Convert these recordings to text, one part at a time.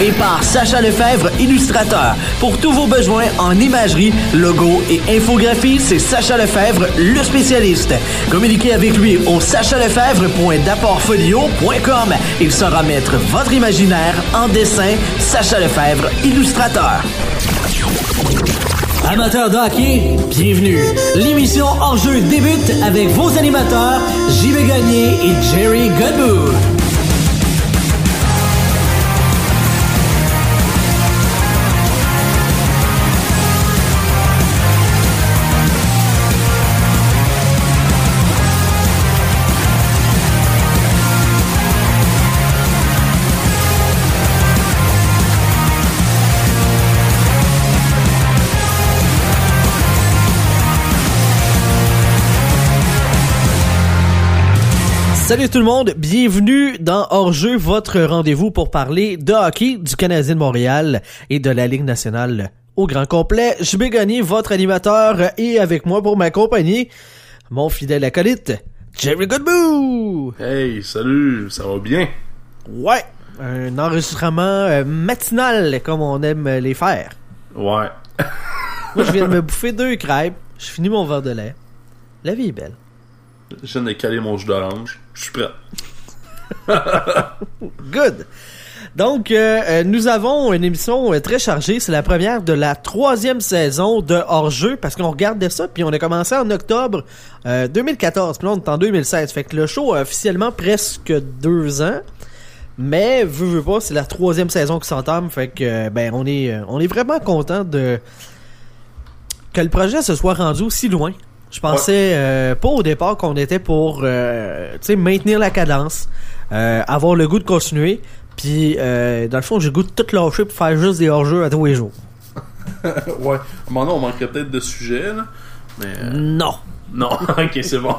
et par Sacha Lefebvre, illustrateur. Pour tous vos besoins en imagerie, logo et infographie, c'est Sacha Lefebvre, le spécialiste. Communiquez avec lui au sachalefebvre.d'apportfolio.com. Il saura mettre votre imaginaire en dessin. Sacha Lefebvre, illustrateur. Amateurs de bienvenue. L'émission Hors-jeu débute avec vos animateurs, JB Gagné et Jerry Godbout. Salut tout le monde, bienvenue dans Hors-jeu, votre rendez-vous pour parler de hockey du Canadien de Montréal et de la Ligue nationale au grand complet. Je vais gagner votre animateur et avec moi pour m'accompagner, mon fidèle acolyte, Jerry Goodboo! Hey, salut, ça va bien? Ouais, un enregistrement euh, matinal comme on aime les faire. Ouais. moi, je viens de me bouffer deux crêpes, je finis mon verre de lait. La vie est belle. Je viens de caler mon jus d'orange. Je suis prêt. Good. Donc, euh, euh, nous avons une émission euh, très chargée. C'est la première de la troisième saison de Hors-jeu parce qu'on regardait ça, puis on a commencé en octobre 2014, puis là on est en 2016. Fait que le show a officiellement presque deux ans. Mais, veux, veux pas, c'est la troisième saison qui s'entame. Fait que, ben, on est, on est vraiment content de que le projet se soit rendu aussi loin. Je pensais euh, pas au départ qu'on était pour euh, maintenir la cadence, euh, avoir le goût de continuer, puis euh, dans le fond, j'ai le goût de tout lâcher pour faire juste des hors-jeux à tous les jours. ouais. Maintenant, on manquerait peut-être de sujets, là. Mais, Non. Non, ok, c'est bon.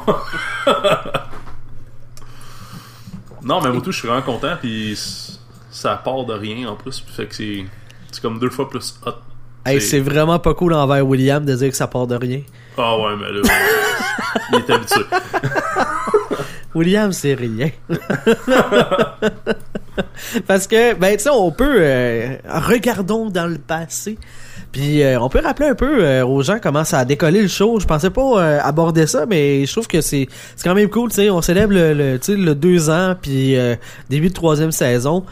non, mais moi tout, je suis vraiment content, puis ça part de rien en plus, fait que c'est c'est comme deux fois plus hot. Hey, c'est vraiment pas cool envers William de dire que ça part de rien. Ah ouais, mais là, il est habitué. William, c'est rien. Parce que, ben, tu sais, on peut... Euh, regardons dans le passé. Puis euh, on peut rappeler un peu euh, aux gens comment ça a décollé le show. Je pensais pas aborder ça, mais je trouve que c'est c'est quand même cool. Tu sais, on célèbre le, le, le deux ans, puis début de troisième saison.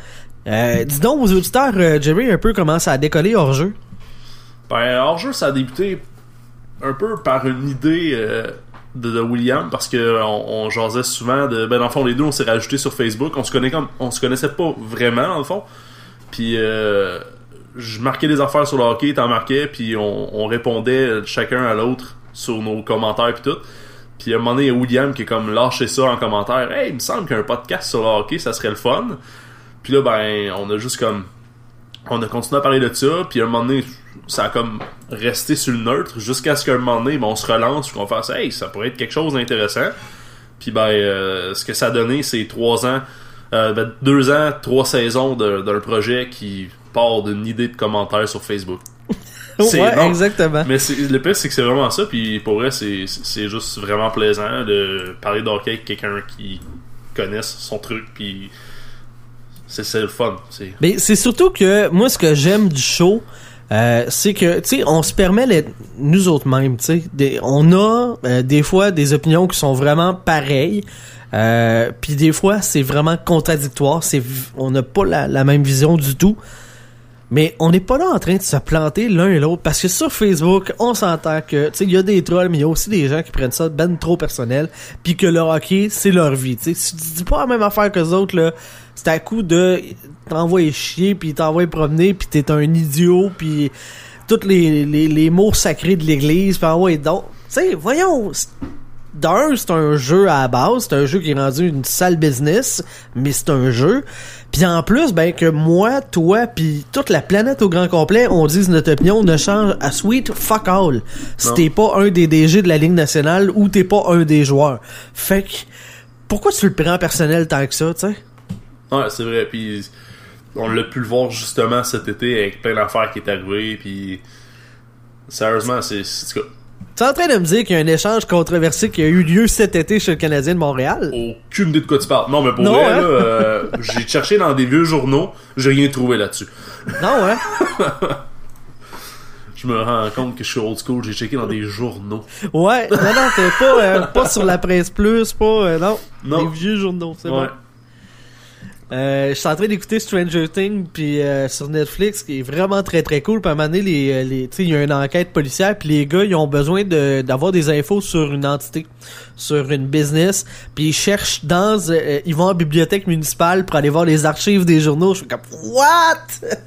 dis donc aux auditeurs, Jerry, un peu comment ça a décollé hors jeu? Ben hors jeu, ça a débuté un peu par une idée euh, de, William parce que on, jasait souvent de ben dans le fond les deux on s'est rajouté sur Facebook. On se connaît comme on se connaissait pas vraiment dans le fond. Puis euh, je marquais des affaires sur le hockey t'en marquais puis on, répondait chacun à l'autre sur nos commentaires puis tout. Puis à un moment donné William qui est comme lâché ça en commentaire. Hey il me semble qu'un podcast sur le hockey ça serait le fun. Puis là ben on a juste comme on a continué à parler de ça. Puis à un moment donné ça a comme resté sur le neutre jusqu'à ce qu'à un moment donné, ben, on se relance, qu'on fasse hey, ça pourrait être quelque chose d'intéressant. Puis ben, euh, ce que ça a donné, c'est trois ans, euh, ben, deux ans, trois saisons d'un projet qui part d'une idée de commentaire sur Facebook. ouais, exactement. Mais le pire, c'est que c'est vraiment ça. Puis pour vrai, c'est juste vraiment plaisant de parler d'hockey avec quelqu'un qui connaisse son truc. Puis c'est le fun. Mais c'est surtout que moi, ce que j'aime du show, euh, c'est que, tu sais, on se permet les, nous autres mêmes, tu sais, on a euh, des fois des opinions qui sont vraiment pareilles, euh, puis des fois c'est vraiment contradictoire, c'est, on n'a pas la, même vision du tout. Mais on n'est pas là en train de se planter l'un et l'autre parce que sur Facebook, on s'entend que tu sais il y a des trolls mais il y a aussi des gens qui prennent ça ben trop personnel puis que le hockey, c'est leur vie, tu sais si tu dis pas la même affaire que les autres là, c'est à coup de t'envoyer chier puis t'envoyer promener puis t'es un idiot puis tous les, les, les, mots sacrés de l'église puis envoyer donc tu sais voyons d'un, c'est un jeu à la base, c'est un jeu qui est rendu une sale business, mais c'est un jeu. Puis en plus, ben que moi, toi, puis toute la planète au grand complet, on dise notre opinion ne change à sweet fuck all. Si t'es pas un des DG de la Ligue nationale ou t'es pas un des joueurs. Fait que pourquoi tu le prends personnel tant que ça, tu sais? Ouais, c'est vrai. Puis on l'a pu le voir justement cet été avec plein d'affaires qui est arrivé. Puis sérieusement, c'est. Tu es en train de me dire qu'il y a un échange controversé qui a eu lieu cet été chez le Canadien de Montréal? aucune idée de quoi tu parles. Non, mais pour Non, vrai, hein? euh, j'ai cherché dans des vieux journaux, j'ai rien trouvé là-dessus. Non, hein? Je me rends compte que je suis old school, j'ai checké dans des journaux. Ouais, non, non, t'es pas, euh, pas sur la presse plus, pas, euh, non. Non. Des vieux journaux, c'est bon. Euh, je suis en train d'écouter Stranger Things puis euh, sur Netflix qui est vraiment très très cool. Puis à un moment donné, les, euh, les, il y a une enquête policière puis les gars ils ont besoin de d'avoir des infos sur une entité, sur une business. Puis ils cherchent dans, euh, ils vont en bibliothèque municipale pour aller voir les archives des journaux. Je suis comme what?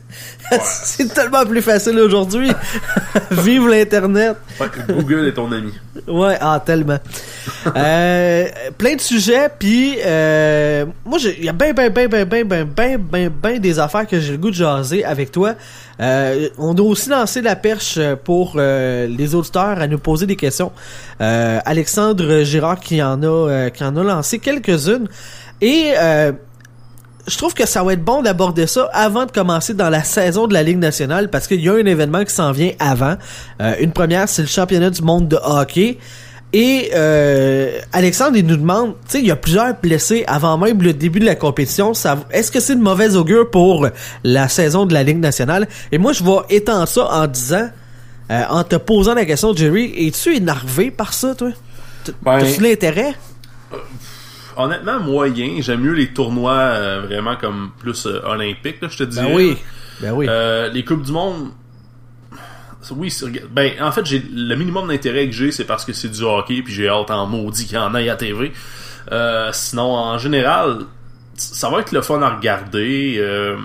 C'est tellement plus facile aujourd'hui. Vive l'internet. Fait que Google est ton ami. Ouais, ah tellement. euh, plein de sujets, puis euh, moi il y a ben ben ben ben ben ben ben ben ben des affaires que j'ai le goût de jaser avec toi. Euh, on a aussi lancé la perche pour euh, les auditeurs à nous poser des questions. Euh, Alexandre Girard qui en a euh, qui en a lancé quelques-unes et euh, je trouve que ça va être bon d'aborder ça avant de commencer dans la saison de la Ligue nationale parce qu'il y a un événement qui s'en vient avant. Euh, une première, c'est le championnat du monde de hockey. Et euh, Alexandre, il nous demande, tu sais, il y a plusieurs blessés avant même le début de la compétition. Est-ce que c'est une mauvaise augure pour la saison de la Ligue nationale? Et moi, je vais étendre ça en disant, euh, en te posant la question, Jerry, es-tu énervé par ça, toi? Ben- T'as-tu l'intérêt? Honnêtement, moyen. J'aime mieux les tournois euh, vraiment comme plus euh, olympiques, là, je te dis. Ben oui. Ben oui. Euh, les Coupes du Monde. Oui, ben en fait, j'ai le minimum d'intérêt que j'ai, c'est parce que c'est du hockey, puis j'ai hâte en maudit qu'il y en ait à TV. Euh, sinon, en général, ça va être le fun à regarder. Euh,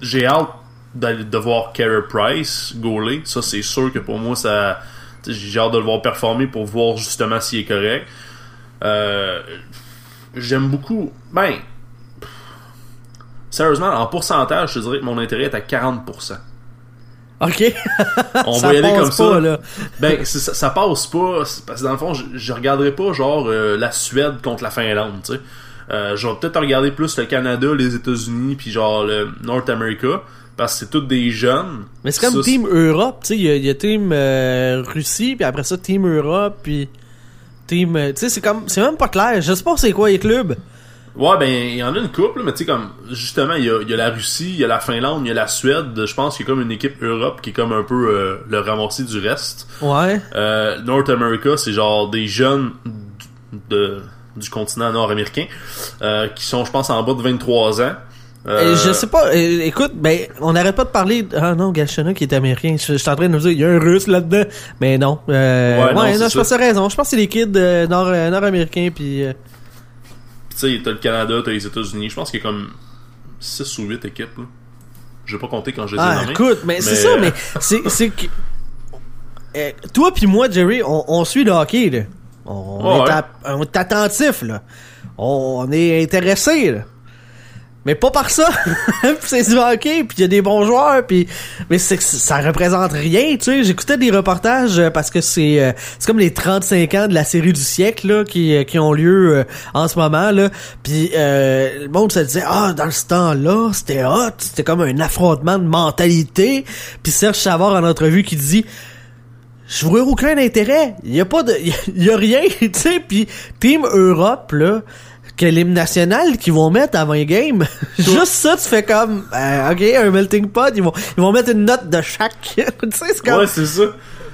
j'ai- hâte de voir Carey Price gauler. Ça, c'est sûr que pour moi, ça. J'ai hâte de le voir performer pour voir justement s'il est correct. Euh, J'aime beaucoup. Ben. Sérieusement, en pourcentage, je dirais que mon intérêt est à 40%. OK. On Ça va y aller comme ça. là. Ben, ça, ça passe pas. Parce que dans le fond, je, je regarderai pas genre euh, la Suède contre la Finlande, tu sais. Euh, je vais peut-être regarder plus le Canada, les États-Unis, puis genre le North America, parce que c'est tous des jeunes. Mais c'est comme Ça, Team Europe, tu sais, il y, a- il y a Team euh, Russie, puis après ça Team Europe, puis Team... euh, Tu sais, c'est comme... C'est même pas clair. Je sais pas c'est quoi les clubs. Ouais, ben, il y en a une couple, mais tu sais, comme, justement, il y a, y a la Russie, il y a la Finlande, il y a la Suède. Je pense qu'il y a comme une équipe Europe qui est comme un peu euh, le ramassis du reste. Ouais. Euh, North America, c'est genre des jeunes de, du continent nord-américain euh, qui sont, je pense, en bas de 23 ans. Euh, je sais pas, euh, écoute, ben, on n'arrête pas de parler... de- Ah non, Galchena qui est américain. Je, je suis en train de nous dire, il y a un russe là-dedans. Mais non. Euh, Ouais, ouais, non, je pense que c'est raison. Je pense que c'est les kids euh, nord, nord-américains, puis... Tu sais, t'as le Canada, t'as les États-Unis. Je pense qu'il y a comme 6 ou 8 équipes. Là. Je vais pas compter quand je les ai Ah, écoute, mais, c'est ça, mais c'est, que... Euh, toi puis moi, Jerry, on, on suit le hockey, là. Est, ouais. on est attentif, là. On, on est intéressé, là. Mais pas par ça. C'est du hockey, puis il y a des bons joueurs, puis mais c'est ça représente rien, tu sais. J'écoutais des reportages euh, parce que c'est euh, c'est comme les 35 ans de la série du siècle là qui euh, qui ont lieu euh, en ce moment là. Puis le monde se disait ah dans ce temps-là, c'était hot, c'était comme un affrontement de mentalité. Puis Serge Savard en entrevue qui dit je vois aucun intérêt. Il y a pas de, il y a rien, tu sais. Puis Team Europe là, que l'hymne national qu'ils vont mettre avant les games, juste ça, tu fais comme, euh, ok, un melting pot, ils vont, ils vont mettre une note de chaque. tu sais, c'est comme, Ouais, c'est ça.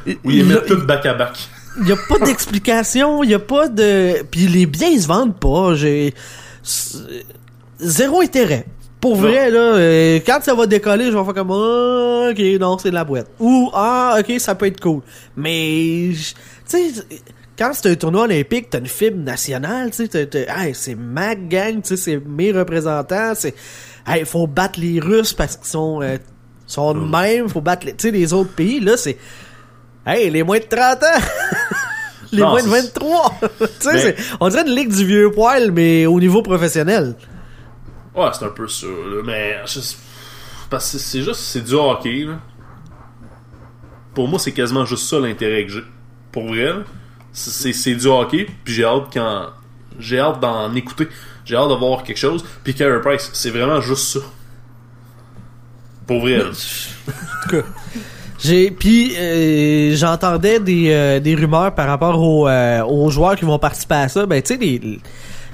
Oui, ils mettent tout back à back. il y a pas d'explication, il y a pas de, puis les biens ils se vendent pas. J'ai zéro intérêt. Pour Non. vrai, là, euh, quand ça va décoller, je vais faire comme, ah, ok, non, c'est de la boîte. Ou, ah, ok, ça peut être cool. Mais, tu sais, quand c'est un tournoi olympique, t'as une fibre nationale, tu sais, hey, c'est ma gang, tu sais, c'est mes représentants, c'est, hey, faut battre les Russes parce qu'ils sont, euh, sont de même, faut battre les, tu sais, les autres pays, là, c'est, hey, les moins de 30 ans! les Non, moins de c'est- 23! tu sais, Mais- c'est- on dirait une ligue du vieux poil, mais au niveau professionnel. Ouais, c'est un peu ça, là, mais je- parce que c'est juste c'est du hockey. Là. Pour moi, c'est quasiment juste ça l'intérêt que j'ai. Pour vrai, là, c'est du hockey, puis j'ai hâte quand j'ai hâte d'en écouter. J'ai hâte de voir quelque chose. Puis Carey Price, c'est vraiment juste ça. Pour vrai. En puis euh, j'entendais des, euh, des rumeurs par rapport aux, euh, aux joueurs qui vont participer à ça. Ben tu sais les,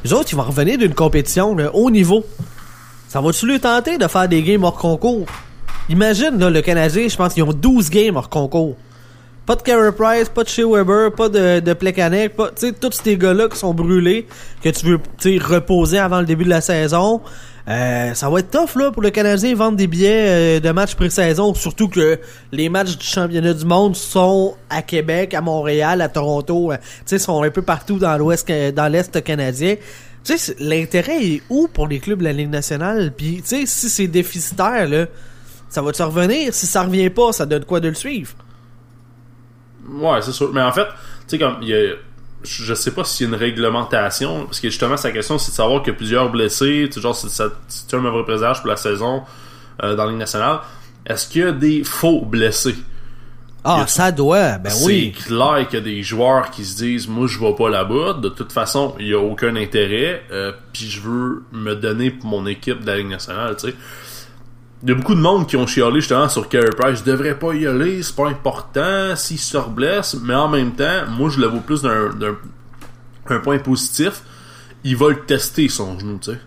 les autres ils vont revenir d'une compétition haut niveau. Ça va-tu lui tenter de faire des games hors concours? Imagine là, le Canadien, je pense qu'ils ont 12 games hors concours. Pas de Carey Price, pas de Shea Weber, pas de, de Plekanec, pas, tu sais, tous ces gars-là qui sont brûlés, que tu veux, tu reposer avant le début de la saison. Euh, ça va être tough là pour le Canadien vendre des billets euh, de matchs pré-saison, surtout que les matchs du championnat du monde sont à Québec, à Montréal, à Toronto, euh, tu sais, sont un peu partout dans l'ouest, dans l'est canadien. Tu sais, l'intérêt est où pour les clubs de la Ligue nationale? Puis, tu sais, si c'est déficitaire là, ça va te revenir? Si ça revient pas, ça donne quoi de le suivre? Ouais, c'est sûr. Mais en fait, tu sais, comme, il y a, je sais pas s'il y a une réglementation, parce que justement, sa question, c'est de savoir qu'il y a plusieurs blessés, tu sais, genre, si c'est un mauvais présage pour la saison euh, dans la Ligue nationale. Est-ce qu'il y a des faux blessés? Ah, ça doit, ben oui. C'est clair qu'il y a des joueurs qui se disent, moi, je vais pas là-bas. De toute façon, il y a aucun intérêt, euh, puis je veux me donner pour mon équipe de la Ligue nationale, tu sais. Il y a beaucoup de monde qui ont chialé justement sur Carey Price. Je devrais pas y aller, c'est pas important s'il se reblesse. Mais en même temps, moi je le vois plus d'un, un point positif. Il va le tester son genou, tu sais.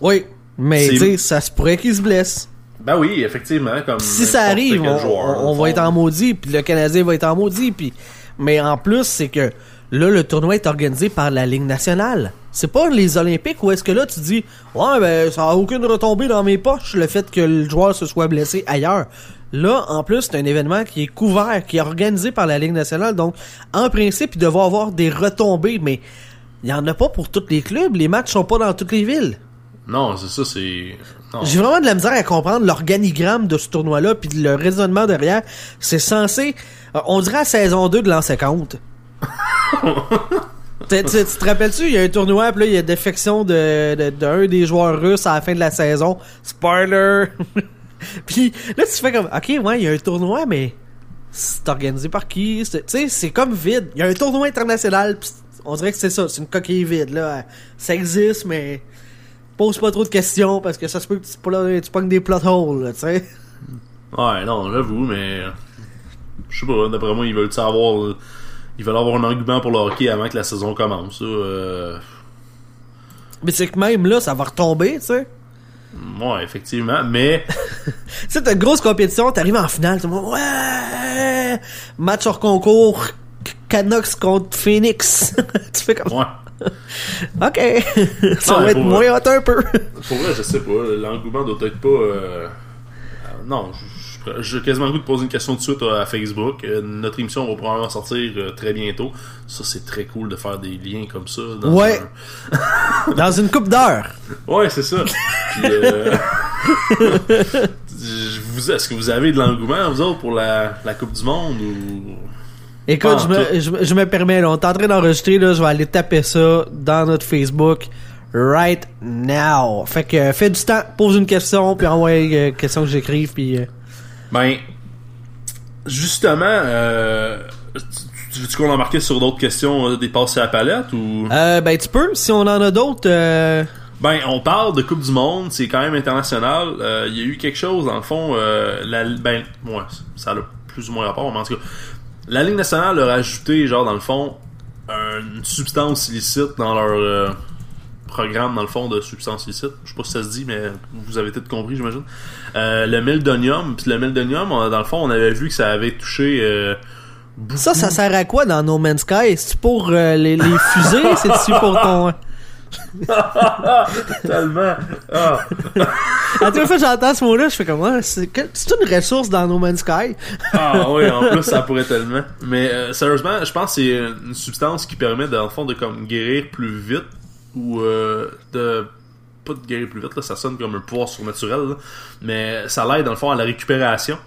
Oui, mais tu ça se pourrait qu'il se blesse. Ben oui, effectivement. Comme si ça arrive, on, joueur, on va être en maudit, puis le Canadien va être en maudit. Puis... Mais en plus, c'est que là, le tournoi est organisé par la Ligue nationale. C'est pas les Olympiques où est-ce que là tu dis ouais ben ça a aucune retombée dans mes poches le fait que le joueur se soit blessé ailleurs. Là en plus c'est un événement qui est couvert, qui est organisé par la Ligue nationale donc en principe il devrait avoir des retombées mais il y en a pas pour tous les clubs, les matchs sont pas dans toutes les villes. Non, c'est ça c'est J'ai vraiment de la misère à comprendre l'organigramme de ce tournoi-là puis le raisonnement derrière. C'est censé euh, on dirait à saison 2 de l'an 50. Tu, te rappelles-tu, il y a un tournoi, puis là, il y a défection de, d'un des joueurs russes à la fin de la saison. Spoiler! puis là, tu fais comme, ok, ouais, il y a un tournoi, mais c'est organisé par qui? Tu sais, c'est comme vide. Il y a un tournoi international, on dirait que c'est ça, c'est une coquille vide, là. Ça existe, mais pose pas trop de questions, parce que ça se peut que tu, pognes des plot holes, tu sais. Ouais, non, j'avoue, mais... Je sais pas, d'après moi, ils veulent savoir ils veulent avoir un argument pour le hockey avant que la saison commence. Euh. Mais c'est que même là, ça va retomber, tu sais. Ouais, effectivement, mais. tu sais, t'as une grosse compétition, t'arrives en finale, tu ouais! Match hors concours, Canucks contre Phoenix. tu fais comme. Ouais. ok. ça va être moins hot un peu. pour vrai, je sais pas. L'engouement doit être pas. Euh... Non, j'ai quasiment le goût de poser une question de suite à Facebook. Euh, notre émission va probablement sortir euh, très bientôt. Ça, c'est très cool de faire des liens comme ça. Dans ouais. dans une coupe d'heure. Ouais, c'est ça. euh, Est-ce que vous avez de l'engouement, vous autres, pour la, la Coupe du Monde ou... Écoute, je, me, je, je, me permets, là, on est en train d'enregistrer, là, je vais aller taper ça dans notre Facebook right now. Fait que fais du temps, pose une question, puis envoie une euh, question que j'écrive, puis... Ben, justement, euh, tu veux qu'on a marqué sur d'autres questions euh, des passés à la palette ou? Euh, Ben, tu peux, si on en a d'autres. Euh... Ben, on parle de Coupe du Monde, c'est quand même international. Euh, il y a eu quelque chose, dans le fond, euh, la, ben, ouais, ça a plus ou moins rapport, mais en tout cas, la Ligue nationale a rajouté, genre, dans le fond, une substance illicite dans leur programme, dans le fond, de substances illicites. Je sais pas si ça se dit, mais vous avez peut-être compris, j'imagine. Euh, le meldonium, puis le meldonium, dans le fond, on avait vu que ça avait touché... Euh, ça, ça sert à quoi dans No Man's Sky? C'est-tu pour euh, les, les fusées? C'est-tu pour ton... Tellement. Ah. À toute fois j'entends ce mot-là, je fais comme ah, c'est une ressource dans No Man's Sky. ah oui, en plus ça pourrait tellement. Mais euh, sérieusement, je pense que c'est une substance qui permet dans le fond de comme guérir plus vite ou euh, de pas de guérir plus vite là, ça sonne comme un pouvoir surnaturel mais ça l'aide dans le fond à la récupération.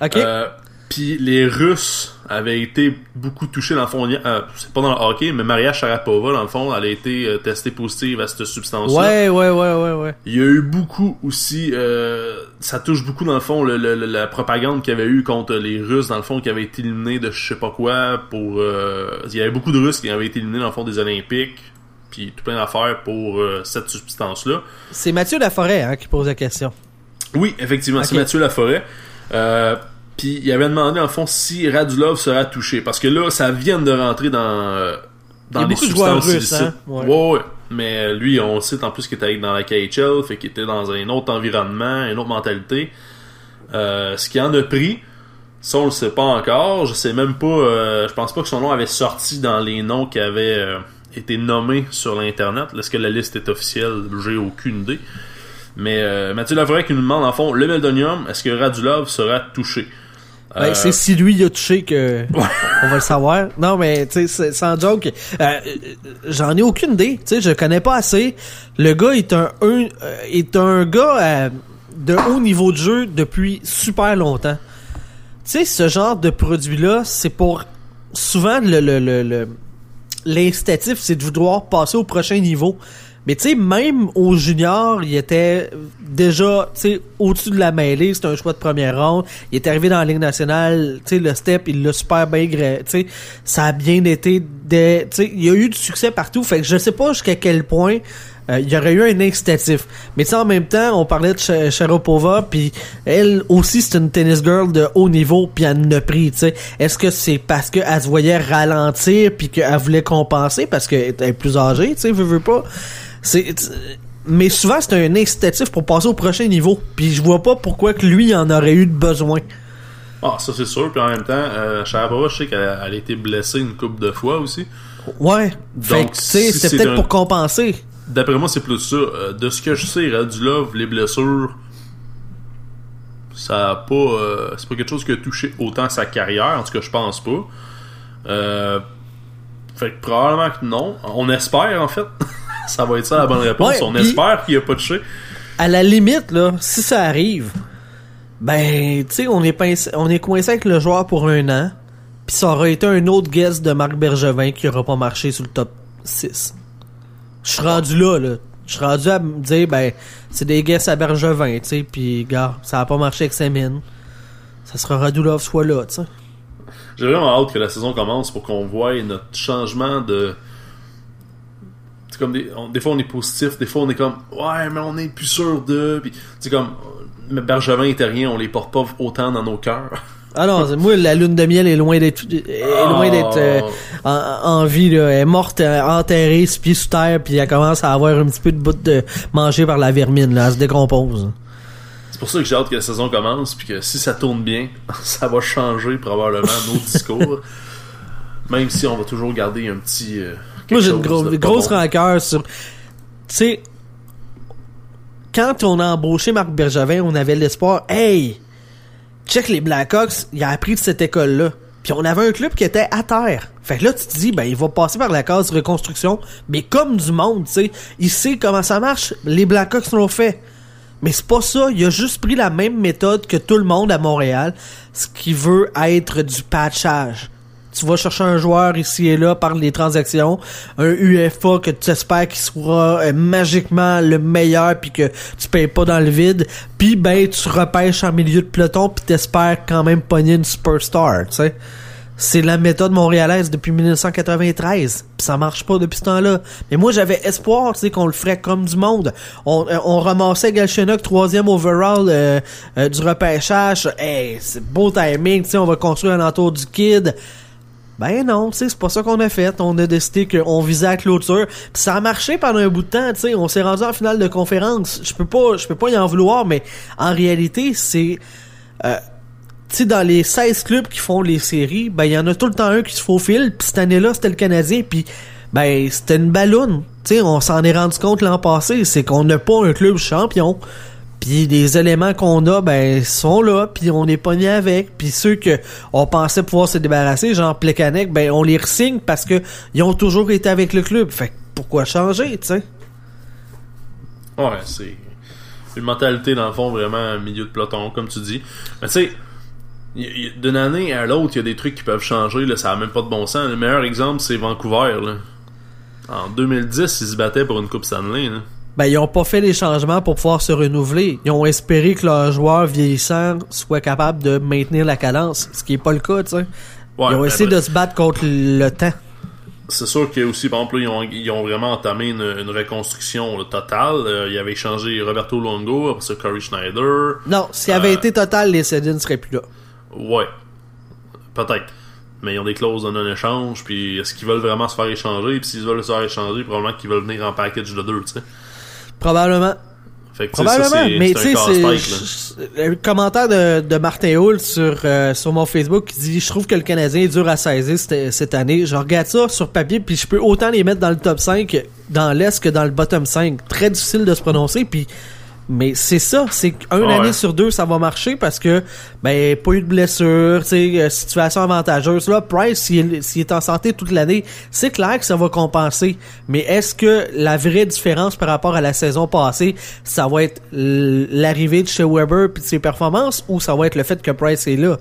Ok. Euh, puis les Russes avaient été beaucoup touchés dans le fond euh, c'est pas dans le hockey mais Maria Sharapova dans le fond elle a été euh, testée positive à cette substance là ouais ouais ouais ouais ouais. Il y a eu beaucoup aussi euh, ça touche beaucoup dans le fond le, le, la propagande qu'il y avait eu contre les Russes dans le fond qui avaient été éliminés de je sais pas quoi pour il y avait beaucoup de Russes qui avaient été éliminés dans le fond des Olympiques puis tout plein d'affaires pour euh, cette substance-là. C'est Mathieu Laforêt hein, qui pose la question. Oui, effectivement, c'est. Mathieu Laforêt. Euh, puis il avait demandé en fond si Radulov sera touché parce que là ça vient de rentrer dans euh, dans Il y a des beaucoup de substances russes, hein? Ouais. Ouais, ouais. Mais lui, on le cite en plus qu'il était dans la KHL, fait qu'il était dans un autre environnement, une autre mentalité. Euh, ce qui en a pris, ça on le sait pas encore. Je sais même pas. euh, je pense pas que son nom avait sorti dans les noms qui avaient euh, été nommés sur l'internet. Est-ce que la liste est officielle? J'ai aucune idée. Mais euh, Mathieu qui nous demande en fond le Meldonium, est-ce que Radulov sera touché? Ben, Euh, c'est si lui il a touché que on va le savoir. Non mais tu sais sans joke, euh, euh, j'en ai aucune idée. Tu sais je connais pas assez. Le gars est un, un- euh, est un gars de haut niveau de jeu depuis super longtemps. Tu sais ce genre de produit là, c'est pour souvent le le le, le- l'incitatif c'est de vouloir passer au prochain niveau. Mais tu sais, même au junior, il était déjà, au-dessus de la mêlée. C'était un choix de première ronde. Il est arrivé dans la Ligue nationale. Tu sais, le step, il l'a super bien, sais, ça a bien été. Des, il y a eu du succès partout. Fait que je sais pas jusqu'à quel point euh, il y aurait eu un incitatif. Mais tu sais, en même temps, on parlait de Sh- Sharapova, puis elle aussi, c'est une tennis girl de haut niveau, puis elle a pris, tu sais. Est-ce que c'est parce qu'elle se voyait ralentir, puis qu'elle voulait compenser, parce qu'elle est plus âgée, tu sais, veut, veut pas? C'est... Mais souvent, c'est un incitatif pour passer au prochain niveau. Puis je vois pas pourquoi que lui en aurait eu de besoin. Ah, ça c'est sûr. Puis en même temps, euh, Sharapova, je sais qu'elle a, été blessée une couple de fois aussi. Ouais. Donc, tu sais, c'était peut-être un- pour compenser. D'après moi, c'est plus ça. Euh, de ce que je sais, Radulov, les blessures, ça a pas. euh, c'est pas quelque chose qui a touché autant sa carrière. En tout cas, je pense pas. Euh, fait que probablement que non. On espère en fait. ça va être ça la bonne réponse. Ouais, On espère qu'il a pas touché. À la limite, là, si ça arrive, ben, tu sais, on est pincé- on est coincé avec le joueur pour un an. Puis ça aurait été un autre guest de Marc Bergevin qui aura pas marché sur le top 6. Je suis rendu là, là. Je suis rendu à me dire, ben, c'est des guests à Bergevin, tu sais, puis gars, ça a pas marché avec Semin. Ça sera Radulov soit là, tu sais. J'ai vraiment hâte que la saison commence pour qu'on voie notre changement de. C'est comme des, des fois on est positif, des fois on est comme ouais mais on est plus sûr de. Puis c'est comme mais Bergevin et Terrien, on les porte pas autant dans nos cœurs. Ah non, moi, la lune de miel est loin d'être, est loin d'être euh, en, en vie, là. Elle est morte, euh, enterrée, six pieds sous terre, puis elle commence à avoir un petit peu de bout de manger par la vermine, là. Elle se décompose. C'est pour ça que j'ai hâte que la saison commence, puis que si ça tourne bien, ça va changer probablement nos discours. Même si on va toujours garder un petit. euh, Moi, j'ai une gros- grosse bon. rancœur sur... Tu sais, quand on a embauché Marc Bergevin, on avait l'espoir, hey, check les Blackhawks, il a appris de cette école-là. Puis on avait un club qui était à terre. Fait que là, tu te dis, ben, il va passer par la case reconstruction, mais comme du monde, tu sais. Il sait comment ça marche. Les Blackhawks l'ont fait. Mais c'est pas ça. Il a juste pris la même méthode que tout le monde à Montréal, ce qui veut être du patchage. Tu vas chercher un joueur ici et là par les transactions, un UFA que tu espères qu'il sera euh, magiquement le meilleur puis que tu payes pas dans le vide, puis ben tu repêches en milieu de peloton puis t'espères quand même pogner une superstar, tu sais. C'est la méthode montréalaise depuis 1993. Pis ça marche pas depuis ce temps-là. Mais moi, j'avais espoir, tu sais, qu'on le ferait comme du monde. On, euh, on ramassait Galchenyuk troisième overall euh, euh, du repêchage. Hey, c'est beau timing, tu sais, on va construire un entour du kid. Ben non, tu sais, c'est pas ça qu'on a fait. On a décidé qu'on visait la clôture. Puis ça a marché pendant un bout de temps, tu sais. On s'est rendu en finale de conférence. Je peux pas, je peux pas y en vouloir, mais en réalité, c'est... euh, tu sais, dans les 16 clubs qui font les séries, ben, il y en a tout le temps un qui se faufile, puis cette année-là, c'était le Canadien, puis ben, c'était une balloune. Tu sais, on s'en est rendu compte l'an passé, c'est qu'on n'a pas un club champion. Puis les éléments qu'on a, ben, sont là, puis on est pogné avec. Puis ceux que on pensait pouvoir se débarrasser, genre Plekanec, ben, on les resigne parce que ils ont toujours été avec le club. Fait pourquoi changer, tu sais? Ouais, c'est une mentalité dans le fond vraiment milieu de peloton, comme tu dis. Mais tu sais, d'une année à l'autre, il y a des trucs qui peuvent changer, là, ça a même pas de bon sens. Le meilleur exemple, c'est Vancouver. Là. En 2010, ils se battaient pour une Coupe Stanley. Là. Ben, ils ont pas fait les changements pour pouvoir se renouveler. Ils ont espéré que leurs joueurs vieillissants soient capables de maintenir la cadence, ce qui est pas le cas, tu sais. Ouais, Ils ont mais essayé bref. de se battre contre le temps. c'est sûr que aussi, par exemple, là, ils, ont, ils ont vraiment entamé une, une reconstruction là, totale. Euh, ils avaient changé Roberto Longo, après ça Corey Schneider. Non, s'il avait Euh. été total, les Sedin seraient plus là. Ouais. Peut-être. Mais ils ont des clauses de non-échange, puis est-ce qu'ils veulent vraiment se faire échanger? Puis s'ils veulent se faire échanger, probablement qu'ils veulent venir en package de deux, tu sais. Probablement. Fait que, tu sais, ça, Probablement, mais tu sais, le commentaire de, de Martin Hull sur euh, sur mon Facebook qui dit je trouve que le Canadien est dur à saisir cette, cette année. Je regarde ça sur papier puis je peux autant les mettre dans le top 5 dans l'est que dans le bottom 5. Très difficile de se prononcer puis mais c'est ça, c'est qu'une Ouais. année sur deux ça va marcher parce que ben pas eu de blessure, tu sais euh, situation avantageuse là. Price s'il est, en santé toute l'année, c'est clair que ça va compenser. Mais est-ce que la vraie différence par rapport à la saison passée, ça va être l'arrivée de chez Weber puis de ses performances ou ça va être le fait que Price est là?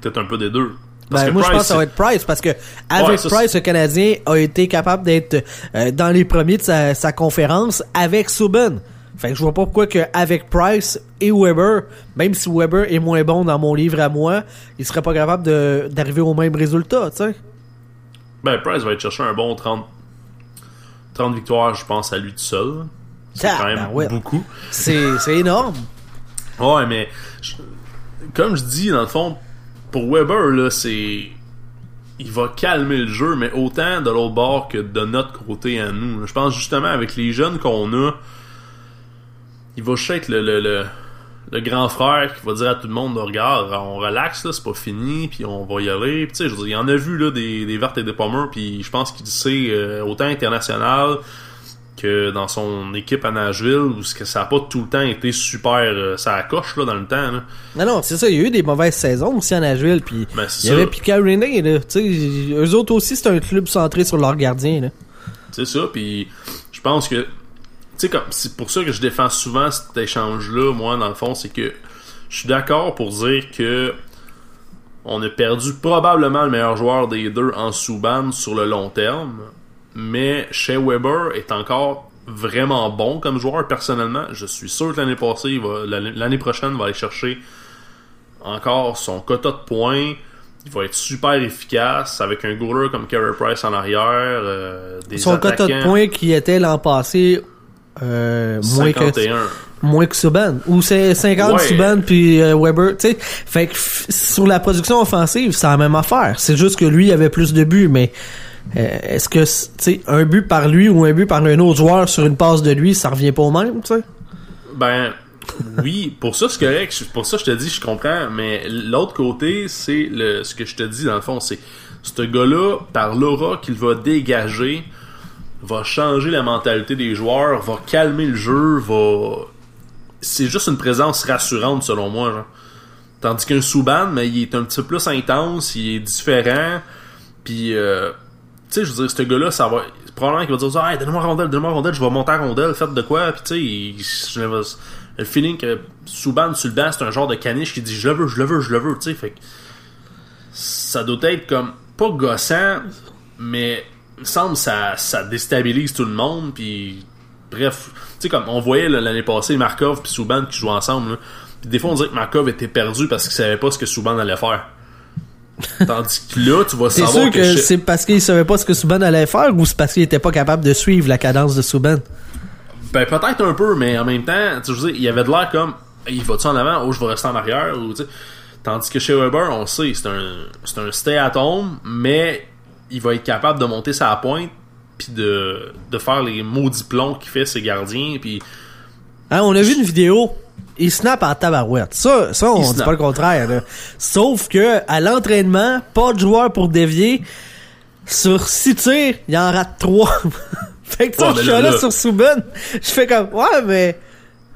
Peut-être un peu des deux. Parce Ben, moi, je pense que ça va être Price parce que avec Ouais, ça, Price, le Canadien a été capable d'être euh, dans les premiers de sa, sa conférence avec Subban. Fait que je vois pas pourquoi que avec Price et Weber, même si Weber est moins bon dans mon livre à moi, il serait pas capable d'arriver au même résultat, tu sais. Ben, Price va être chercher un bon 30, 30 victoires, je pense, à lui tout seul. C'est Ah, quand même ben ouais. beaucoup. C'est c'est énorme. Ouais, mais je- comme je dis, dans le fond, pour Weber, là, c'est. Il va calmer le jeu, mais autant de l'autre bord que de notre côté à nous. Je pense justement avec les jeunes qu'on a, il va juste être le, le, le, grand frère qui va dire à tout le monde regarde, on relaxe, là, c'est pas fini, puis on va y aller. Puis, tu sais, je veux dire, il en a vu là, des, des vertes et des pommeurs, puis je pense qu'il sait euh, autant international que dans son équipe à Nashville, où ce que ça a pas tout le temps été super euh, ça la coche là, dans le temps. Là. Non, non, c'est ça, il y a eu des mauvaises saisons aussi à Nashville, puis Ben, il y avait. Pika René, là, tu sais, eux autres aussi, c'est un club centré sur leur gardien, là. C'est ça, puis je pense que tu sais comme c'est pour ça que je défends souvent cet échange là, moi dans le fond, c'est que je suis d'accord pour dire que on a perdu probablement le meilleur joueur des deux en Subban sur le long terme, mais Shea Weber est encore vraiment bon comme joueur personnellement. Je suis sûr que l'année passée, l'année prochaine, il va aller chercher encore son quota de points. Il va être super efficace avec un goaler comme Carey Price en arrière, euh, des Son quota de points qui était l'an passé euh, moins que 51. moins que Subban ou c'est 50 Ouais. Subban puis euh, Weber tu sais fait que sur la production offensive c'est la même affaire c'est juste que lui il avait plus de buts mais est-ce que tu un but par lui ou un but par un autre joueur sur une passe de lui ça revient pas au même tu sais? Ben oui, pour ça c'est correct. Pour ça je te dis, je comprends. Mais l'autre côté, c'est le ce que je te dis dans le fond, c'est ce gars-là, par l'aura qu'il va dégager, va changer la mentalité des joueurs, va calmer le jeu, va. C'est juste une présence rassurante selon moi. Tandis qu'un Souban, mais il est un petit peu plus intense, il est différent. Puis, euh, tu sais, je veux dire, ce gars-là, ça va. Probablement qu'il va dire hey, donne-moi rondelle, donne-moi rondelle, je vais monter à rondelle, faites de quoi. Puis, tu sais, le- feeling que Souban sur c'est un genre de caniche qui dit je le veux, je le veux, je le veux, tu sais. Fait que ça doit être comme, pas gossant, mais il me semble ça, ça déstabilise tout le monde. Puis, bref, tu sais, comme on voyait l'année passée Markov puis Souban qui jouaient ensemble. là. Puis des fois, on dirait que Markov était perdu parce qu'il savait pas ce que Souban allait faire. Tandis que là, tu vas c'est savoir sûr que, que, c'est parce qu'il savait pas ce que Subban allait faire ou c'est parce qu'il était pas capable de suivre la cadence de Subban? Ben peut-être un peu, mais en même temps, tu sais, il y avait de l'air comme il va-tu en avant ou je vais rester en arrière ou tu sais. Tandis que chez Weber, on sait, c'est un c'est un stay at home, mais il va être capable de monter sa pointe puis de, de faire les maudits plombs qu'il fait ses gardiens puis Hein, on a vu une vidéo. Il snap en tabarouette. Ça, ça on Il dit snap. pas le contraire. là. Sauf que à l'entraînement, pas de joueur pour dévier. Sur 6 tirs, il en rate 3. fait que Ouais, je suis là, sur Subban. Je fais comme, ouais, mais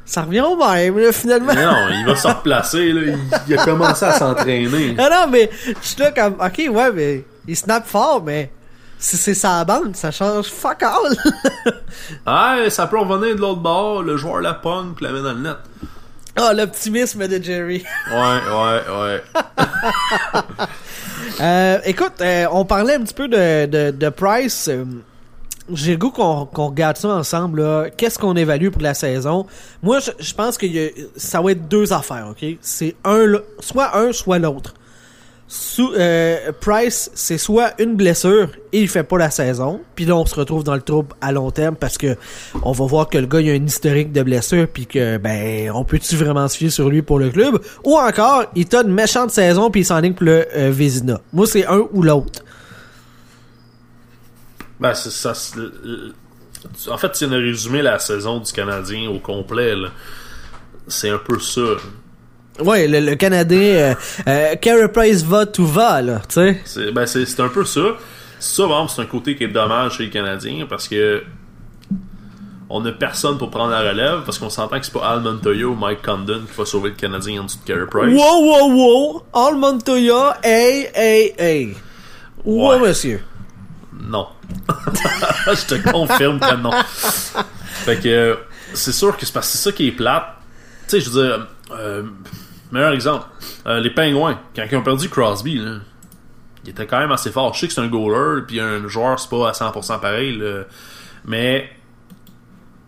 ça revient au même, là, finalement. Mais non, il va se replacer là, il, il a commencé à s'entraîner. Ah non, mais je suis là comme, ok, ouais, mais il snap fort, mais si c'est sa bande, ça change fuck all. Ah, ça peut revenir de l'autre bord, le joueur la pogne puis la met dans le net. Ah, l'optimisme de Jerry. Ouais, ouais, ouais. Euh, écoute, euh, on parlait un petit peu de, de, de Price. Euh, J'ai le goût qu'on regarde ça ensemble. Qu'est-ce qu'on évalue pour la saison? Moi, je, je pense que y a- ça va être deux affaires, OK? C'est un, soit un, soit l'autre. Euh, Price, c'est soit une blessure et il fait pas la saison, puis là on se retrouve dans le trouble à long terme parce que on va voir que le gars il a un historique de blessure puis que ben on peut-tu vraiment se fier sur lui pour le club? Ou encore il t'a une méchante saison puis il s'enligne pour le euh, Vézina. Moi c'est un ou l'autre. Ben, c'est ça. En fait, si on a résumé la saison du Canadien au complet, c'est un peu ça. Ouais, le, le Canadien euh, euh, Carey Price va tout va là, tu sais. C'est ben, un peu ça. Ça, exemple, c'est un côté qui est dommage chez les Canadiens parce que on n'a personne pour prendre la relève parce qu'on s'entend que c'est pas Al Montoya ou Mike Condon qui va sauver le Canadien en dessous de Carey Price. Wow wow wow, Al Montoya, hey hey hey. Ouais. monsieur. Non. Je te confirme que non. Fait que euh, c'est sûr que c'est parce que c'est ça qui est plate. Tu sais, je veux dire, euh, meilleur exemple, euh, les Pingouins, quand ils ont perdu Crosby, là, il était quand même assez fort. Je sais que c'est un goaler, puis un joueur, c'est pas à 100% pareil, là. mais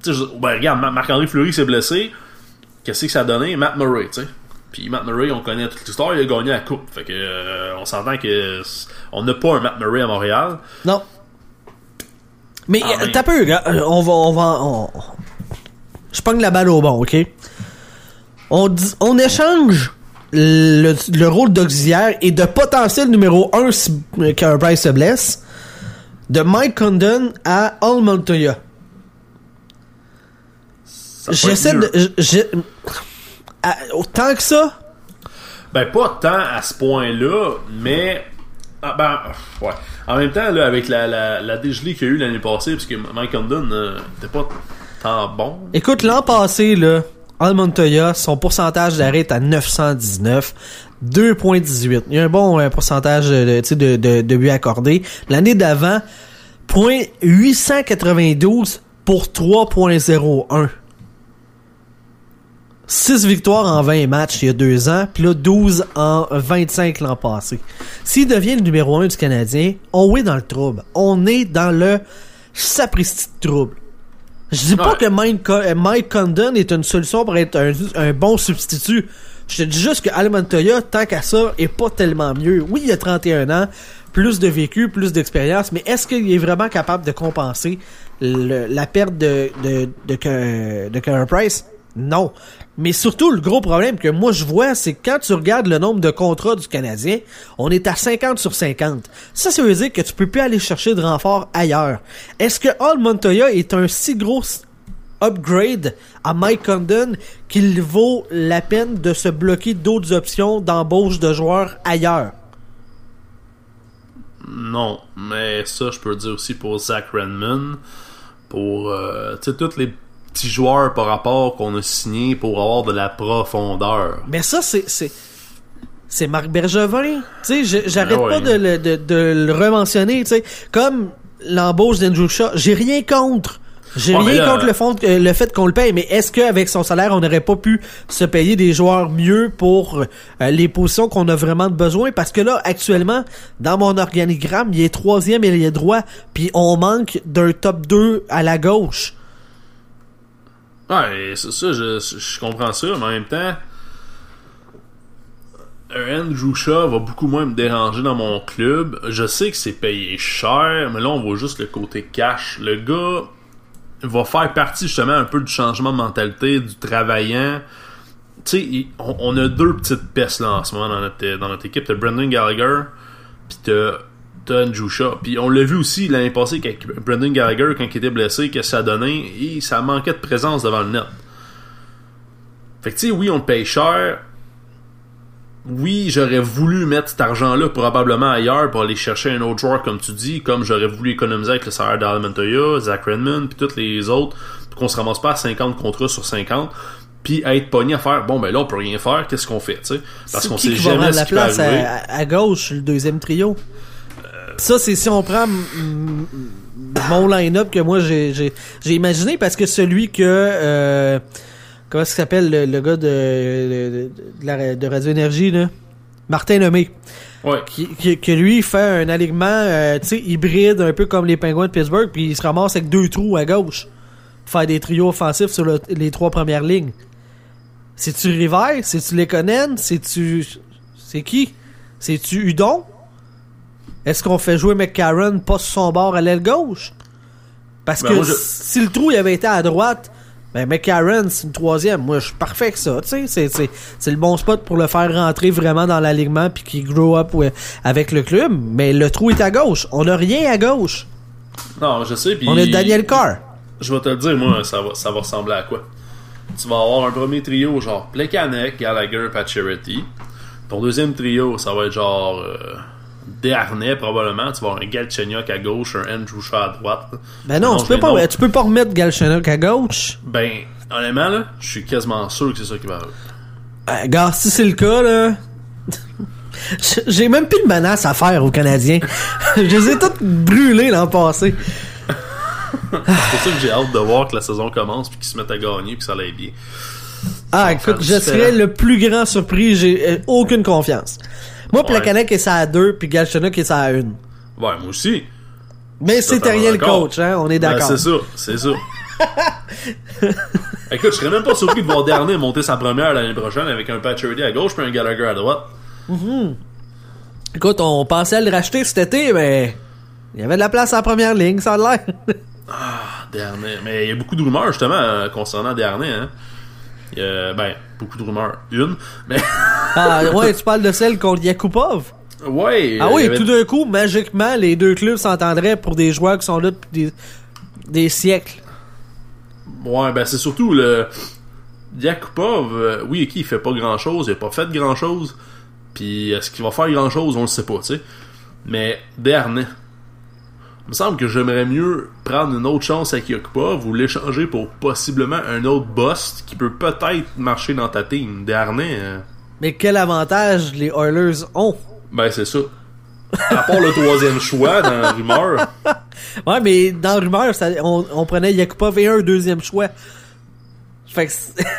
ben, regarde, Ma- Marc-André Fleury s'est blessé. Qu'est-ce que ça a donné? Matt Murray, tu sais. Puis Matt Murray, on connaît toute l'histoire, il a gagné la coupe. Fait que euh, on s'entend que on n'a pas un Matt Murray à Montréal. Non. Mais Ah, euh, t'as peu, gars. Euh, On va, on va, on... Je pogne la balle au bon, ok? On, dit- on échange le, le rôle d'auxiliaire et de potentiel numéro 1 si euh, Carey Price se blesse de Mike Condon à Al Montoya. J'essaie de... à- autant que ça? Ben, pas tant à ce point-là, mais. Ah, ben, ouais. En même temps, là, avec la, la, la dégelée qu'il y a eu l'année passée, parce que Mike Condon euh, était pas tant bon. Écoute, l'an passé, là, Al Montoya, son pourcentage d'arrêt est à 919, 2.18. Il y a un bon euh, pourcentage de, de, de, de buts accordés. L'année d'avant, point 892 pour 3.01. 6 victoires en 20 matchs il y a deux ans, puis là 12 en 25 l'an passé. S'il devient le numéro 1 du Canadien, on est dans le trouble. On est dans le sapristi de trouble. Je dis pas que Mike, euh, Mike Condon est une solution pour être un, un bon substitut. Je te dis juste que Al Montoya, tant qu'à ça, est pas tellement mieux. Oui, il a 31 ans, plus de vécu, plus d'expérience, mais est-ce qu'il est vraiment capable de compenser le- la perte de, de, de, de Price? Non. Mais surtout, le gros problème que moi je vois, c'est que quand tu regardes le nombre de contrats du Canadien, on est à 50 sur 50. Ça, ça veut dire que tu peux plus aller chercher de renfort ailleurs. Est-ce que Al Montoya est un si gros upgrade à Mike Condon qu'il vaut la peine de se bloquer d'autres options d'embauche de joueurs ailleurs? Non, mais ça, je peux le dire aussi pour Zach Redmond, pour euh, tous les petits joueurs par rapport qu'on a signés pour avoir de la profondeur. Mais ça, c'est, c'est, c'est Marc Bergevin. Tu sais, j'arrête Ah ouais. pas de le, de, de le rementionner, tu sais. Comme l'embauche d'Andrew Shaw, j'ai rien contre. J'ai Ouais, rien là- contre le, fond, euh, le fait qu'on le paye, mais est-ce qu'avec son salaire, on n'aurait pas pu se payer des joueurs mieux pour euh, les positions qu'on a vraiment besoin? Parce que là, actuellement, dans mon organigramme, il est troisième et il est droit, puis on manque d'un top 2 à la gauche. Ouais, c'est ça, je, je comprends ça, mais en même temps, Andrew Shaw va beaucoup moins me déranger dans mon club. Je sais que c'est payé cher, mais là, on voit juste le côté cash. Le gars va faire partie justement un peu du changement de mentalité, du travaillant. Tu sais, on a deux petites pestes là en ce moment dans notre, dans notre équipe. T'as Brendan Gallagher, puis t'as Shaw. Puis on l'a vu aussi l'année passée avec Brendan Gallagher quand il était blessé, que ça donnait, et ça manquait de présence devant le net. Fait que tu sais, oui, on le paye cher. Oui, j'aurais voulu mettre cet argent-là probablement ailleurs pour aller chercher un autre joueur, comme tu dis, comme j'aurais voulu économiser avec le salaire d'Al Montoya, Zach Redmond, puis tous les autres, pour qu'on se ramasse pas à 50 contrats sur 50, puis être pogné à faire, bon, ben là, on peut rien faire, qu'est-ce qu'on fait, tu sais? Parce qu'on sait qui va jamais ce la qui peut place arriver. à, à- à gauche, le deuxième trio? Ça, c'est si on prend mon line-up que moi j'ai imaginé parce que celui que euh, comment ça s'appelle le, le gars de de, de, la- de Radio Énergie là, Martin Lemay, Ouais. qui, qui, que lui fait un alignement euh, tu sais hybride un peu comme les Penguins de Pittsburgh puis il se ramasse avec deux trous à gauche, faire des trios offensifs sur le- les trois premières lignes. C'est-tu River? C'est-tu Lekonen? C'est-tu... C'est qui? C'est-tu Udon? Est-ce qu'on fait jouer McCarron pas sur son bord à l'aile gauche? Parce Ben, que moi, je- si le trou il avait été à droite, ben McCarron, c'est une troisième. Moi, je suis parfait avec ça. Tu sais, c'est, c'est, c'est le bon spot pour le faire rentrer vraiment dans l'alignement puis qu'il grow up ouais, avec le club. Mais le trou est à gauche. On a rien à gauche. Non, je sais. Puis On est Daniel Carr. Je vais te le dire, moi, ça va, ça va ressembler à quoi? Tu vas avoir un premier trio genre Plekanec, Gallagher, Pacioretty. Ton deuxième trio, ça va être genre euh, Desharnais probablement. Tu vas avoir un Galchenyuk à gauche, un Andrew Shaw à droite. Ben non, Non, tu peux pas, tu peux pas remettre Galchenyuk à gauche. Ben, honnêtement, là, je suis quasiment sûr que c'est ça qui va arriver. Euh, gars, si c'est le cas, là. J'ai même plus de menaces à faire aux Canadiens. Je les ai toutes brûlées l'an passé. C'est pour ça que j'ai hâte de voir que la saison commence puis qu'ils se mettent à gagner puis que ça aille bien. Ah, écoute, je serais le plus grand surpris. J'ai euh, aucune confiance. Moi, Ouais. Plekanec est ça à 2, puis Galchenyuk est ça à 1. Ouais, moi aussi. Mais c'était rien le coach, hein? On est Ben, d'accord. c'est ça, c'est ça. Écoute, je serais même pas surpris de voir Dernier monter sa première l'année prochaine avec un Pacioretty à gauche puis un Gallagher à droite. Écoute, on pensait à le racheter cet été, mais il y avait de la place la première ligne, ça a l'air. Ah, Dernier. Mais il y a beaucoup de rumeurs, justement, euh, concernant Dernier. Hein. A, ben, beaucoup de rumeurs. Une. Mais, ah, ouais, tu parles de celle contre Yakupov? ouais. Ah euh, oui, avait- tout d'un coup, magiquement, les deux clubs s'entendraient pour des joueurs qui sont là depuis des, des siècles. Ouais, ben, c'est surtout le. Yakupov, euh, oui, ok, il fait pas grand chose, il a pas fait grand chose. Puis, est-ce qu'il va faire grand chose, on le sait pas, tu sais. Mais, Dernier. Il me semble que j'aimerais mieux prendre une autre chance avec Yakupov ou l'échanger pour possiblement un autre boss qui peut peut-être marcher dans ta team. Dernier, euh, Mais quel avantage les Oilers ont? ben c'est ça. À part le troisième choix dans la rumeur. Ouais, mais dans Rumeur, ça- on, on prenait Yakupov et un deuxième choix. Fait que...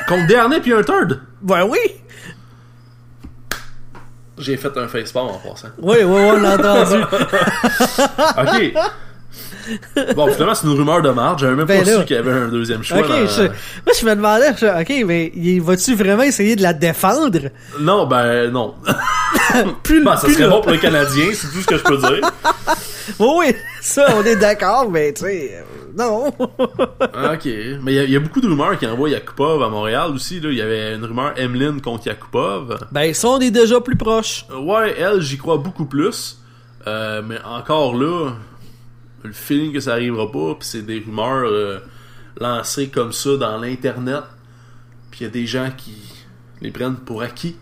Contre Dernier puis un third? ben oui! J'ai fait un facepalm en passant. Oui, oui, oui, on l'a entendu. Ok. Bon, finalement, c'est une rumeur de marge. J'avais même Ben pas là. su qu'il y avait un deuxième choix. ok, dans- je, moi je me demandais, je- ok, mais vas-tu vraiment essayer de la défendre? Non, ben non. Plus, Ben, ça plus serait bon pour les Canadiens, c'est tout ce que je peux dire. Oui, oui, ça, on est d'accord, mais tu sais, non. Ah, Ok. Mais il y a- il y, a beaucoup de rumeurs qui envoient Yakupov à Montréal aussi. Là. Il y avait une rumeur Emeline contre Yakupov. ben, ça, on est déjà plus proche. Ouais, elle, j'y crois beaucoup plus. Euh, mais encore là, le feeling que ça arrivera pas, puis c'est des rumeurs euh, lancées comme ça dans l'internet. Puis il y a des gens qui les prennent pour acquis.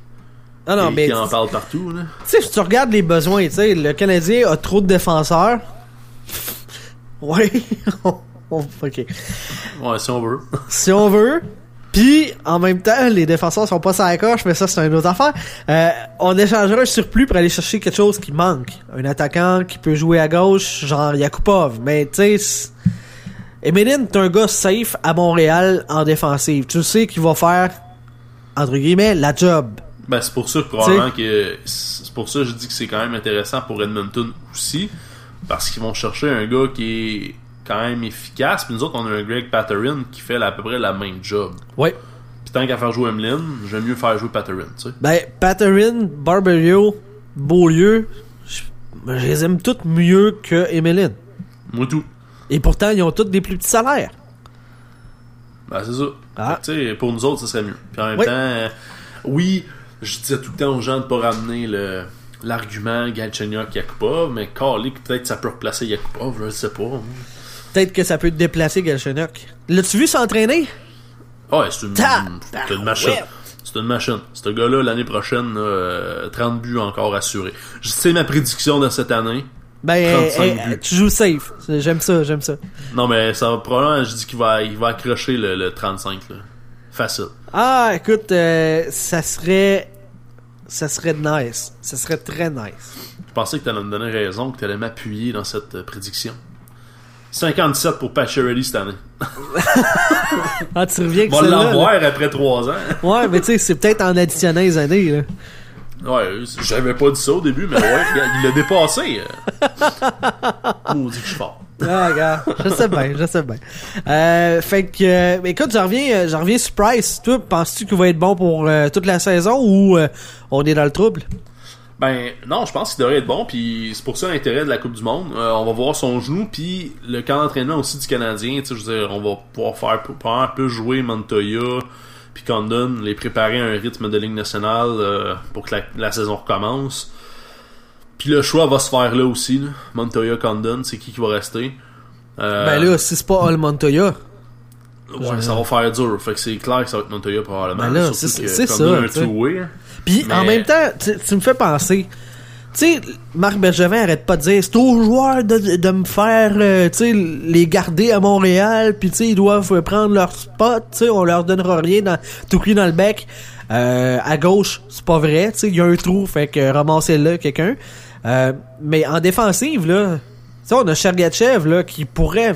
Ah non, et mais qui en tu parlent partout. Là. sais, si tu regardes les besoins, tu sais, le Canadien a trop de défenseurs. Ouais, ok. Ouais, si on veut. si on veut. Puis, en même temps, les défenseurs sont pas sur la coche, mais ça, c'est une autre affaire. Euh, on échangera un surplus pour aller chercher quelque chose qui manque. Un attaquant qui peut jouer à gauche, genre Yakupov. Mais, tu sais, Emeline, t'es un gars safe à Montréal en défensive. Tu sais qu'il va faire, entre guillemets, la job. Ben, c'est pour ça que probablement que. C'est pour ça que je dis que c'est quand même intéressant pour Edmonton aussi. Parce qu'ils vont chercher un gars qui est quand même efficace. Puis nous autres, on a un Greg Patterin qui fait à peu près la même job. Ouais. Puis tant qu'à faire jouer Emeline, j'aime mieux faire jouer Patterin, tu sais. Ben, Patterin, Barberio, Beaulieu, je les aime toutes mieux que Emeline. Moi tout. Et pourtant, ils ont tous des plus petits salaires. Ben, c'est ça. Ah. Fait sais, pour nous autres, ça serait mieux. Puis en même Oui. temps, euh, oui, je disais tout le temps aux gens de pas ramener le l'argument Galchenyuk Yakupov, mais Kalik, peut-être ça peut replacer Yakupov, je sais pas. Peut-être que ça peut déplacer Galchenyuk. L'as-tu vu s'entraîner? Ouais, c'est une, c'est une machine. C'est une machine. Ce gars-là, l'année prochaine, euh, 30 buts encore assurés. Sais ma prédiction de cette année. Ben, 35 eh, buts. tu joues safe. J'aime ça, j'aime ça. Non, mais ça va probablement, je dis qu'il va, il va accrocher le, le 35, là. Facile. Ah, écoute, euh, ça serait... Ça serait nice. Ça serait très nice. Je pensais que tu allais me donner raison, que tu allais m'appuyer dans cette euh, prédiction. 57 pour Pacioretty cette année. Ah, tu reviens que On va l'avoir après 3 ans. Ouais, mais tu sais, c'est peut-être en additionnant les années, là. Ouais, j'avais pas dit ça au début, mais ouais, il l'a dépassé. euh. Maudit que je suis fort. Ah, regarde, je sais bien, je sais bien. Euh, fait que, euh, écoute, j'en reviens, euh, j'en reviens sur Price. Toi, penses-tu qu'il va être bon pour euh, toute la saison ou euh, on est dans le trouble? Ben non, je pense qu'il devrait être bon, puis c'est pour ça l'intérêt de la Coupe du Monde. Euh, on va voir son genou, puis le camp d'entraînement aussi du Canadien. Tu sais, je veux dire, on va pouvoir faire pouvoir un peu jouer Montoya, puis Condon, les préparer à un rythme de ligne nationale euh, pour que la, la saison recommence. Puis le choix va se faire là aussi. Là. Montoya, Condon, c'est qui qui va rester? Euh, Ben là, si c'est pas Al Montoya. ouais, ça va faire dur. Fait que c'est clair que ça va être Montoya probablement. Ben là, c'est- ça. Puis en Mais- même temps, tu, tu me fais penser. Tu sais, Marc Bergevin arrête pas de dire c'est aux joueurs de, de me faire, euh, tu sais, les garder à Montréal, puis tu sais, ils doivent prendre leur spot, tu sais, on leur donnera rien dans, tout cuit dans le bec. Euh, à gauche, c'est pas vrai, tu sais, il y a un trou, fait que ramassez-le quelqu'un. Euh, mais en défensive, là, on a Chergachev, là, qui pourrait...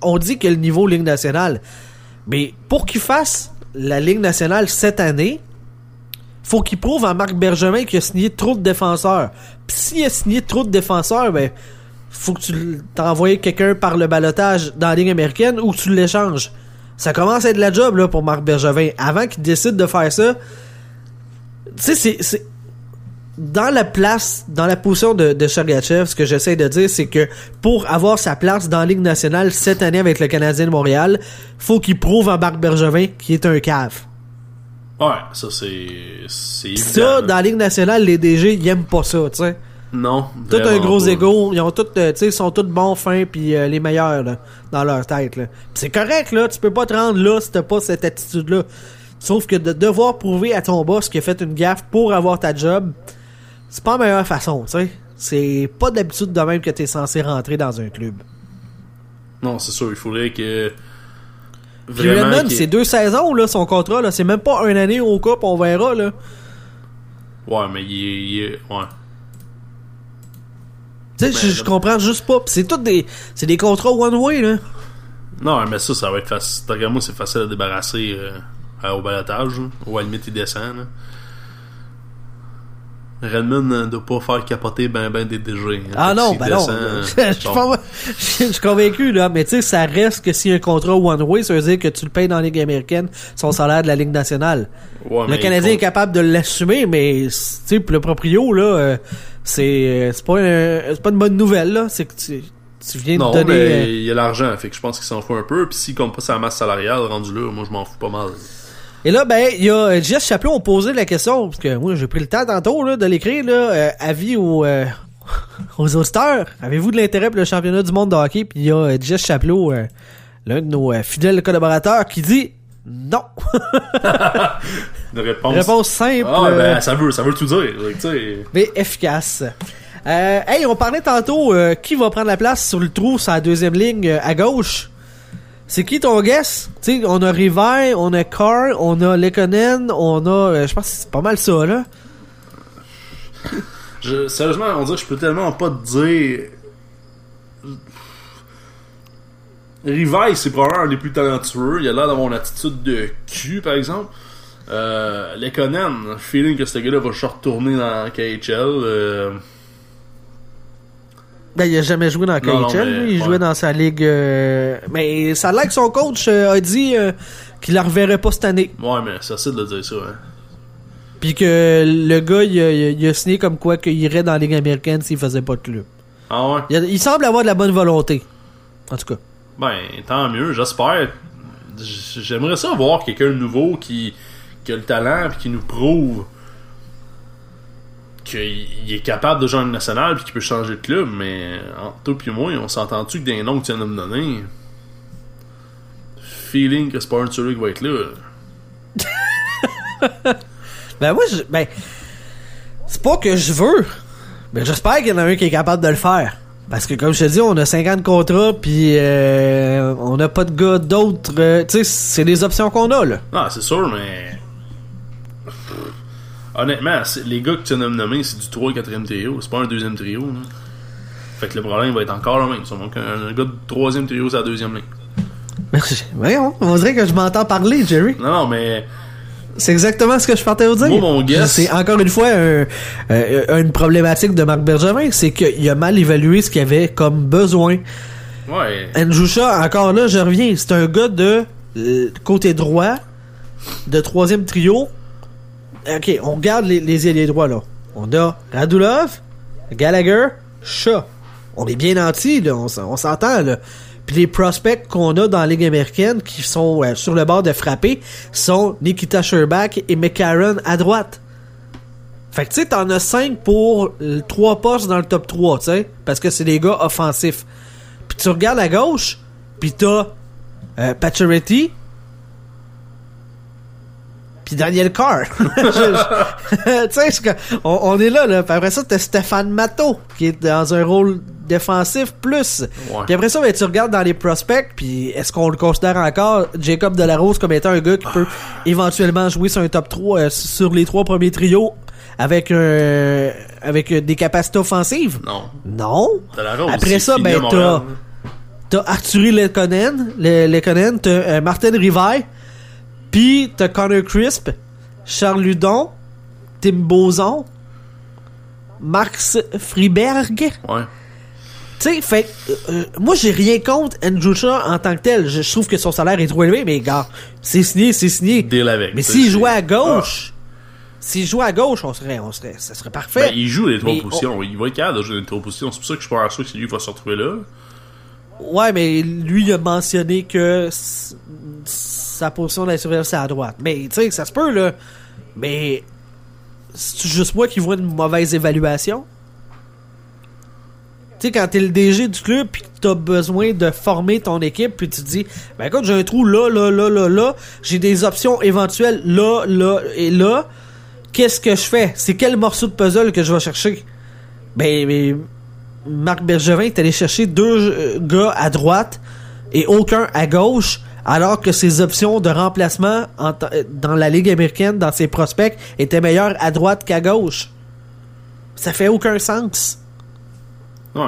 On dit que le niveau Ligue nationale, mais pour qu'il fasse la Ligue nationale cette année, faut qu'il prouve à Marc Bergevin qu'il a signé trop de défenseurs. Puis s'il a signé trop de défenseurs, ben faut que tu t'envoies quelqu'un par le balotage dans la ligne américaine ou que tu l'échanges. Ça commence à être la job là pour Marc Bergevin. Avant qu'il décide de faire ça, tu sais c'est dans la place, dans la position de, de Sergachev, ce que j'essaie de dire, c'est que pour avoir sa place dans la Ligue nationale cette année avec le Canadien de Montréal, faut qu'il prouve à Marc Bergevin qu'il est un cave. Ouais, ça c'est. Ça, dans la Ligue nationale, les DG, ils aiment pas ça, tu sais. Non. Tout un gros ego, ils ont tout, euh, ils sont tous bons, fins, puis euh, les meilleurs, là, dans leur tête, c'est correct, là, tu peux pas te rendre là si t'as pas cette attitude-là. Sauf que de devoir prouver à ton boss qu'il a fait une gaffe pour avoir ta job, c'est pas la meilleure façon, tu sais. C'est pas d'habitude de même que t'es censé rentrer dans un club. Non, c'est sûr, il faudrait que. Qu'il- c'est deux saisons, là, son contrat, là. C'est même pas une année au cap, on verra, là. Ouais, mais il est. il est- Ouais. Tu sais, Ben, je- comprends juste pas. C'est tout des, c'est des contrats one way, là. Non, mais ça, ça va être facile. Regarde-moi, c'est facile à débarrasser euh, au balotage, là. ou à la limite, il descend. Là. Redmond ne doit pas faire capoter ben ben des DG. hein. Ah non, ben non. descend, Je suis bon. pas- je suis convaincu, là. Mais tu sais, ça reste que a un contrat one-way, ça veut dire que tu le payes dans la Ligue américaine, son salaire de la Ligue nationale. Ouais, le Canadien est capable de l'assumer, mais, tu sais, le proprio, là, euh, c'est, euh, c'est pas, un- c'est pas une bonne nouvelle, là. C'est que tu, tu viens Non, de donner... mais euh, il y a l'argent, fait que je pense qu'il s'en fout un peu. Puis s'il compte pas sa masse salariale rendu là, moi je m'en fous pas mal. Et là, ben, il y a euh, Jess Chaplot, on posé la question, parce que moi, j'ai pris le temps tantôt, là, de l'écrire, là, euh, avis aux, euh, aux auditeurs. Avez-vous de l'intérêt pour le championnat du monde de hockey? Puis il y a euh, Jess Chaplot, euh, l'un de nos fidèles collaborateurs, qui dit non. Une réponse. Réponse simple, Ah, ben ça veut, ça veut tout dire. Mais efficace. Euh, hey, on parlait tantôt, euh, qui va prendre la place sur le trou, sur la deuxième ligne, à gauche? C'est qui ton guess? Tu sais, on a River, on a Carr, on a Lekonen, on a... euh, je pense que c'est pas mal ça, là. Je, sérieusement, on dirait que je peux tellement pas te dire. Rivaille, c'est probablement un des plus talentueux. Il a l'air d'avoir une attitude de cul, par exemple. Euh, Lekonen, feeling que ce gars-là va se retourner dans KHL. euh, Ben, il a jamais joué dans Non, non, KHL, mais- il ouais. jouait dans sa ligue. euh, Mais ça a l'air que son coach euh, a dit euh, qu'il la reverrait pas cette année. Ouais, mais c'est facile de dire ça. Hein. Puis que le gars, il a, il a signé comme quoi qu'il irait dans la ligue américaine s'il faisait pas de club. Ah ouais? Il, semble avoir de la bonne volonté. En tout cas. Ben, tant mieux, j'espère. J'aimerais ça voir quelqu'un de nouveau qui, qui a le talent et qui nous prouve qu'il il est capable de jouer en national puis qu'il peut changer de club, mais entre toi et moi, on s'entend-tu que des noms que tu viens de me donner, feeling que c'est pas un de ceux qui va être là. Ben moi, je, ben, c'est pas que je veux, mais j'espère qu'il y en a un qui est capable de le faire. Parce que comme je te dis, on a 50 contrats, puis euh, on n'a pas de gars d'autres. euh, tu sais, c'est des options qu'on a là. Non, c'est sûr, mais. Honnêtement, les gars que tu me nommer, c'est du 3 et 4e trio, c'est pas un deuxième trio. Là. Fait que le problème va être encore le même. Ça manque un, un gars de troisième trio, c'est la deuxième ligne. Voyons, on dirait que je m'entends parler, Jerry. Non, non, mais C'est exactement ce que je partais vous dire. Moi, mon guess- C'est encore une fois un- euh, une problématique de Marc Bergevin, c'est qu'il a mal évalué ce qu'il y avait comme besoin. ouais. Andjoucha, encore là, je reviens, c'est un gars de euh, côté droit, de troisième trio. Ok, on regarde les, les droits là. on a Radulov, Gallagher, Shaw. On est bien nantis, là, on, s'en- on s'entend, là. Puis les prospects qu'on a dans la Ligue américaine qui sont euh, sur le bord de frapper sont Nikita Sherbak et McCarron à droite. Fait que tu sais, t'en as 5 pour 3 postes dans le top 3, tu sais, parce que c'est des gars offensifs. Puis tu regardes à gauche, puis t'as euh, puis Daniel Carr. Tu sais, on, on est là, là. Puis après ça, t'as Stéphane Matteau, qui est dans un rôle défensif plus. Ouais. Puis après ça, ben, tu regardes dans les prospects, puis est-ce qu'on le considère encore, Jacob Delarose, comme étant un gars qui peut éventuellement jouer sur un top 3, euh, sur les trois premiers trios, avec un, avec euh, des capacités offensives? Non. Non. T'as la rose, Après ça, ben, t'as- T'as Arthurie Lekonen, le, Lekonen, t'as euh, Martin Rivaille, puis t'as Connor Crisp, Charles Ludon, Tim Boson, Max Friberg. Ouais. Tu sais, fait euh, euh, moi j'ai rien contre Andrew Shaw en tant que tel. Je, trouve que son salaire est trop élevé, mais gars, c'est signé, c'est signé. Deal avec. Mais s'il c'est- jouait à gauche, s'il jouait à gauche, on serait, on serait, ça serait Ah. parfait. Ben, il joue les trois Mais positions. Il va être capable de jouer les trois positions. C'est pour ça que je suis pas sûr que lui va se retrouver là. Ouais, mais lui, il a mentionné que sa position d'assurance, c'est à droite. Mais, tu sais, ça se peut, là. Mais, c'est juste moi qui vois une mauvaise évaluation? Tu sais, quand t'es le DG du club, puis t'as besoin de former ton équipe, puis tu te dis, ben écoute, j'ai un trou là, là, là, là, là, j'ai des options éventuelles là, là et là. Qu'est-ce que je fais? C'est quel morceau de puzzle que je vais chercher? Ben, mais Marc Bergevin est allé chercher deux euh, gars à droite et aucun à gauche, alors que ses options de remplacement en euh, dans la Ligue américaine, dans ses prospects, étaient meilleures à droite qu'à gauche. Ça fait aucun sens. Ouais.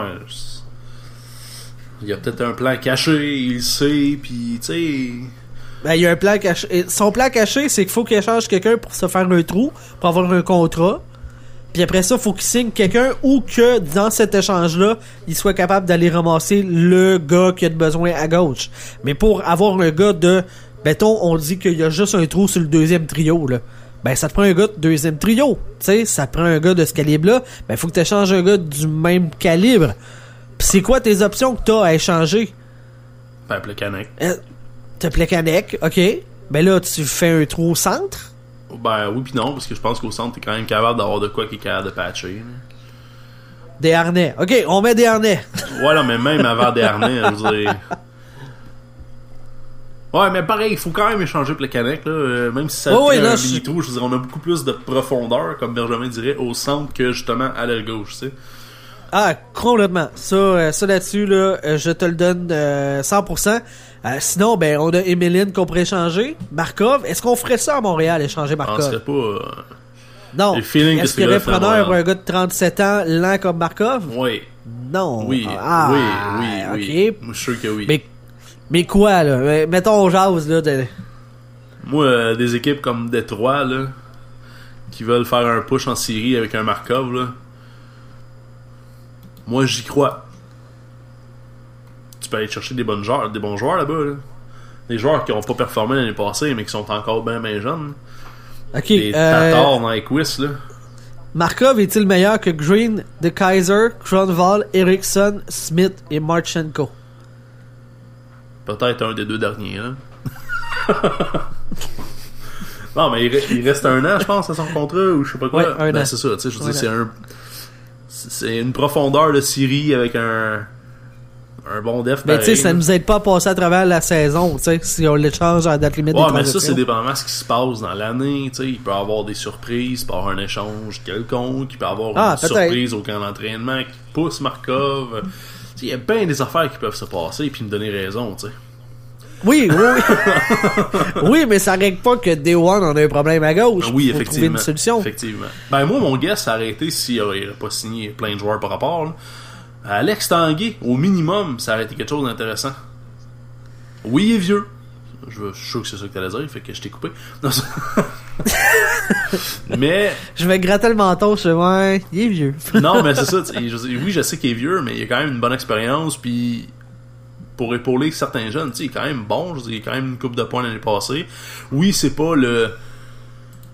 Il y a peut-être un plan caché, il le sait, puis tu sais. Ben, il y a un plan caché. Son plan caché, c'est qu'il faut qu'il échange quelqu'un pour se faire un trou, pour avoir un contrat. Puis après ça, faut qu'il signe quelqu'un ou que dans cet échange-là, il soit capable d'aller ramasser le gars qui a de besoin à gauche. Mais pour avoir un gars de, mettons, on dit qu'il y a juste un trou sur le deuxième trio, là. Ben, ça te prend un gars de deuxième trio. Tu sais, ça te prend un gars de ce calibre-là. Ben, faut que tu échanges un gars du même calibre. Puis c'est quoi tes options que t'as à échanger? Ben, le Canuck. Euh, T'as Plekanec, ok. Ben là, tu fais un trou au centre. Ben oui, puis non, parce que je pense qu'au centre, t'es quand même capable d'avoir de quoi qui est capable de patcher. Des harnais. Ok, on met des harnais. Ouais, non, mais même avant des harnais, je veux dire. Ouais, mais pareil, il faut quand même échanger pour le Canuck, là. euh, même si ça Ouais, fait ouais, un mini je- trou, je veux dire, on a beaucoup plus de profondeur, comme Benjamin dirait, au centre que justement à l'aile gauche, tu sais. Ah, complètement. Ça, euh, ça là-dessus, là, euh, je te le donne euh, 100%. Euh, sinon, ben, on a Emeline qu'on pourrait échanger. Markov, est-ce qu'on ferait ça à Montréal, échanger Je Markov? penserais pas. euh, Non. Est-ce ce qu'il y aurait preneur Montréal. un gars de 37 ans, lent comme Markov? Ouais. Non. Oui, Ah, oui, oui, oui. je suis sûr que oui. Mais, mais quoi, là? Euh, Mettons, on jase, là, de... Moi, euh, des équipes comme Détroit, là, qui veulent faire un push en série avec un Markov, là, moi, j'y crois. Peux aller chercher des, bonnes joueurs, des bons joueurs là-bas, là. Des joueurs qui n'ont pas performé l'année passée, mais qui sont encore bien, bien jeunes. Ok, Des euh, Tatars dans les quiz, là. Markov est-il meilleur que Green, De Kaiser, Kronval, Eriksson, Smith et Marchenko? Peut-être un des deux derniers, non, mais il, re- il reste un an, je pense, à son contrat, ou je sais pas quoi. Ouais, ben, c'est ça, tu sais, je veux Un dire, c'est un. C'est une profondeur de série avec un. Un bon def Mais tu sais, ça nous aide pas à passer à travers la saison, tu sais, si on l'échange à la date limite Ouais, mais ça, c'est dépendamment de ce qui se passe dans l'année. Tu sais, il peut y avoir des surprises, il peut y avoir un échange quelconque, il peut y avoir Ah, une surprise au camp d'entraînement qui pousse Markov. Il y a bien des affaires qui peuvent se passer et puis me donner raison, tu sais. Oui, oui, oui. mais ça règle pas que Day One on a un problème à gauche. Oui, Faut trouver effectivement. une solution. Effectivement. Ben, moi, mon guess, ça a arrêté s'il n'aurait pas signé plein de joueurs par rapport. là. Alex Tanguay, au minimum, ça aurait été quelque chose d'intéressant. Oui, il est vieux. Je, veux- je suis sûr que c'est ça que t'allais dire, fait que je t'ai coupé. Non, ça- mais, Je vais gratter le menton, je ouais, il est vieux. non, mais c'est ça. je oui, je sais qu'il est vieux, mais il a quand même une bonne expérience, puis pour épauler certains jeunes, il est quand même bon. Je veux dire, il a quand même une coupe de points l'année passée. Oui, c'est pas le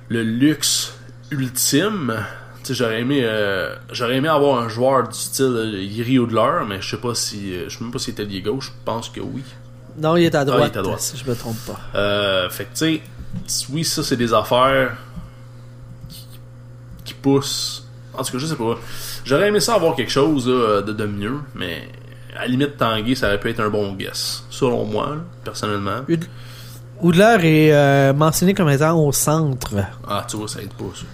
le luxe ultime j'aurais aimé, euh, j'aurais aimé avoir un joueur du style euh, Yuri Odler, mais je sais pas si, euh, je sais même pas s'il était lié gauche. Je pense que oui. Non, il est à Ah, il droite, est à droite. si je me trompe pas. Euh, fait que tu sais, oui, ça c'est des affaires qui, qui poussent. En tout cas, je sais pas. J'aurais aimé ça avoir quelque chose là, de, de mieux, mais à la limite, Tanguy, ça aurait pu être un bon guess, selon moi, là, personnellement. Ud- Oudler est euh, mentionné comme étant au centre. Ah, tu vois, ça aide pas, ça.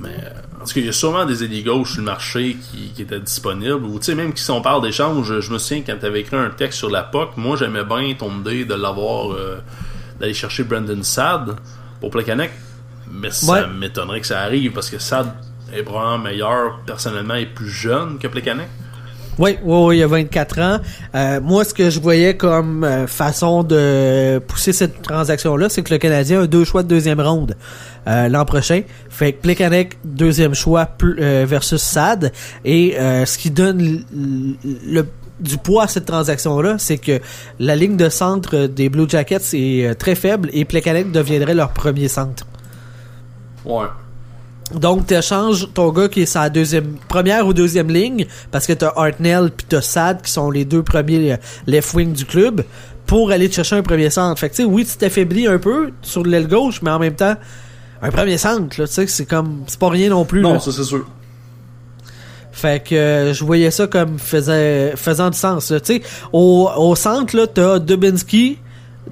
Mais, en tout cas, il y a sûrement des ailiers gauches sur le marché qui, qui étaient disponibles. Ou, tu sais, même si on parle d'échange, je, je me souviens quand tu avais écrit un texte sur la POC, moi, j'aimais bien ton idée de l'avoir, euh, d'aller chercher Brandon Sad pour Plekanec. Mais ça Ouais. m'étonnerait que ça arrive parce que Sad est probablement meilleur, personnellement, et plus jeune que Plekanec. Oui, oui, il y a 24 ans. Euh, moi, ce que je voyais comme euh, façon de pousser cette transaction-là, c'est que le Canadien a deux choix de deuxième ronde euh, l'an prochain. Fait que Plekanec, deuxième choix versus Sad. Et ce qui donne le du poids à cette transaction-là, c'est que la ligne de centre des Blue Jackets est très faible et Plekanec deviendrait leur premier centre. Ouais. Donc, tu échanges ton gars qui est sa deuxième, première ou deuxième ligne, parce que t'as Hartnell puis t'as Sad qui sont les deux premiers euh, left wing du club, pour aller te chercher un premier centre. Fait que, tu sais, oui, tu t'affaiblis un peu sur l'aile gauche, mais en même temps, un premier centre, là, tu sais, c'est comme, c'est pas rien non plus. Non, là. ça c'est sûr. Fait que euh, je voyais ça comme faisait, faisant du sens. là. Tu sais, au, au centre, là, t'as Dubinsky,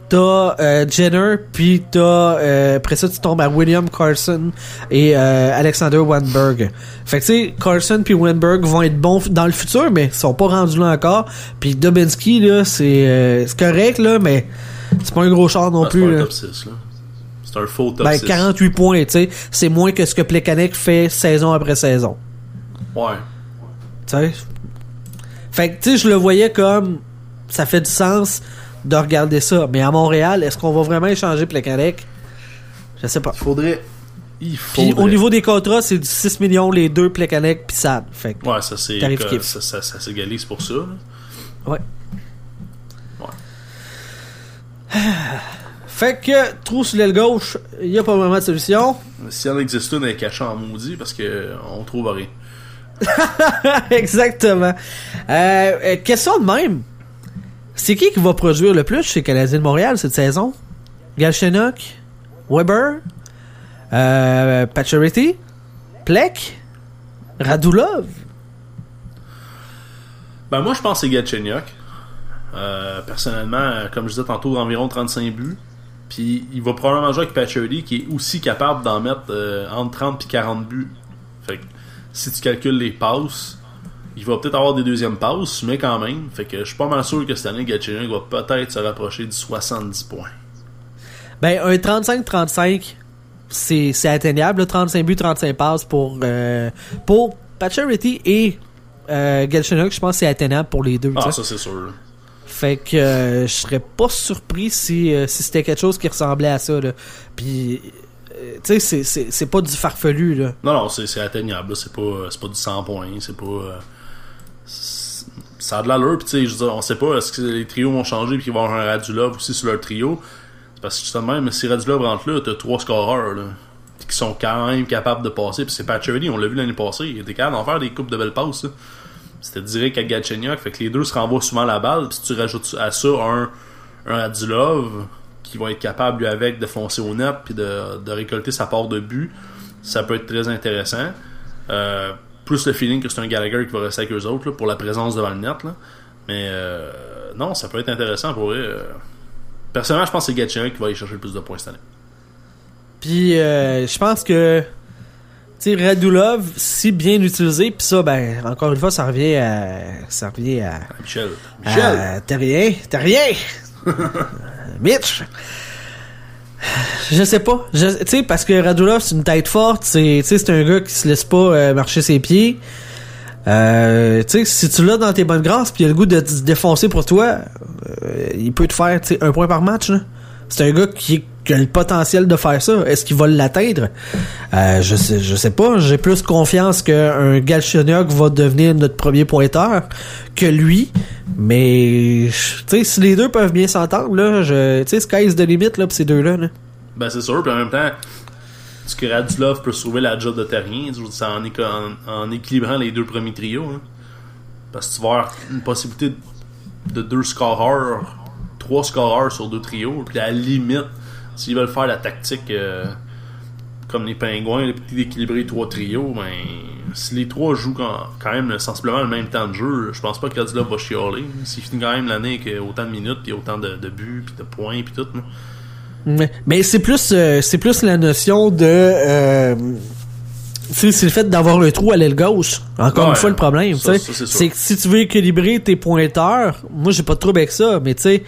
t'as euh, Jenner, puis t'as euh, après ça tu tombes à William Carson et euh, Alexander Wenberg. Fait que tu sais, Carson puis Wenberg vont être bons dans le futur, mais ils sont pas rendus là encore. Puis Dubinsky là, c'est c'est correct là, mais c'est pas un gros char non Ah, plus. là. top 6, là. C'est un faux top Ben 6. 48 points, tu sais, c'est moins que ce que Plekanec fait saison après saison. Ouais. Tu sais? Fait que, tu sais, je le voyais comme ça fait du sens de regarder ça. Mais à Montréal, est-ce qu'on va vraiment échanger Plekanec? Je sais pas. Il faudrait. Il Puis faudrait. au niveau des contrats, c'est du 6 millions les deux Plekanec puis Sad. Fait que, Ouais, ça c'est. Ça, ça, ça s'égalise pour ça. ouais. Ouais. Fait que, trou sur l'aile gauche, il y a pas vraiment de solution. Si en existe une, elle est cachée en maudit parce que euh, on trouve rien. Exactement. Euh, euh, question de même. C'est qui qui va produire le plus chez Canadien de Montréal cette saison? Galchenyuk? Weber? Euh, Pacioretty? Plek? Radulov? Ben moi je pense que c'est Gatchenyuk. Euh, personnellement, comme je disais tantôt, environ 35 buts. Puis il va probablement jouer avec Patcherly qui est aussi capable d'en mettre euh, entre 30 et 40 buts. Fait que si tu calcules les passes, il va peut-être avoir des deuxièmes passes, mais quand même. Fait que je suis pas mal sûr que cette année, Gatchenyuk va peut-être se rapprocher du 70 points. Ben, un 35-35, c'est c'est atteignable. là. 35 buts, 35 passes pour, euh, pour Pacioretty et euh, Galchenyuk. Je pense que c'est atteignable pour les deux. Ah, ça c'est sûr. Fait que euh, je serais pas surpris si, euh, si c'était quelque chose qui ressemblait à ça. Là. Puis, euh, tu sais, c'est- pas du farfelu. Là. Non, non, c'est atteignable. C'est pas, c'est pas du 100 points. C'est pas. Ça a de l'allure. Puis, tu sais, je veux dire, on sait pas est-ce que les trios vont changer puis qu'il va y avoir un Radulov aussi sur leur trio? Parce que justement, même si Radulov rentre là, t'as trois scoreurs là, qui sont quand même capables de passer. Puis c'est Pacioretty, on l'a vu l'année passée. Il était capable d'en faire des coupes de belles passes. C'était direct à Gatchenyuk. Fait que les deux se renvoient souvent la balle. Puis si tu rajoutes à ça un, un Radulov qui va être capable, lui, avec, de foncer au net puis de, de récolter sa part de but, ça peut être très intéressant. Euh, plus le feeling que c'est un Gallagher qui va rester avec eux autres là, pour la présence devant le net. Là. Mais euh, non, ça peut être intéressant pour eux. Personnellement, je pense que c'est Gatchenyuk qui va aller chercher le plus de points cette année. Puis, euh, je pense que, tu sais, Radulov, si bien utilisé, puis ça, ben, encore une fois, ça revient à. Ça revient à. Michel. Michel! T'as rien? T'as rien? Mitch! Je sais pas. Tu sais, parce que Radulov, c'est une tête forte. C'est, un gars qui se laisse pas euh, marcher ses pieds. Euh, tu sais, si tu l'as dans tes bonnes grâces puis il a le goût de te défoncer pour toi, euh, il peut te faire, un point par match. C'est un gars qui, qui a le potentiel de faire ça. Est-ce qu'il va l'atteindre? Euh, je sais, je sais pas. J'ai plus confiance qu'un Galchenyuk va devenir notre premier pointeur que lui. Mais, tu sais, si les deux peuvent bien s'entendre, là, tu sais, sky's the limit, là, pour ces deux-là, là. Ben c'est sûr, puis en même temps, ce que Radulov peut sauver la job de Terrien, en, en, en, équilibrant les deux premiers trios. Hein. Parce que tu vas avoir une possibilité de deux scoreurs, trois scoreurs sur deux trios. Puis à la limite, s'ils veulent faire la tactique euh, comme les pingouins, d'équilibrer trois trios, ben si les trois jouent quand, même sensiblement le même temps de jeu, je pense pas que va chialer. S'il finit quand même l'année avec autant de minutes, puis autant de, buts, puis de points, puis tout. Mais, c'est plus euh, c'est plus la notion de euh, c'est le fait d'avoir un trou à l'aile gauche. Encore une fois, le problème, c'est que si tu veux équilibrer tes pointeurs, moi j'ai pas de trouble avec ça, mais tu sais,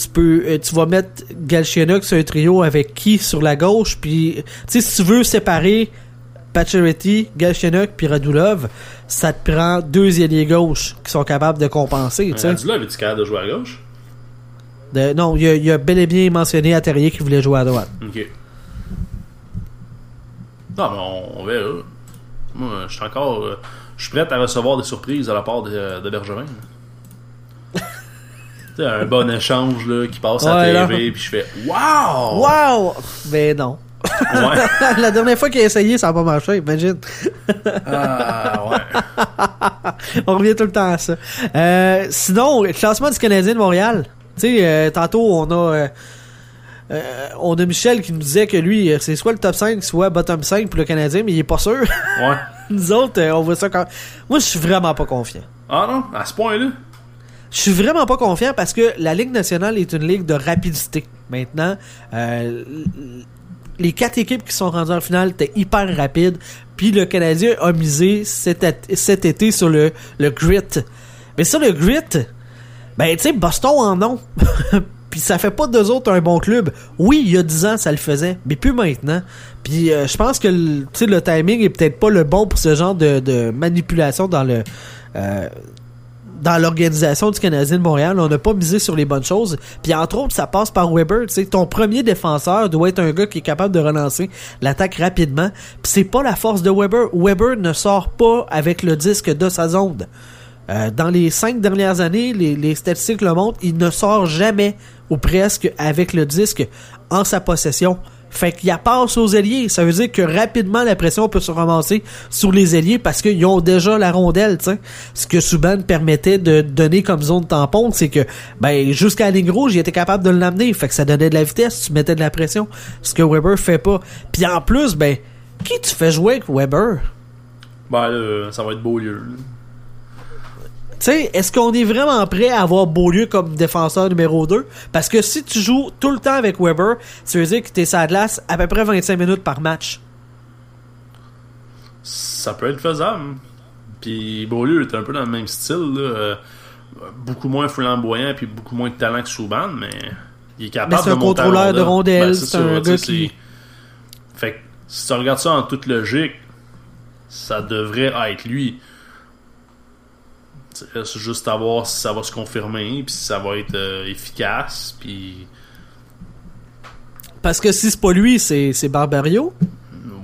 tu peux euh, tu vas mettre Galchenyuk sur un trio avec qui? Sur la gauche, puis tu sais si tu veux séparer Pacioretty, Galchenyuk puis Radulov, ça te prend deux ailiers gauche qui sont capables de compenser. Radulov est-tu capable de jouer à gauche? non, il y, a, bel et bien mentionné à Terrier qui voulait jouer à droite. Ok. Non, mais on, verra. Moi, je suis encore. Euh, je suis prêt à recevoir des surprises de la part de, de Bergevin. Un bon échange là, qui passe à la TV, puis je fais Waouh! Waouh! Mais non. Ouais. la dernière fois qu'il a essayé, ça n'a pas marché, imagine. ah, ouais. On revient tout le temps à ça. Euh, sinon, classement du Canadien de Montréal. Tu sais, euh, tantôt, on a. Euh, euh, on a Michel qui nous disait que lui, c'est soit le top 5, soit bottom 5 pour le Canadien, mais il est pas sûr. Ouais. nous autres, on voit ça quand. Moi, je suis vraiment pas confiant. Ah non, à ce point-là? Je suis vraiment pas confiant parce que la Ligue nationale est une ligue de rapidité. Maintenant, les quatre équipes qui sont rendues en finale étaient hyper rapides. Puis le Canadien a misé cet, été sur le, grit. Mais sur le grit, ben, tu sais, Boston en ont. Puis ça fait pas d'eux autres un bon club. Oui, il y a 10 ans, ça le faisait, mais plus maintenant. Puis euh, je pense que le, timing est peut-être pas le bon pour ce genre de, de manipulation dans le euh, dans l'organisation du Canadien de Montréal. On n'a pas misé sur les bonnes choses. Puis entre autres, ça passe par Weber. sais ton premier défenseur doit être un gars qui est capable de relancer l'attaque rapidement. Puis c'est pas la force de Weber. Weber ne sort pas avec le disque de sa zone. Euh, dans les cinq dernières années, les, statistiques le montrent, il ne sort jamais ou presque avec le disque en sa possession. Fait qu'il y a passe aux ailiers. Ça veut dire que rapidement la pression peut se ramasser sur les ailiers parce qu'ils ont déjà la rondelle, sais. Ce que Subban permettait de donner comme zone tampon, c'est que ben jusqu'à la ligne rouge, il était capable de l'amener. Fait que ça donnait de la vitesse, tu mettais de la pression. Ce que Weber fait pas. Puis en plus, ben, qui tu fais jouer avec Weber? Ben ça va être beau lieu. Tu sais, est-ce qu'on est vraiment prêt à avoir Beaulieu comme défenseur numéro 2? Parce que si tu joues tout le temps avec Weber, ça veut dire que t'es sur la glace à peu près 25 minutes par match. Ça peut être faisable. Puis Beaulieu est un peu dans le même style. Euh, beaucoup moins flamboyant puis beaucoup moins de talent que Souban, mais il est capable mais c'est un contrôleur de rondelles. Ben, c'est un gars qui... Fait que si tu regardes ça en toute logique, ça devrait être lui. C'est juste à voir si ça va se confirmer, puis si ça va être euh, efficace, puis. Parce que si c'est pas lui, c'est, c'est Barbario?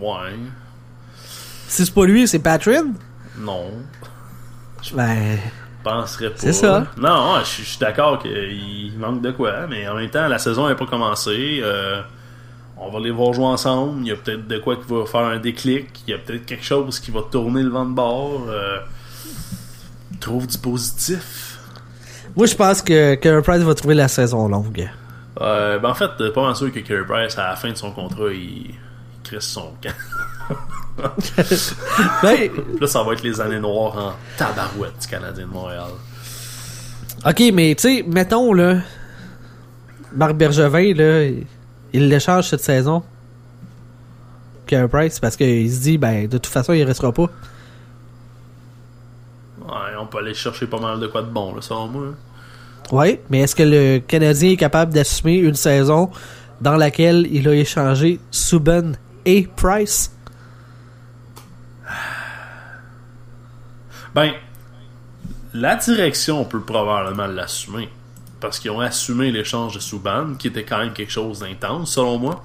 Ouais. Si c'est pas lui, c'est Patrin? Non. Ben. Je penserais pas. C'est ça. Non, je suis d'accord qu'il manque de quoi, mais en même temps, la saison n'est pas commencée. Euh, on va les voir jouer ensemble. Il y a peut-être de quoi qui va faire un déclic. Il y a peut-être quelque chose qui va tourner le vent de bord. Euh, trouve du positif? Moi, je pense que Carey Price va trouver la saison longue. Euh, ben en fait, pas mal sûr que Carey Price, à la fin de son contrat, il, il crisse son camp. ben... Là, ça va être les années noires en tabarouette du Canadien de Montréal. Ok, mais tu sais, mettons, là, Marc Bergevin, là, il l'échange cette saison. Carey Price, parce qu'il se dit, ben, de toute façon, il restera pas on peut aller chercher pas mal de quoi de bon, là, selon moi. Oui, mais est-ce que le Canadien est capable d'assumer une saison dans laquelle il a échangé Subban et Price? Ben, la direction peut probablement l'assumer. Parce qu'ils ont assumé l'échange de Subban, qui était quand même quelque chose d'intense, selon moi.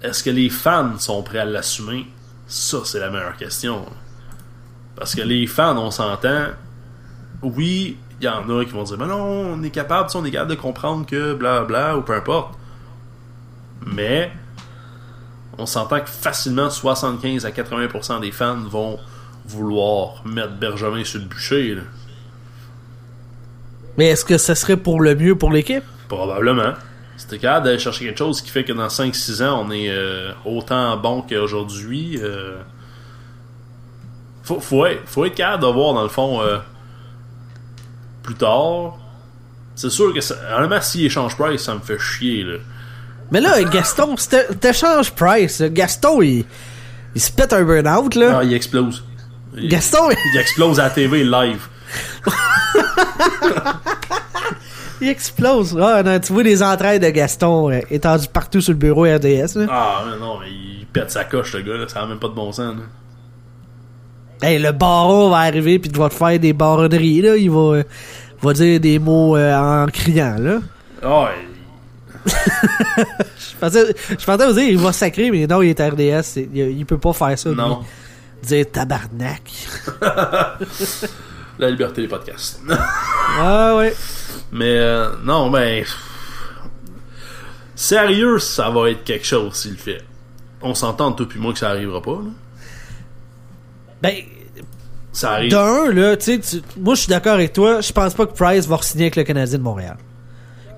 Est-ce que les fans sont prêts à l'assumer? Ça, c'est la meilleure question. Parce que les fans, on s'entend. Oui, il y en a qui vont dire Mais non, on est capable, on est capable de comprendre que bla bla ou peu importe. Mais on s'entend que facilement 75 à 80% des fans vont vouloir mettre Bergevin sur le bûcher. là. Mais est-ce que ce serait pour le mieux pour l'équipe? Probablement. C'était capable d'aller chercher quelque chose qui fait que dans 5-6 ans, on est euh, autant bon qu'aujourd'hui. euh. Faut, faut, être, faut être capable de voir, dans le fond, euh, plus tard. C'est sûr que, ça, honnêtement, s'il échange Price, ça me fait chier. Là. Mais là, Gaston, t'échanges Price. Gaston, il, il se pète un burn-out, là. Ah, il explose. Il, Gaston, il explose à la TV live. il explose. Ah, non, tu vois les entrailles de Gaston euh, étendues partout sur le bureau RDS. Là. Ah, mais non, mais il pète sa coche, le gars. Là. Ça n'a même pas de bon sens. Là. Hey, le baron va arriver puis il va te faire des baronneries, là. Il va, euh, va dire des mots euh, en criant, là. Il- Je pensais, je pensais vous dire, il va sacrer, mais non, il est RDS. Il, il peut pas faire ça. lui. non. Dire tabarnak. La liberté des podcasts. ah ouais. Mais euh, non, ben. Sérieux, ça va être quelque chose s'il le fait. On s'entend, toi puis moi, que ça arrivera pas. Là. Ben, Ça arrive. d'un, là, tu sais, moi je suis d'accord avec toi, je pense pas que Price va signer avec le Canadien de Montréal.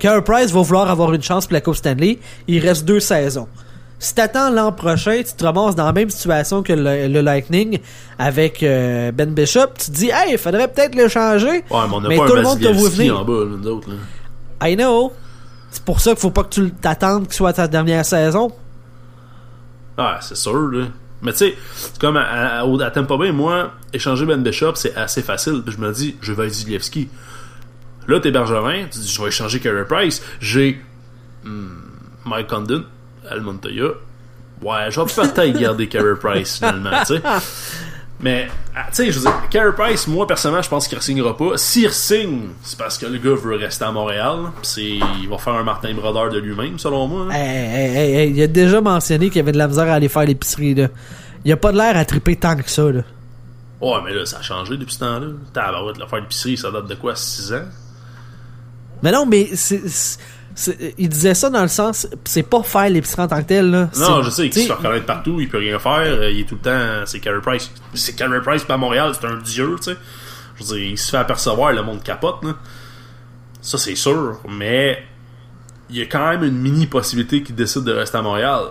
Quand Price va vouloir avoir une chance pour la Coupe Stanley, il reste deux saisons. Si t'attends l'an prochain, tu te ramasses dans la même situation que le, le Lightning avec euh, Ben Bishop, tu te dis, hey, il faudrait peut-être le changer. Ouais, mais on n'a Mais pas tout un le monde te voit venir. en bas, là, nous autres. Là. I know. C'est pour ça qu'il faut pas que tu t'attendes qu'il soit ta dernière saison. Ah, c'est sûr, là. Mais tu sais, comme à, à, à Tampa Bay, moi, échanger Ben Bishop, c'est assez facile. Je me dis, je vais Vasilevski. Là, t'es Bergevin, tu dis, je vais échanger Carey Price. J'ai hmm, Mike Condon, Al Montoya. Ouais, je vais peut-être garder Carey Price, finalement, tu sais. Mais, ah, tu sais, je veux dire, Carey Price, moi, personnellement, je pense qu'il ne signera pas. S'il signe, c'est parce que le gars veut rester à Montréal. Puis il va faire un Martin Brodeur de lui-même, selon moi. là. Hey, hey, il a déjà mentionné qu'il y avait de la misère à aller faire l'épicerie, là. Il a pas de l'air à triper tant que ça, là. Ouais, mais là, ça a changé depuis ce temps-là. Tabarouette, l'affaire d'épicerie, ça date de quoi, 6 ans? Mais non, mais c'est- il disait ça dans le sens, c'est pas faire l'épicerie en tant que tel, là. Non, je sais, il se fait reconnaître partout, il peut rien faire, euh, il est tout le temps, c'est Carey Price. C'est Carey Price, pas à Montréal, c'est un dieu, tu sais. Je veux dire, il se fait apercevoir, le monde capote, là. Ça, c'est sûr, mais il y a quand même une mini possibilité qu'il décide de rester à Montréal.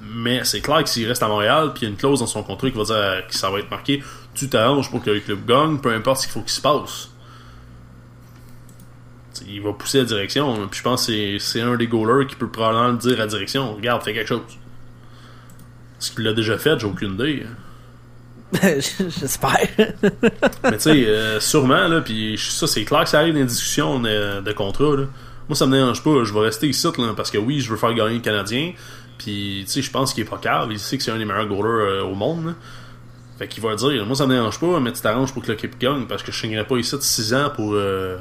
Mais c'est clair que s'il reste à Montréal, puis il y a une clause dans son contrat qui va dire que ça va être marqué, tu t'arranges pour que le club gagne, peu importe ce qu'il faut qu'il se passe. Il va pousser la direction, puis je pense que c'est- un des goalers qui peut probablement le dire à la direction, regarde, fais quelque chose. Est-ce qu'il l'a déjà fait, j'ai aucune idée. J'espère. Mais tu sais, euh, sûrement, là, puis ça, c'est clair que ça arrive dans les discussions de, de contrat, là. Moi, ça me dérange pas, je vais rester ici, là, parce que oui, je veux faire gagner le Canadien, puis tu sais, je pense qu'il est pas cave, il sait que c'est un des meilleurs goalers euh, au monde, là. Fait qu'il va dire, moi, ça me dérange pas, mais tu t'arranges pour que l'équipe gagne, parce que je signerai pas ici de 6 ans pour... euh,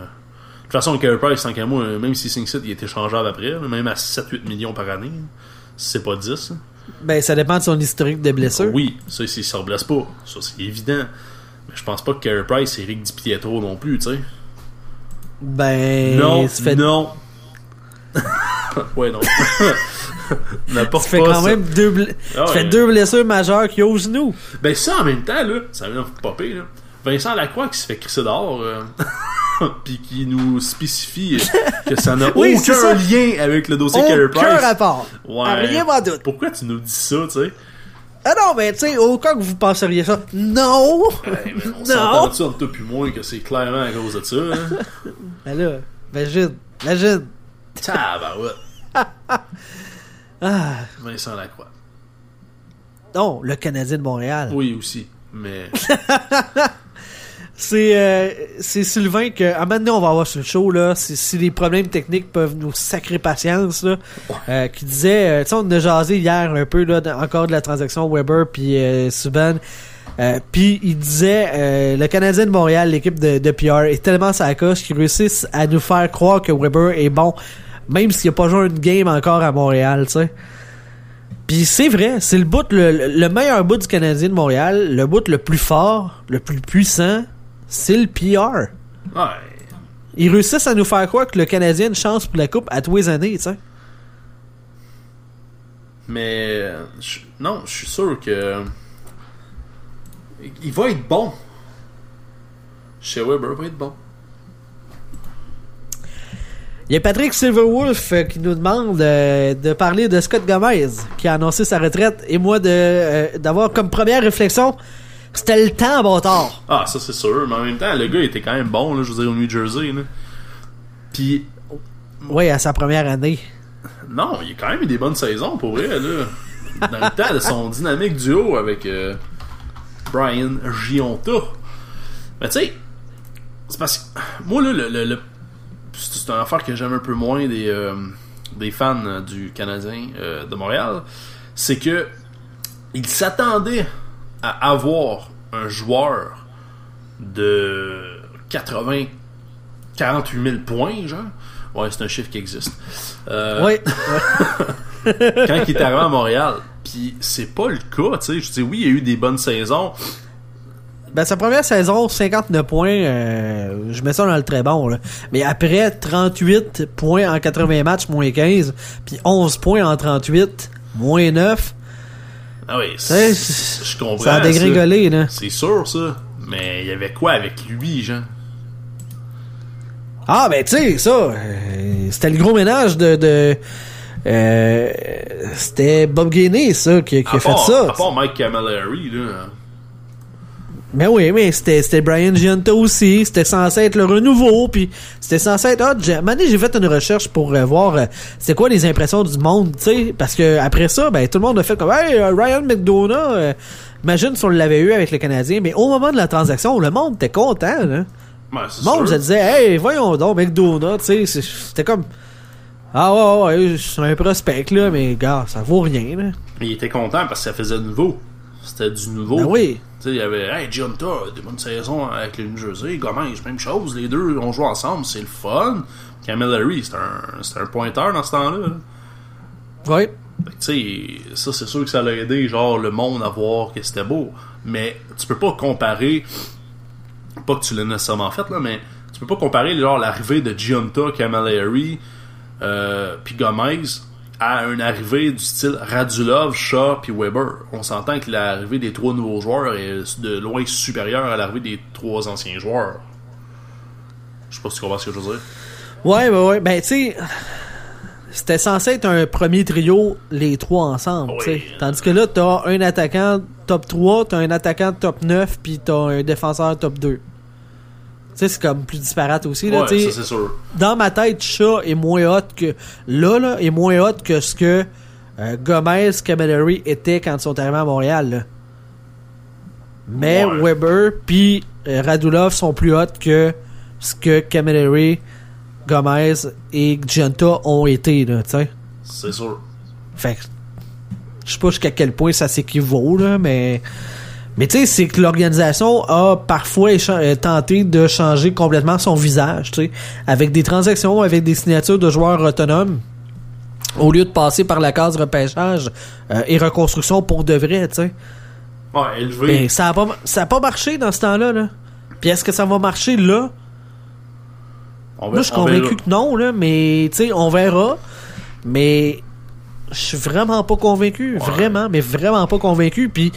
toute façon, Carey Price, tant qu'à moi, même s'il signe ici, il est échangeable après, même à 7-8 millions par année, si c'est pas 10, là. ben, ça dépend de son historique de blessure. Oui, ça, s'il se reblesse pas. Ça, c'est évident. Mais je pense pas que Carey Price c'est Eric DiPietro non plus, tu sais. Ben, non, fait, non. ouais, non. N'importe fait pas quand ça. même deux, ble- Ah ça fait ouais. deux blessures majeures qui au genou. Ben ça, en même temps, là, ça vient de popper, là. Vincent Lacroix qui se fait crisser dehors, euh, puis qui nous spécifie que ça n'a Oui, c'est ça. aucun lien avec le dossier Carey Aucun Price. rapport. Ouais. À Rien m'en doute. Pourquoi tu nous dis ça, tu sais? Ah non, mais tu sais, au cas que vous penseriez ça, non! Ouais, mais on s'entend-tu entre toi puis moi que c'est clairement à cause de ça, hein? Ben là, imagine, imagine. Tabarouette. Ah, Vincent Lacroix. non, le Canadien de Montréal. Oui, aussi. Mais. C'est euh, c'est Sylvain que à maintenant on va avoir sur le show là, si, si les problèmes techniques peuvent nous sacrer patience là, euh, qui disait, euh, tu sais on a jasé hier un peu là, encore de la transaction Weber puis euh, Subban. Euh, puis il disait euh, le Canadien de Montréal, l'équipe de, de PR est tellement sa coche qu'ils réussissent à nous faire croire que Weber est bon, même s'il a pas joué une game encore à Montréal, tu sais. Puis c'est vrai, c'est le bout le, le meilleur bout du Canadien de Montréal, le bout le plus fort, le plus puissant, c'est le PR. Ouais. Ils réussissent à nous faire croire que le Canadien a une chance pour la coupe à tous les années, tu sais. Mais je- non, je suis sûr que il va être bon. Chez Weber va être bon. Il y a Patrick Silverwolf euh, qui nous demande euh, de parler de Scott Gomez, qui a annoncé sa retraite, et moi de euh, d'avoir comme première réflexion, c'était le temps, bâtard. Ah, ça c'est sûr, mais en même temps, le gars était quand même bon, là, je veux dire, au New Jersey. Là. Puis, Oui, à sa première année. non, il a quand même eu des bonnes saisons pour vrai, là. Dans le temps de son dynamique duo avec euh, Brian Gionta. Mais tu sais, c'est parce que moi, là, le, le- le- c'est une affaire que j'aime un peu moins des, euh, des fans du Canadien euh, de Montréal. C'est que ils s'attendaient à avoir un joueur de 80 48 000 points, genre? Ouais, c'est un chiffre qui existe. Euh, Oui. quand il est arrivé à Montréal. Puis c'est pas le cas, tu sais. Je dis oui, il y a eu des bonnes saisons. Ben, sa première saison, 59 points, euh, je mets ça dans le très bon, là. Mais après, 38 points en 80 matchs, moins 15, puis 11 points en 38, moins 9. Ah oui, je comprends. Ça a dégringolé, là. C'est sûr, ça. Mais il y avait quoi avec lui, Jean? Ah, ben, tu sais, ça, euh, c'était le gros ménage de... de euh, c'était Bob Gainey, ça, qui, qui a fait ça. À part Mike Camilleri, là. Mais oui, mais c'était Brian Giunta aussi. C'était censé être le renouveau. Puis c'était censé être. Ah, j'ai- fait une recherche pour euh, voir euh, c'était quoi les impressions du monde, tu sais. Parce que après ça, ben tout le monde a fait comme Hey, euh, Ryan McDonough, euh, imagine si on l'avait eu avec le Canadien. Mais au moment de la transaction, le monde était content, là. Le monde sûr. se disait Hey, voyons donc, McDonough, tu sais. C'était comme Ah ouais, ouais, ouais, c'est un prospect là, mais gars, ça vaut rien, là. Mais il était content parce que ça faisait nouveau. C'était du nouveau. Ben oui. Il y avait Hey, Giunta, des bonnes saisons avec le New Jersey. Gomez, même chose. Les deux ont joué ensemble, c'est le fun. Camilleri, c'était un, un pointeur dans ce temps-là. Tu sais, ça, c'est sûr que ça l'a aidé, genre, le monde à voir que c'était beau. Mais tu peux pas comparer. Pas que tu l'as nécessairement fait, là, mais tu peux pas comparer, genre, l'arrivée de Giunta, Camilleri, euh, puis Gomez à une arrivée du style Radulov, Shaw, puis Weber. On s'entend que l'arrivée des trois nouveaux joueurs est de loin supérieure à l'arrivée des trois anciens joueurs. Je sais pas si tu comprends ce que je veux dire. Ouais, ouais, ouais. Ben, tu sais, c'était censé être un premier trio, les trois ensemble, Oui. Tandis que là, t'as un attaquant top 3, t'as un attaquant top 9, puis t'as un défenseur top 2. Tu sais, c'est comme plus disparate aussi, là, Ouais, ça sûr. Dans ma tête, Shaw est moins hot que... Là, là, est moins hot que ce que euh, Gomez, Camilleri étaient quand ils sont arrivés à Montréal, là. Mais Ouais. Weber puis euh, Radulov sont plus hot que ce que Camilleri, Gomez et Giunta ont été, là, sais. C'est sûr. Fait que, je sais pas jusqu'à quel point ça s'équivaut, là, mais... Mais tu sais, c'est que l'organisation a parfois euh, tenté de changer complètement son visage, tu sais, avec des transactions, avec des signatures de joueurs autonomes, au lieu de passer par la case repêchage euh, et reconstruction pour de vrai, tu sais. Ouais, élevé. Ben, ça a pas, ça a pas marché dans ce temps-là, là. Puis est-ce que ça va marcher là? On Moi, je suis convaincu que non, là, mais tu sais, on verra. Mais je suis vraiment pas convaincu. Vraiment, mais vraiment pas convaincu. Puis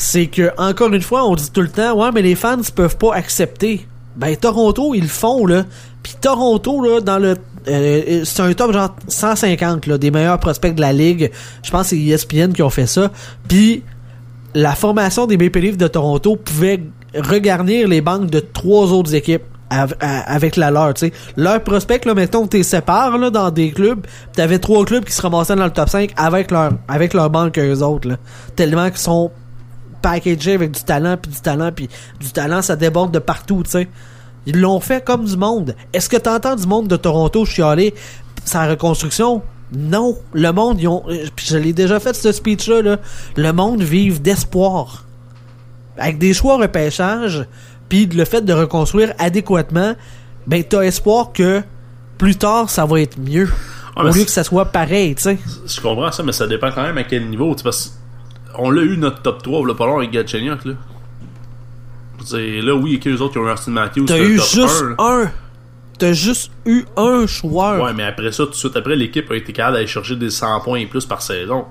c'est que, encore une fois, on dit tout le temps, ouais, mais les fans peuvent pas accepter. Ben, Toronto, ils le font, là. Puis Toronto, là, dans le. euh, c'est un top genre 150 là, des meilleurs prospects de la ligue. Je pense que c'est ESPN qui ont fait ça. Puis la formation des Maple de Toronto pouvait regarnir les banques de trois autres équipes à- avec la leur, tu sais. Leurs prospects, là, mettons, t'es sépares, là, dans des clubs, t'avais trois clubs qui se ramassaient dans le top 5 avec leur, avec leur banque eux autres, là. Tellement qu'ils sont packagés avec du talent, puis du talent, puis du talent, ça déborde de partout, tu sais. Ils l'ont fait comme du monde. Est-ce que t'entends du monde de Toronto chialer sa reconstruction? Non. Le monde, ils ont, puis je l'ai déjà fait ce speech-là, là. Le monde vive d'espoir. Avec des choix repêchage, puis le fait de reconstruire adéquatement, ben t'as espoir que plus tard ça va être mieux. Ah, au lieu que ça soit pareil, tu sais. Je comprends ça, mais ça dépend quand même à quel niveau. tu sais, Parce on l'a eu notre top 3, là, pas long avec Gatchenyuk, là. C'est là, oui, a eux autres qui ont eu Austin Matthews. T'as eu top juste 1, là. un. T'as juste eu un joueur. Ouais, mais après ça, tout de suite après, l'équipe a été capable d'aller chercher des 100 points et plus par saison.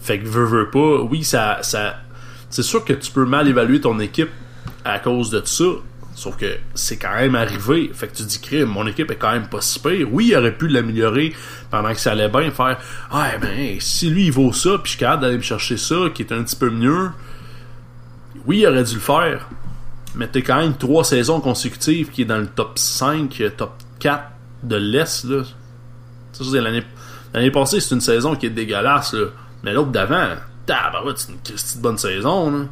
Fait que veux, veux pas, oui, ça, ça, c'est sûr que tu peux mal évaluer ton équipe à cause de ça. Sauf que c'est quand même arrivé. Fait que tu dis, crime, mon équipe est quand même pas si. Oui, il aurait pu l'améliorer pendant que ça allait bien. Faire, ah, ben, si lui, il vaut ça, puis je suis d'aller me chercher ça, qui est un petit peu mieux. Oui, il aurait dû le faire. Mais t'es quand même trois saisons consécutives qui est dans le top 5, top 4 de l'Est, là. L'année, passée, c'est une saison qui est dégueulasse, là. Mais l'autre d'avant, c'est une petite bonne saison, là.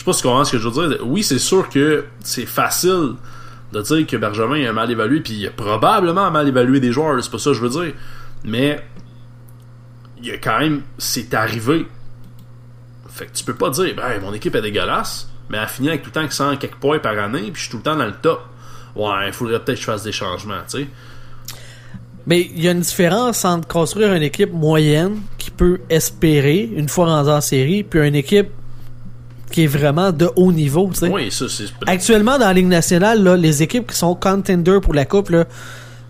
Je sais pas si tu comprends ce que je veux dire. Oui, c'est sûr que c'est facile de dire que Benjamin a mal évalué, puis il a probablement mal évalué des joueurs, c'est pas ça que je veux dire. Mais il a quand même. C'est arrivé. Fait que tu peux pas dire, ben, mon équipe est dégueulasse, mais elle finit avec tout le temps 100 quelques points par année, puis je suis tout le temps dans le top. Ouais, il faudrait peut-être que je fasse des changements, tu sais. Mais il y a une différence entre construire une équipe moyenne qui peut espérer une fois rendue en série, puis une équipe qui est vraiment de haut niveau. Oui, ça, c'est. Actuellement, dans la Ligue nationale, là, les équipes qui sont contenders pour la coupe, là,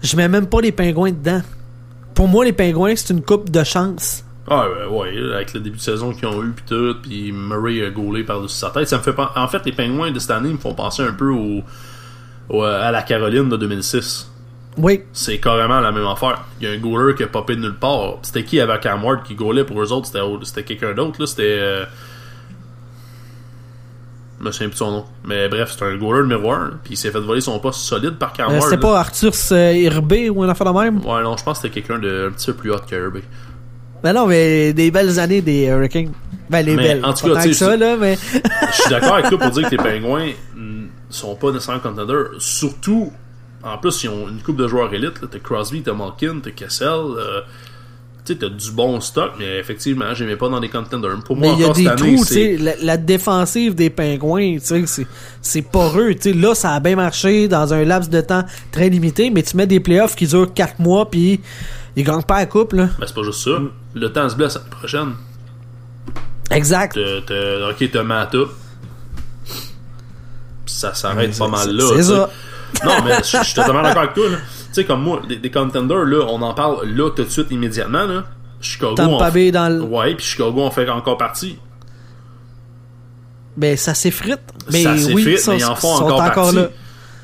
je mets même pas les pingouins dedans. Pour moi, les pingouins, c'est une coupe de chance. Ah, ouais, ouais, avec le début de saison qu'ils ont eu, puis tout, puis Murray a gaulé par-dessus sa tête. Ça me fait pas... En fait, les pingouins de cette année me font penser un peu au, au- à la Caroline de 2006. Oui. C'est carrément la même affaire. Il y a un goaler qui a popé de nulle part. C'était qui avec Cam Ward qui gaulait pour eux autres? C'était, c'était quelqu'un d'autre, là. C'était. euh, Je me souviens plus de son nom. Mais bref, c'était un goaler numéro 1. Puis il s'est fait voler son poste solide par Cam Euh, c'était pas Arthur Irbé ou un affaire de même? Ouais, non, je pense que c'était quelqu'un de un petit peu plus hot que Herbie. Ben non, mais des belles années des Hurricanes. Ben, les Mais, belles. en tout cas, tu sais, ça, je- là, mais. Je suis d'accord avec toi pour dire que les Pingouins mm, sont pas nécessairement contenders. Surtout, en plus, ils ont une coupe de joueurs élites. T'as Crosby, t'as Malkin, t'as Kessel. euh, tu sais, t'as du bon stock, mais effectivement, j'aimais pas dans les contenders. Pour Mais moi, il y a encore des cette année, trous, sais. La, la défensive des pingouins, tu sais, c'est, poreux. Tu sais, là, ça a bien marché dans un laps de temps très limité, mais tu mets des playoffs qui durent 4 mois, puis ils gagnent pas la coupe, là. Ben, c'est pas juste ça. Le temps se blesse l'année prochaine. Exact. Ok, t'as Mata. Ça s'arrête pas mal là. c'est ça. Non, mais je je suis totalement d'accord avec toi. là. Tu sais, comme moi, des, des contenders, là, on en parle là tout de suite, immédiatement. Là. Chicago. Tampa Bay dans le- Ouais, puis Chicago en fait encore partie. Ben, ça s'effrite. Mais ça oui, mais ils en font sont encore, partie. là.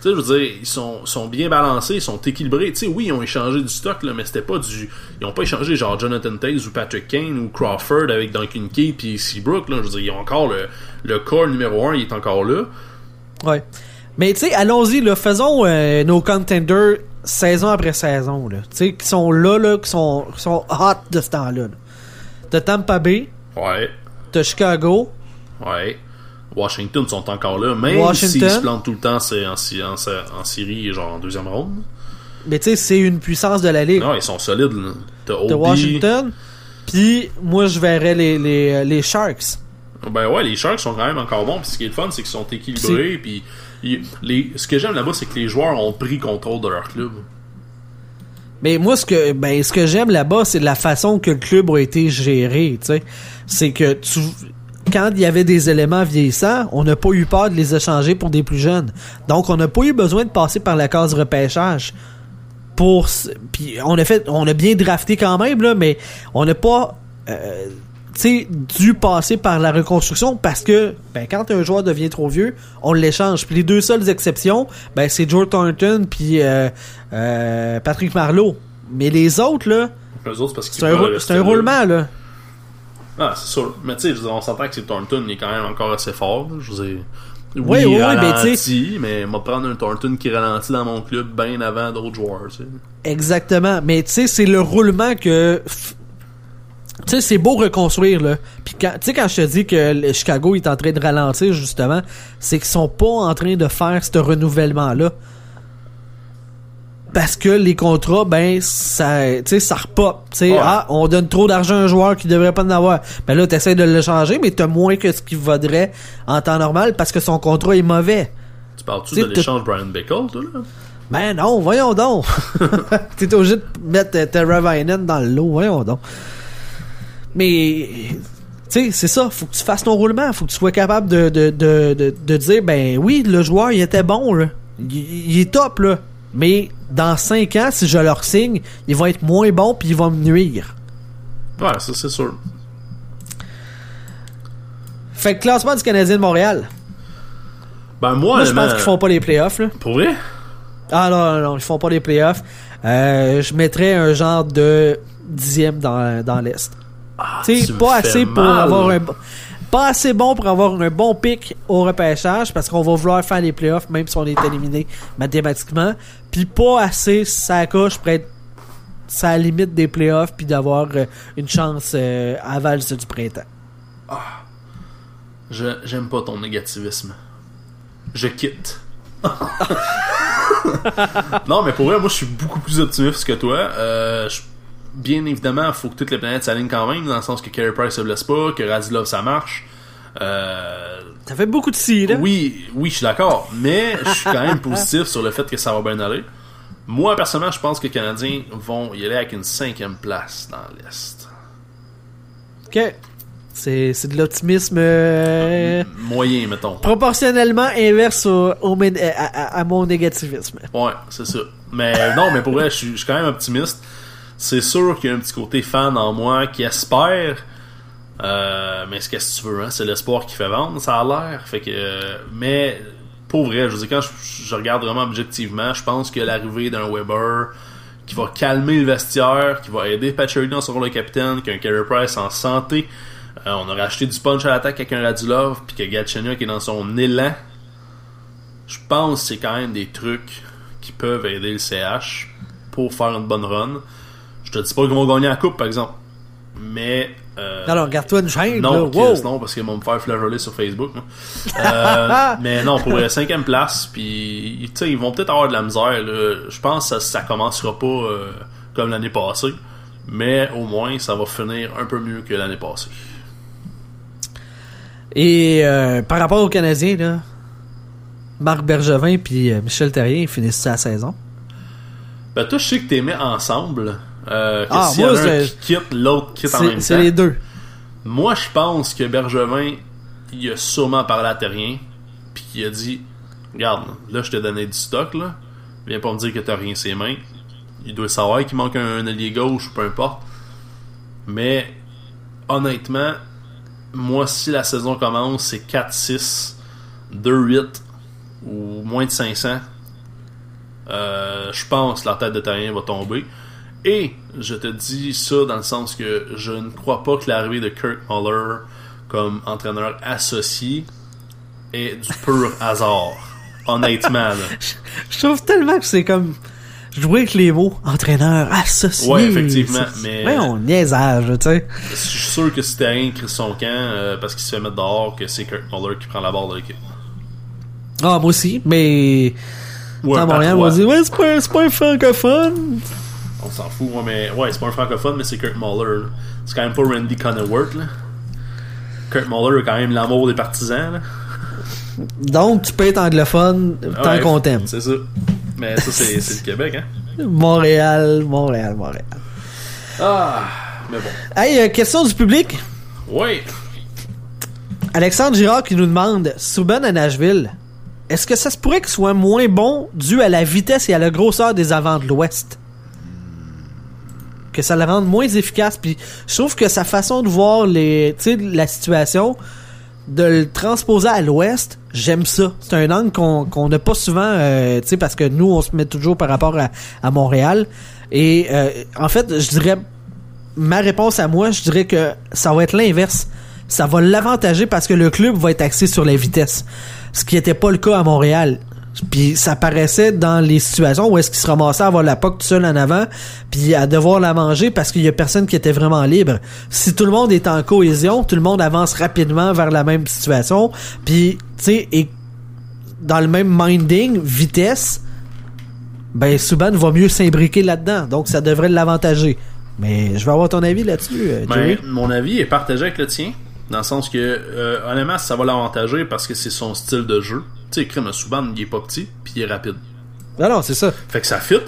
Tu sais, je veux dire, ils sont, sont bien balancés, ils sont équilibrés. Tu sais, oui, ils ont échangé du stock, là, mais c'était pas du. Ils ont pas échangé genre Jonathan Taze ou Patrick Kane ou Crawford avec Duncan Key puis Seabrook. Là. Je veux dire, ils ont encore le, le corps numéro 1, il est encore là. Ouais. Mais tu sais, allons-y, là, faisons euh, nos contenders saison après saison, là. Tu sais, qui sont là, là, qui sont, qui sont hot de ce temps-là. là. T'as Tampa Bay, Ouais, t'as Chicago, ouais. Washington sont encore là, même s'ils se plantent tout le temps c'est en, en, en Syrie, genre en deuxième ronde. mais tu sais, c'est une puissance de la Ligue. Non, ils sont solides. T'as. Washington, puis moi, je verrais les, les, euh, les Sharks. Ben ouais, les Sharks sont quand même encore bons. Puis ce qui est le fun, c'est qu'ils sont équilibrés. Puis ce que j'aime là-bas, c'est que les joueurs ont pris contrôle de leur club. Mais moi, ce que ben ce que j'aime là-bas, c'est la façon que le club a été géré. C'est que quand il y avait des éléments vieillissants, on n'a pas eu peur de les échanger pour des plus jeunes. Donc, on n'a pas eu besoin de passer par la case repêchage. Pour puis on a fait, on a bien drafté quand même là, mais on n'a pas euh, tu sais, dû passer par la reconstruction parce que ben, quand un joueur devient trop vieux, on l'échange. Puis les deux seules exceptions, ben, c'est Joe Thornton puis euh, euh, Patrick Marleau. Mais les autres, là, Les autres, c'est parce qu'ils c'est un, rou- un roulement, là. Ah, c'est sûr. Mais tu sais, on s'entend que c'est Thornton, il est quand même encore assez fort. Je veux dire, Oui, oui, oui, oui, ralentit, mais tu mais va prendre un Thornton qui ralentit dans mon club bien avant d'autres joueurs. Tu sais. Exactement. Mais tu sais, c'est le roulement que. Tu sais, c'est beau reconstruire, là. Puis quand, tu sais, quand je te dis que le Chicago est en train de ralentir, justement, c'est qu'ils sont pas en train de faire ce renouvellement-là. Parce que les contrats, ben, ça, tu sais, ça repop. Tu sais, Ouais. ah, on donne trop d'argent à un joueur qui devrait pas en avoir. Ben là, t'essaies de le changer, mais t'as moins que ce qu'il vaudrait en temps normal parce que son contrat est mauvais. Tu parles-tu de l'échange Brian Bickle, toi, là? Ben non, voyons donc. T'es obligé de mettre Terra Vinen dans le lot, voyons donc. Mais, tu sais, c'est ça, faut que tu fasses ton roulement, faut que tu sois capable de, de, de, de, de dire, ben oui, le joueur, il était bon, là. Il, il est top, là. Mais dans 5 ans, si je leur signe, il va être moins bon puis il va me nuire. Ouais, ça c'est sûr. Fait que classement du Canadien de Montréal. Ben moi, Moi, je pense qu'ils font pas les playoffs, là. Pour vrai? Ah non, non, non, ils font pas les playoffs. Euh, je mettrais un genre de dixième dans, dans l'Est. Ah, Tu pas assez pour mal. avoir un... Pas assez bon pour avoir un bon pic au repêchage parce qu'on va vouloir faire les playoffs même si on est éliminé mathématiquement. Puis pas assez ça coche pour être à la limite des playoffs puis d'avoir euh, une chance euh, à valse du printemps. Je- J'aime pas ton négativisme. Je quitte. non, mais pour vrai, moi, je suis beaucoup plus optimiste que toi. Euh, je- bien évidemment, il faut que toutes les planètes s'alignent quand même, dans le sens que Carey Price se blesse pas, que Radilov, ça marche. Euh, Ça fait beaucoup de si, là. oui, oui, je suis d'accord, mais je suis quand même positif sur le fait que ça va bien aller. Moi, personnellement, je pense que les Canadiens vont y aller avec une cinquième place dans l'Est. Ok. C'est de l'optimisme euh, Moyen, mettons. proportionnellement inverse au, à, à- à mon négativisme. Ouais, c'est ça. Mais non, mais pour vrai, je suis quand même optimiste. C'est sûr qu'il y a un petit côté fan en moi qui espère. Euh, mais ce que tu veux, hein? C'est l'espoir qui fait vendre, ça a l'air. Fait que. mais pour vrai, je veux dire, quand je, je regarde vraiment objectivement, je pense que l'arrivée d'un Weber qui va calmer le vestiaire, qui va aider Patrick dans son rôle de capitaine, qu'un Carey Price en santé. Euh, on a racheté du punch à l'attaque avec un Radulov, puis que Gatchenyuk est dans son élan. Je pense que c'est quand même des trucs qui peuvent aider le CH pour faire une bonne run. Je te dis pas qu'ils vont gagner la coupe, par exemple. Mais. euh, Alors, regarde-toi une chaîne, là. non, Wow. Non, parce qu'ils vont me faire flageoler sur Facebook. Euh, mais non, pour la cinquième place, puis ils vont peut-être avoir de la misère. Je pense que ça, ça commencera pas euh, comme l'année passée, mais au moins ça va finir un peu mieux que l'année passée. Et euh, par rapport aux Canadiens, là, Marc Bergevin puis Michel Terrien finissent sa saison? Ben toi, je sais que t'es mis ensemble. Euh, que Ah, s'il y en moi, a un c'est- qui quitte, l'autre quitte en même temps. c'est les deux. Moi, je pense que Bergevin, il a sûrement parlé à Terrien, puis qu'il a dit Regarde, là, je t'ai donné du stock, là. Viens pas me dire que t'as rien ses mains. Il doit savoir qu'il manque un, un allié gauche ou peu importe. Mais, honnêtement, moi, si la saison commence, c'est 4-6, 2-8 ou moins de 500. euh, je pense que la tête de Terrien va tomber. Et je te dis ça dans le sens que je ne crois pas que l'arrivée de Kirk Muller comme entraîneur associé est du pur hasard. Honnêtement. Je trouve tellement que c'est comme jouer avec les mots entraîneur associé. Ouais, effectivement, mais- Ouais, on niaisage, tu sais. Je suis sûr que si Terrien crie son camp euh, parce qu'il se fait mettre dehors, que c'est Kirk Muller qui prend la barre de l'équipe. Ah, moi aussi, mais. Ou à un Montréal, on patois. va dire, ouais, c'est pas, c'est pas un francophone. On s'en fout, ouais, mais ouais, c'est pas un francophone, mais c'est Kirk Muller. C'est quand même pas Randy Connerworth, là. Kirk Muller a quand même l'amour des partisans, là. Donc, tu peux être anglophone tant Ouais, qu'on t'aime. C'est ça. Mais ça, c'est c'est le Québec, hein. Montréal, Montréal, Montréal. Ah, mais bon. Hey, euh, question du public. Oui. Alexandre Girard qui nous demande Souben à Nashville, est-ce que ça se pourrait qu'il soit moins bon dû à la vitesse et à la grosseur des avants de l'Ouest? Que ça le rende moins efficace. Puis je trouve que sa façon de voir les, la situation, de le transposer à l'Ouest, j'aime ça. C'est un angle qu'on qu'on n'a pas souvent, euh, tu sais, parce que nous, on se met toujours par rapport à, à Montréal. Et euh, en fait, je dirais ma réponse à moi, je dirais que ça va être l'inverse. Ça va l'avantager parce que le club va être axé sur la vitesse. Ce qui n'était pas le cas à Montréal. Puis ça paraissait dans les situations où est-ce qu'il se ramassait à avoir la POC tout seul en avant, puis à devoir la manger parce qu'il y a personne qui était vraiment libre. Si tout le monde est en cohésion, tout le monde avance rapidement vers la même situation, puis tu sais, et dans le même minding, vitesse, ben Subban va mieux s'imbriquer là-dedans, donc ça devrait l'avantager. Mais je vais avoir ton avis là-dessus, euh. Ben, mon avis est partagé avec le tien. Dans le sens que, euh, honnêtement, ça va l'avantager parce que c'est son style de jeu. Tu sais, Crime Souban, il est pas petit, puis il est rapide. Non, non, c'est ça. Fait que ça fit.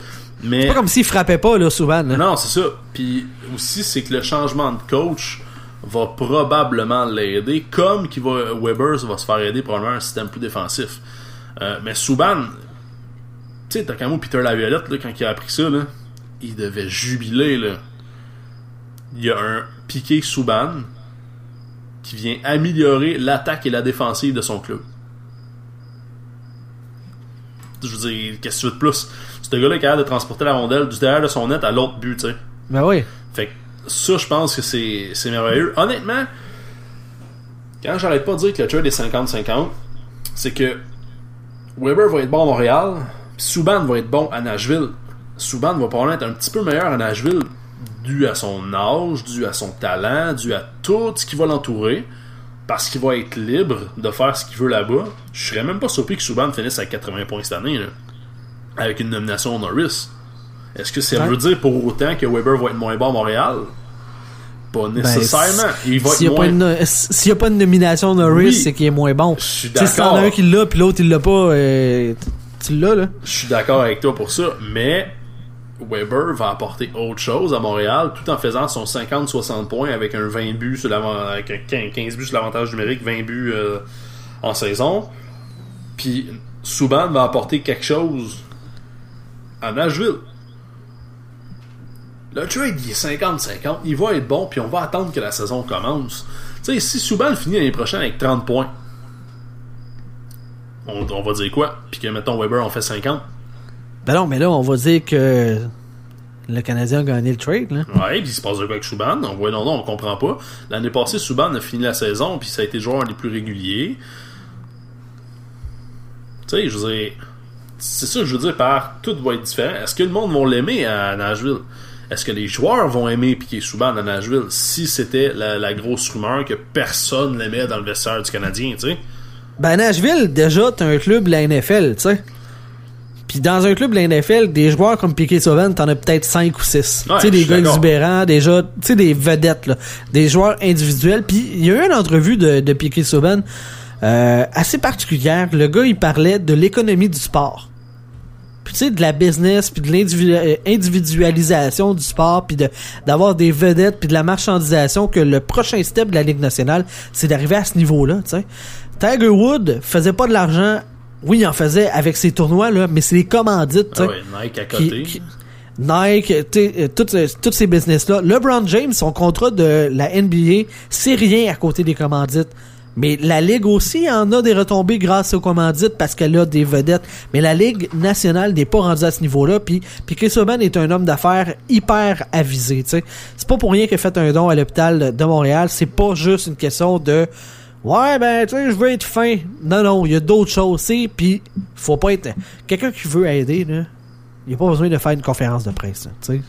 Mais. C'est pas comme s'il frappait pas, là, Subban. là. Non, c'est ça. Puis aussi, c'est que le changement de coach va probablement l'aider, comme qu'il va, Weber va se faire aider probablement un système plus défensif. Euh, mais Souban, tu sais, t'as quand même Peter Laviolette, là, quand il a appris ça, là, il devait jubiler. Là. Il y a un piqué Souban qui vient améliorer l'attaque et la défensive de son club. Je veux dire, qu'est-ce que tu veux de plus? Ce gars-là est capable de transporter la rondelle du derrière de son net à l'autre but, tu sais. Ben oui. Fait que ça, je pense que c'est c'est merveilleux. Honnêtement, quand j'arrête pas de dire que le trade est 50-50, c'est que Weber va être bon à Montréal, puis Subban va être bon à Nashville. Subban va probablement être un petit peu meilleur à Nashville dû à son âge, dû à son talent, dû à tout ce qui va l'entourer, parce qu'il va être libre de faire ce qu'il veut là-bas. Je serais même pas surpris que Subban finisse à 80 points cette année, là, avec une nomination au Norris. Est-ce que ça Ouais. veut dire pour autant que Weber va être moins bon à Montréal? Pas nécessairement. Il va Ben, S'il être n'y a, pas moins... y a pas de nomination Norris, Oui. c'est qu'il est moins bon. Je suis sais, si t'en as d'accord. un qui l'a, puis l'autre il l'a pas, euh, tu l'as, là. Je suis d'accord avec toi pour ça, mais Weber va apporter autre chose à Montréal tout en faisant son 50-60 points avec un 20 buts sur l'avant- avec un 15 15 buts sur l'avantage numérique, 20 buts euh, en saison. Puis Subban va apporter quelque chose à Nashville. Le trade il est 50-50, il va être bon, puis on va attendre que la saison commence. Tu sais, si Subban finit l'année prochaine avec 30 points, on, va dire quoi? Puis que, mettons, Weber, on fait 50. Ben non, mais là, on va dire que le Canadien a gagné le trade, là. Ouais, puis il se passe de quoi avec Souban? On voit non, non, on comprend pas. L'année passée, Souban a fini la saison, puis ça a été le joueur les plus réguliers. Tu sais, je veux dire, c'est ça que je veux dire par tout va être différent. Est-ce que le monde va l'aimer à Nashville? Est-ce que les joueurs vont aimer Piquet Souban à Nashville? Si c'était la, la grosse rumeur que personne l'aimait dans le vestiaire du Canadien, tu sais? Ben, Nashville, déjà, t'as un club de la NFL, tu sais. Puis dans un club de la NFL, des joueurs comme Piquet Sauvain, t'en as peut-être 5 ou 6. Ouais, tu sais, des gars exubérants, déjà, tu sais, des vedettes, là. Des joueurs individuels. Puis il y a eu une entrevue de, de Piquet Sauvain euh, assez particulière. Le gars, il parlait de l'économie du sport. Puis tu sais, de la business, puis de l'individualisation du sport, puis de d'avoir des vedettes, puis de la marchandisation, que le prochain step de la Ligue nationale, c'est d'arriver à ce niveau-là, tu sais. Tiger Wood faisait pas de l'argent, oui, il en faisait avec ses tournois, là, mais c'est les commandites, Ah ouais, Nike à qui- côté. qui- Nike, tu sais, euh, toutes, toutes ces business-là. LeBron James, son contrat de la NBA, c'est rien à côté des commandites. Mais la Ligue aussi en a des retombées grâce aux commandites parce qu'elle a des vedettes. Mais la Ligue nationale n'est pas rendue à ce niveau-là. Puis, puis Chris Subban est un homme d'affaires hyper avisé. C'est pas pour rien qu'il a fait un don à l'hôpital de Montréal. C'est pas juste une question de Ouais, ben, tu sais, je veux être fin. Non, non, il y a d'autres choses, sais. Puis, faut pas être. Quelqu'un qui veut aider, là, il n'y a pas besoin de faire une conférence de presse, tu sais.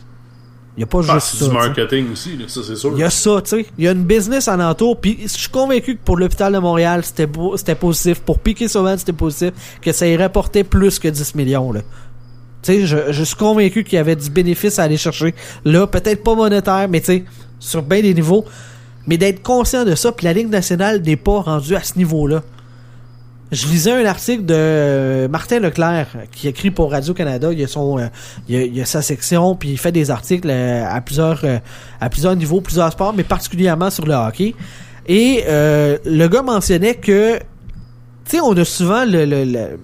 Il n'y a pas Ah, juste c'est ça. du marketing aussi, là, ça c'est sûr. Il y a ça, tu sais. Il y a une business en entour. Puis je suis convaincu que pour l'hôpital de Montréal, c'était beau- c'était positif. Pour Piquet Sauvain, c'était positif. Que ça irait porter plus que 10 millions, là. Tu sais, je, je suis convaincu qu'il y avait du bénéfice à aller chercher. Là, peut-être pas monétaire, mais tu sais, sur bien des niveaux. Mais d'être conscient de ça, puis la Ligue nationale n'est pas rendue à ce niveau-là. Je lisais un article de euh, Martin Leclerc qui écrit pour Radio-Canada. Il a son, euh, il, a, a sa section, puis il fait des articles euh, à plusieurs, euh, à plusieurs niveaux, plusieurs sports, mais particulièrement sur le hockey. Et le gars mentionnait que, tu sais, on a souvent le-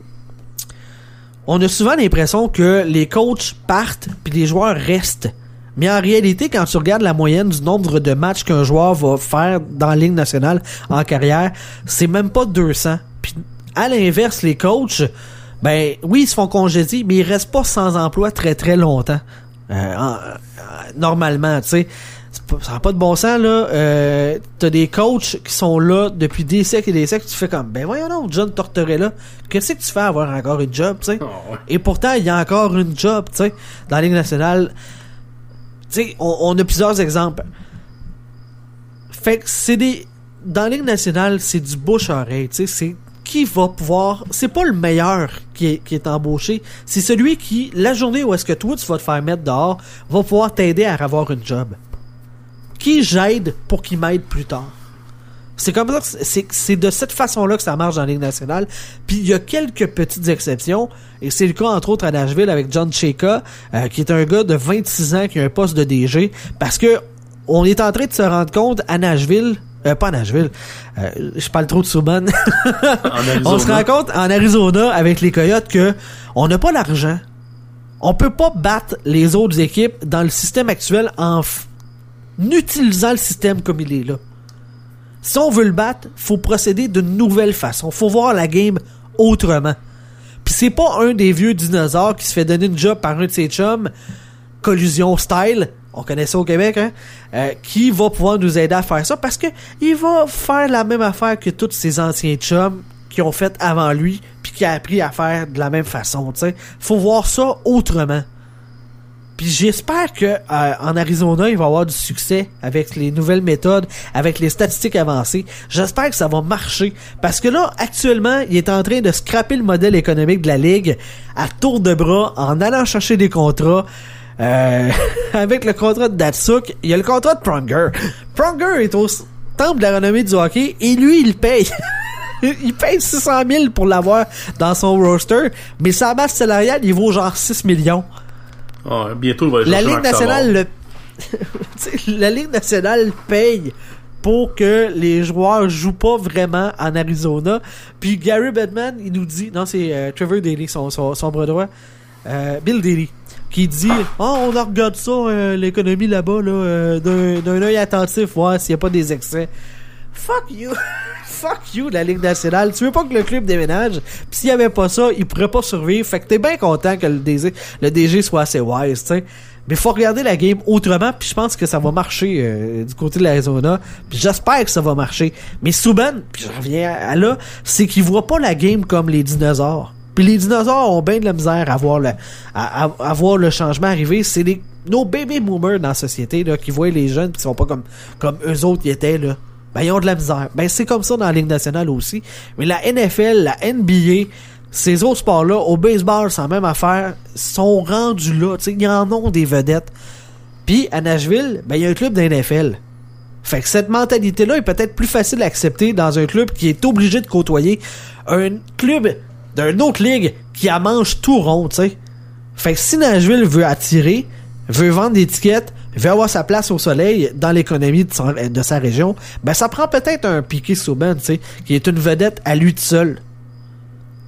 on a souvent l'impression que les coachs partent puis les joueurs restent. Mais en réalité, quand tu regardes la moyenne du nombre de matchs qu'un joueur va faire dans la Ligue nationale en carrière, c'est même pas 200. Puis à l'inverse, les coachs, ben oui, ils se font congédier, mais ils restent pas sans emploi très très longtemps. Euh, en- euh, normalement, tu sais. Ça n'a pas de bon sens, là. Euh, T'as des coachs qui sont là depuis des siècles et des siècles. Tu fais comme, ben voyons donc, John Tortorella, qu'est-ce que tu fais à avoir encore une job, tu sais? Ah. Et pourtant, il y a encore une job, tu sais, dans la Ligue nationale. On, a plusieurs exemples. Fait c'est des... Dans la nationale, c'est du bouche-oreille, tu sais, c'est qui va pouvoir... C'est pas le meilleur qui est, qui est embauché, c'est celui qui, la journée où est-ce que toi, tu vas te faire mettre dehors, va pouvoir t'aider à avoir une job. Qui j'aide pour qu'il m'aide plus tard? C'est comme ça, c'est de cette façon-là que ça marche dans la Ligue nationale. Puis il y a quelques petites exceptions, et c'est le cas entre autres à Nashville avec John Cheka, euh, qui est un gars de 26 ans qui a un poste de DG, parce que on est en train de se rendre compte à Nashville, euh, pas à Nashville, euh, je parle trop de Subban, En on se rend compte en Arizona avec les Coyotes que on n'a pas l'argent. On peut pas battre les autres équipes dans le système actuel en f- utilisant le système comme il est là. Si on veut le battre, faut procéder d'une nouvelle façon. Faut voir la game autrement. Puis c'est pas un des vieux dinosaures qui se fait donner une job par un de ses chums, collusion style, on connaît ça au Québec, hein, euh, qui va pouvoir nous aider à faire ça parce que il va faire la même affaire que tous ses anciens chums qui ont fait avant lui puis qui a appris à faire de la même façon, tu sais. Faut voir ça autrement. Puis j'espère que euh, en Arizona, il va avoir du succès avec les nouvelles méthodes, avec les statistiques avancées. J'espère que ça va marcher parce que là, actuellement, il est en train de scraper le modèle économique de la ligue à tour de bras en allant chercher des contrats. Euh, avec le contrat de Datsuk, il y a le contrat de Pronger. Pronger est au temple de la renommée du hockey et lui, il paye. il paye 600 000 pour l'avoir dans son roster, mais sa masse salariale, il vaut genre 6 millions. Ah, bientôt, il va aller La Ligue nationale le... La Ligue nationale paye pour que les joueurs jouent pas vraiment en Arizona. Puis Gary Bedman, il nous dit, non c'est euh, Trevor Daly, son, son, son bras droit, euh, Bill Daly, qui dit, oh on regarde ça, euh, l'économie là-bas, là, d'un œil attentif, voir s'il y a pas des excès. Fuck you! Fuck you, la Ligue nationale. Tu veux pas que le club déménage? Pis s'il y avait pas ça, il pourrait pas survivre. Fait que t'es bien content que le DG, le DG soit assez wise, tu sais. Mais faut regarder la game autrement, puis je pense que ça va marcher euh, du côté de l'Arizona. Puis j'espère que ça va marcher. Mais Souban, puis je reviens à, là, c'est qu'il voit pas la game comme les dinosaures. Puis les dinosaures ont bien de la misère à voir le, à, voir le changement arriver. C'est nos baby boomers dans la société là, qui voient les jeunes qui sont pas comme comme eux autres y étaient là. Ben ils ont de la misère. Ben c'est comme ça dans la Ligue nationale aussi. Mais la NFL, la NBA, ces autres sports-là, au baseball, la même affaire, sont rendus là. Ils en ont des vedettes. Puis à Nashville, ben il y a un club d'NFL. Fait que cette mentalité-là est peut-être plus facile à accepter dans un club qui est obligé de côtoyer un club d'une autre ligue qui a mange tout rond, tu. Fait que si Nashville veut attirer, veut vendre des tickets, veut avoir sa place au soleil dans l'économie de, sa région, ben ça prend peut-être un Piqué Souban, tu sais, qui est une vedette à lui tout seul.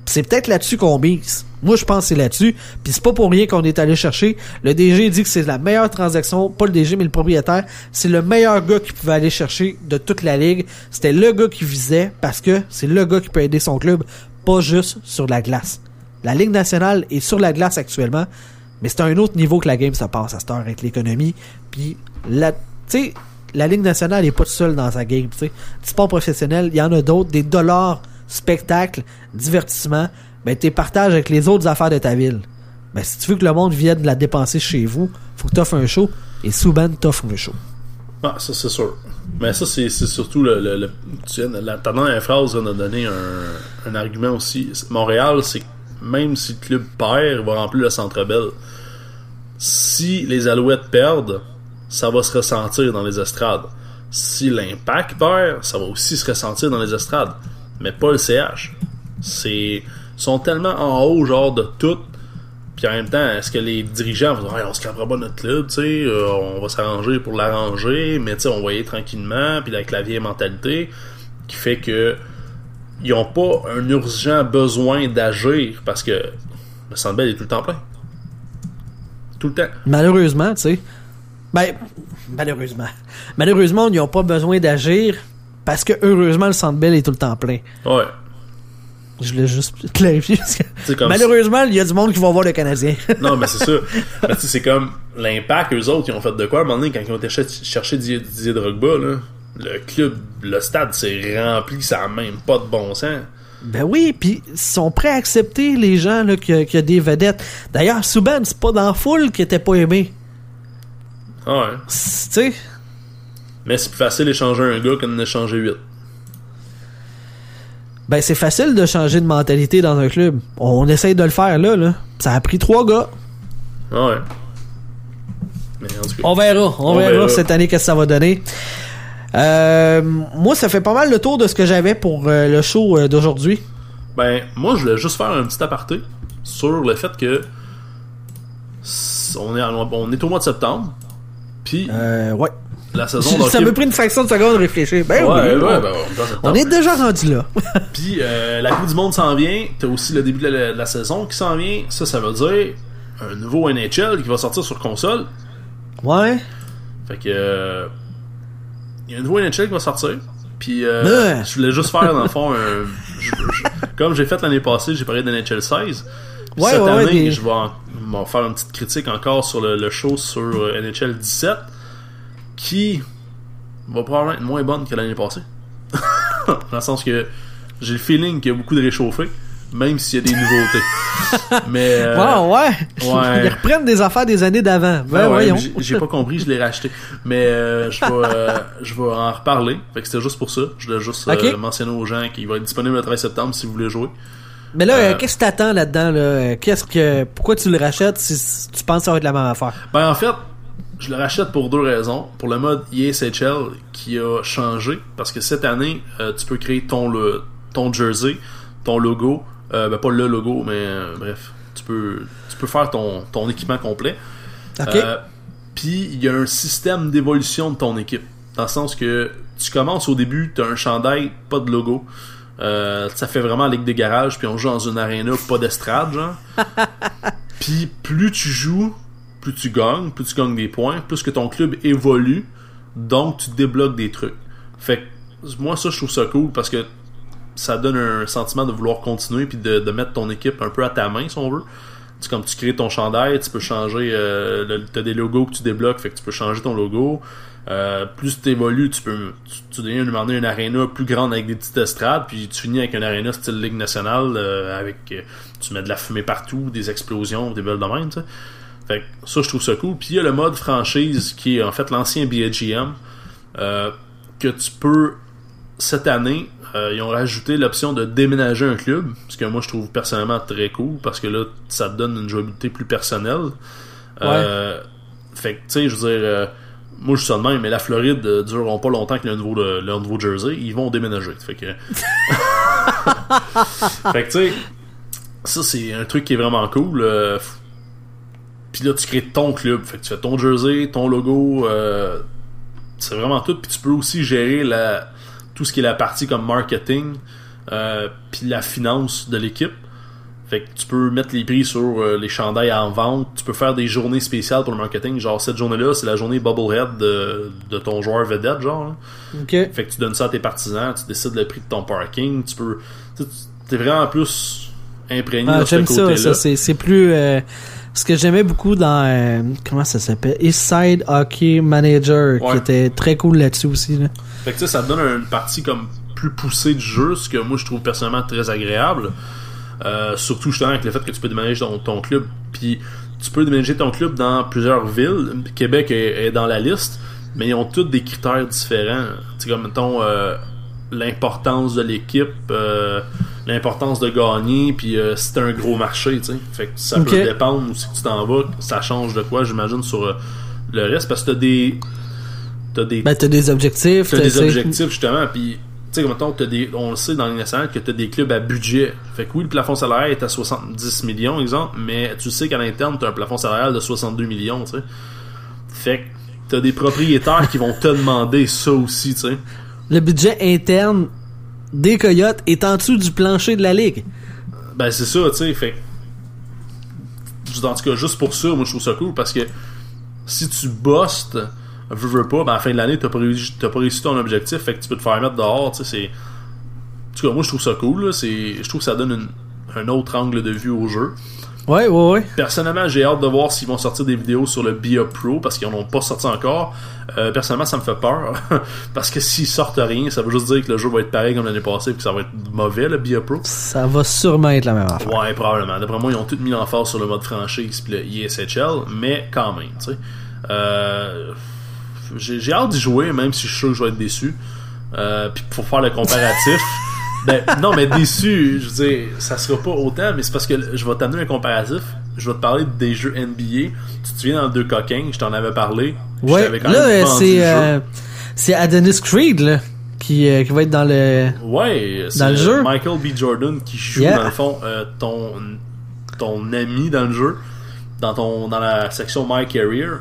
C'est peut-être là-dessus qu'on mise. Moi, je pense que c'est là-dessus. Puis c'est pas pour rien qu'on est allé chercher. Le DG dit que c'est la meilleure transaction, pas le DG, mais le propriétaire. C'est le meilleur gars qu'il pouvait aller chercher de toute la ligue. C'était le gars qui visait parce que c'est le gars qui peut aider son club, pas juste sur la glace. La Ligue nationale est sur la glace actuellement, mais c'est à un autre niveau que la game se passe à cette heure avec l'économie. La, tu Ligue nationale est pas seule dans sa game. Tu sais, Du sport professionnel, il y en a d'autres, des dollars, spectacles, divertissement. Ben t'es partages avec les autres affaires de ta ville. Ben si tu veux que le monde vienne la dépenser chez vous, faut que t'offres un show. Et Souban t'offre un show. Ah, ça c'est sûr. Mais ça, c'est surtout le. le, tu la, dernière phrase vient de donner un, argument aussi. Montréal, c'est même si le club perd, il va remplir le centre belle. Si les Alouettes perdent, ça va se ressentir dans les estrades. Si l'impact perd, ça va aussi se ressentir dans les estrades. Mais pas le CH. C'est. sont tellement en haut, genre, de tout. Puis en même temps, est-ce que les dirigeants vont dire on se clavera pas notre club, tu euh, on va s'arranger pour l'arranger, mais tu on va y aller tranquillement, puis avec la vieille mentalité qui fait que ils ont pas un urgent besoin d'agir parce que le Centre Bell est tout le temps plein. Tout le temps. Malheureusement, tu sais. Ben, malheureusement. Malheureusement, ils n'ont pas besoin d'agir parce que heureusement, le centre Bell est tout le temps plein. Ouais. Je voulais juste clarifier. comme Malheureusement, il y a du monde qui va voir le Canadien. Non, mais c'est ça. Mais tu sais, c'est comme l'impact, eux autres, ils ont fait de quoi à un moment donné quand ils ont été ch- chercher Didier, Drogba, là. Le club, le stade s'est rempli, ça a même pas de bon sens. ben oui, puis ils sont prêts à accepter les gens là, qui, qui a des vedettes. D'ailleurs, Souban, c'est pas dans la foule qui était pas aimé. Ah ouais. Tu sais, Mais c'est plus facile d'échanger un gars que d'en échanger 8. ben c'est facile de changer de mentalité dans un club. On essaye de le faire là, là. Ça a pris trois gars. Ah ouais. Mais en tout cas. On verra, on, On verra, verra. cette année qu'est-ce que ça va donner. Euh, moi, ça fait pas mal le tour de ce que j'avais pour euh, le show euh, d'aujourd'hui. Ben, moi, je voulais juste faire un petit aparté sur le fait que on est, on est au mois de septembre, puis Euh, ouais. la saison ça m'a pris une fraction de seconde de réfléchir. Ben Ouais, oui, ouais, ben, on est on déjà rendu là. Puis euh, la Coupe du Monde s'en vient, t'as aussi le début de la, de la saison qui s'en vient. Ça, ça veut dire un nouveau NHL qui va sortir sur console. ouais. Fait que. euh, Il y a un nouveau NHL qui va sortir. Puis euh, Ouais. je voulais juste faire dans le fond un, je- je- comme j'ai fait l'année passée, j'ai parlé de NHL 16. Puis Ouais, cette ouais, ouais, année, des- je vais en- m'en faire une petite critique encore sur le, le show sur euh, NHL 17 qui va probablement être moins bonne que l'année passée. dans le sens que j'ai le feeling qu'il y a beaucoup de réchauffés, même s'il y a des nouveautés. Mais euh, Wow, ouais. ouais. Ils reprennent des affaires des années d'avant. Ben, ouais, voyons. j'ai- pas compris, je l'ai racheté. Mais euh, je vais euh, je vais en reparler. Fait que c'était juste pour ça. Je voulais juste euh, Ok. mentionner aux gens qu'il va être disponible le 13 septembre si vous voulez jouer. Mais là, Euh, qu'est-ce que t'attends là-dedans, là? Qu'est-ce que, pourquoi tu le rachètes si, si tu penses que ça va être la même affaire? Ben en fait, je le rachète pour deux raisons. Pour le mode ESHL qui a changé. Parce que cette année, euh, tu peux créer ton, le, ton jersey, ton logo. Euh, ben pas le logo, mais euh, bref. Tu peux, tu peux faire ton, ton équipement complet. Ok. Euh, Puis il y a un système d'évolution de ton équipe. Dans le sens que tu commences au début, tu as un chandail, pas de logo. Euh, ça fait vraiment Ligue des garages, puis on joue dans une arena, pas d'estrade, genre. puis plus tu joues, plus tu gagnes, plus tu gagnes des points, plus que ton club évolue, donc tu débloques des trucs. Fait que moi, ça, je trouve ça cool parce que ça donne un sentiment de vouloir continuer puis de, de mettre ton équipe un peu à ta main, si on veut. C'est comme tu crées ton chandail, tu peux changer, euh, t'as des logos que tu débloques, fait que tu peux changer ton logo. Euh, plus tu évolues, tu peux, tu, tu deviens une, une arena plus grande avec des petites estrades, puis tu finis avec une arena style Ligue nationale, euh, avec, euh, tu mets de la fumée partout, des explosions, des belles de même, tu sais. Fait que ça, je trouve ça cool. Puis il y a le mode franchise qui est en fait l'ancien BGM, euh, que tu peux, cette année, euh, ils ont rajouté l'option de déménager un club, ce que moi je trouve personnellement très cool, parce que là, ça te donne une jouabilité plus personnelle. Euh, fait que, tu sais, je veux dire, euh, moi je suis de même, mais la Floride euh, dureront pas longtemps que le nouveau, le, le nouveau jersey, ils vont déménager. Fait que. fait que, tu sais, ça c'est un truc qui est vraiment cool. puis là, tu crées ton club. Fait que tu fais ton jersey, ton logo. euh, c'est vraiment tout. Puis tu peux aussi gérer la, tout ce qui est la partie comme marketing. Euh, puis la finance de l'équipe. Fait que tu peux mettre les prix sur euh, les chandails en vente. Tu peux faire des journées spéciales pour le marketing. Genre, cette journée-là, c'est la journée Bubblehead de, de ton joueur vedette, genre. là. Ok. Fait que tu donnes ça à tes partisans, tu décides le prix de ton parking, tu peux. T'es vraiment plus imprégné Ah, de ce J'aime ça, côté-là. ça c'est, c'est plus euh, ce que j'aimais beaucoup dans euh, comment ça s'appelle? East Side Hockey Manager Ouais. qui était très cool là-dessus aussi là. Fait que ça te donne une partie comme plus poussée du jeu, ce que moi je trouve personnellement très agréable. Euh, surtout justement avec le fait que tu peux déménager ton, ton club. Puis tu peux déménager ton club dans plusieurs villes. Québec est, est dans la liste, mais ils ont tous des critères différents. Tu comme mettons euh, l'importance de l'équipe, euh, l'importance de gagner, puis euh, si c'est un gros marché, tu. Fait que ça peut dépendre c'est que tu t'en vas. Ça change de quoi, j'imagine, sur le reste, parce que t'as des. T'as des Ben t'as des objectifs, T'as des objectifs justement, puis tu sais comme mettons, t'as des, on le sait dans les nationale que t'as des clubs à budget. Fait que oui, le plafond salarial est à 70 millions, exemple, mais tu sais qu'à l'interne, t'as un plafond salarial de 62 millions, tu sais. Fait que t'as des propriétaires qui vont te demander ça aussi, tu sais. Le budget interne des Coyotes est en dessous du plancher de la ligue. Ben c'est ça, tu sais, fait en tout cas, juste pour ça, moi je trouve ça cool parce que si tu bosses, veux, veux pas, ben à la fin de l'année, t'as pas, réussi- pas réussi ton objectif, fait que tu peux te faire mettre dehors, tu sais, c'est. En tout cas, moi je trouve ça cool, là, c'est. Je trouve que ça donne une- un autre angle de vue au jeu. Ouais, ouais, ouais. Personnellement, j'ai hâte de voir s'ils vont sortir des vidéos sur le BIA Pro parce qu'ils n'en ont pas sorti encore. Euh, personnellement, ça me fait peur parce que s'ils sortent rien, ça veut juste dire que le jeu va être pareil comme l'année passée et que ça va être mauvais, le BIA Pro. Ça va sûrement être la même affaire. Ouais, probablement. D'après moi, ils ont tout mis l'emphase sur le mode franchise puis le ESHL, mais quand même, tu sais. Euh, j'ai hâte d'y jouer, même si je suis sûr que je vais être déçu. Euh, puis pour faire le comparatif. ben, non, mais déçu, je veux dire, ça sera pas autant, mais c'est parce que je vais t'amener un comparatif. Je vais te parler des jeux NBA. Tu te souviens dans deux coquins, je t'en avais parlé. Ouais, quand là c'est euh, c'est Adonis Creed là qui, euh, qui va être dans le Ouais, Dans le jeu? Michael B. Jordan qui joue Yeah. dans le fond euh, ton ton ami dans le jeu, dans ton dans la section My Career.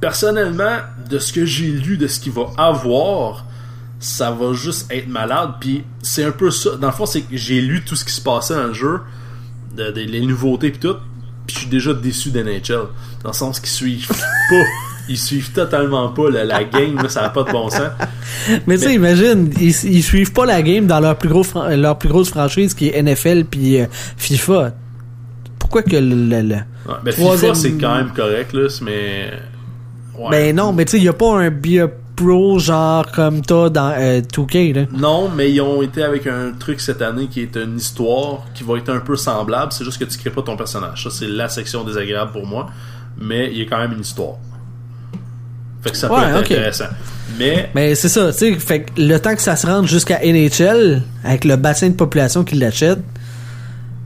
Euh, personnellement, de ce que j'ai lu, de ce qu'il va avoir, ça va juste être malade. Puis c'est un peu ça. Dans le fond, c'est que j'ai lu tout ce qui se passait dans le jeu, de, de- les nouveautés et tout. Puis je suis déjà déçu d'NHL. Dans le sens qu'ils suivent pas. ils suivent totalement pas la, la game, là, ça n'a pas de bon sens. Mais tu sais, imagine, ils, ils suivent pas la game dans leur plus gros fran- leur plus grosse franchise qui est NFL puis euh, FIFA. Pourquoi que le, le- le- Ouais, mais Troisième- FIFA, c'est quand même correct, là, mais. Ouais. Ben non, mais tu sais, il y a pas un Be a Pro genre comme t'as dans euh, 2K là. Non, mais ils ont été avec un truc cette année qui est une histoire qui va être un peu semblable. C'est juste que tu crées pas ton personnage. Ça, c'est la section désagréable pour moi. Mais il y a quand même une histoire. Fait que ça peut être intéressant. Mais Mais c'est ça, tu sais, fait que le temps que ça se rende jusqu'à NHL avec le bassin de population qui l'achète,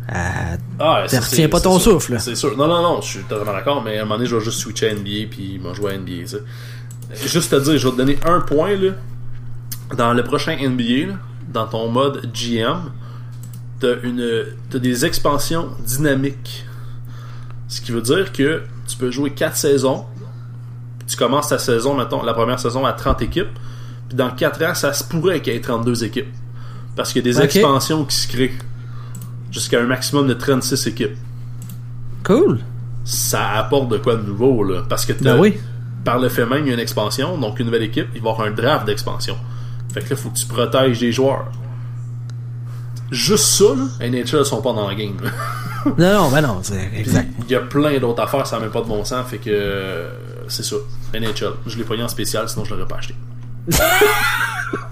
Ah, T'en c'est- retiens pas ton sûr. souffle. C'est sûr. Non, non, non, je suis totalement d'accord, mais à un moment donné, je vais juste switcher à NBA puis m'en jouer à NBA, ça. Juste te dire, je vais te donner un point, là. Dans le prochain NBA, là, dans ton mode GM, t'as une, t'as des expansions dynamiques. Ce qui veut dire que tu peux jouer 4 saisons. Tu commences ta saison, mettons, la première saison à 30 équipes. Puis dans 4 ans, ça se pourrait qu'il y ait 32 équipes. Parce qu'il y a des expansions qui se créent. Jusqu'à un maximum de 36 équipes. cool. Ça apporte de quoi de nouveau, là. Parce que Ben oui. par le fait même, il y a une expansion, donc une nouvelle équipe, il va y avoir un draft d'expansion. Fait que là, il faut que tu protèges les joueurs. Juste ça, là, NHL sont pas dans la game. là. Non, non, ben non, c'est exact. Il y a plein d'autres affaires, ça n'a même pas de bon sens, fait que euh, c'est ça. NHL. Je l'ai payé en spécial, sinon je l'aurais pas acheté.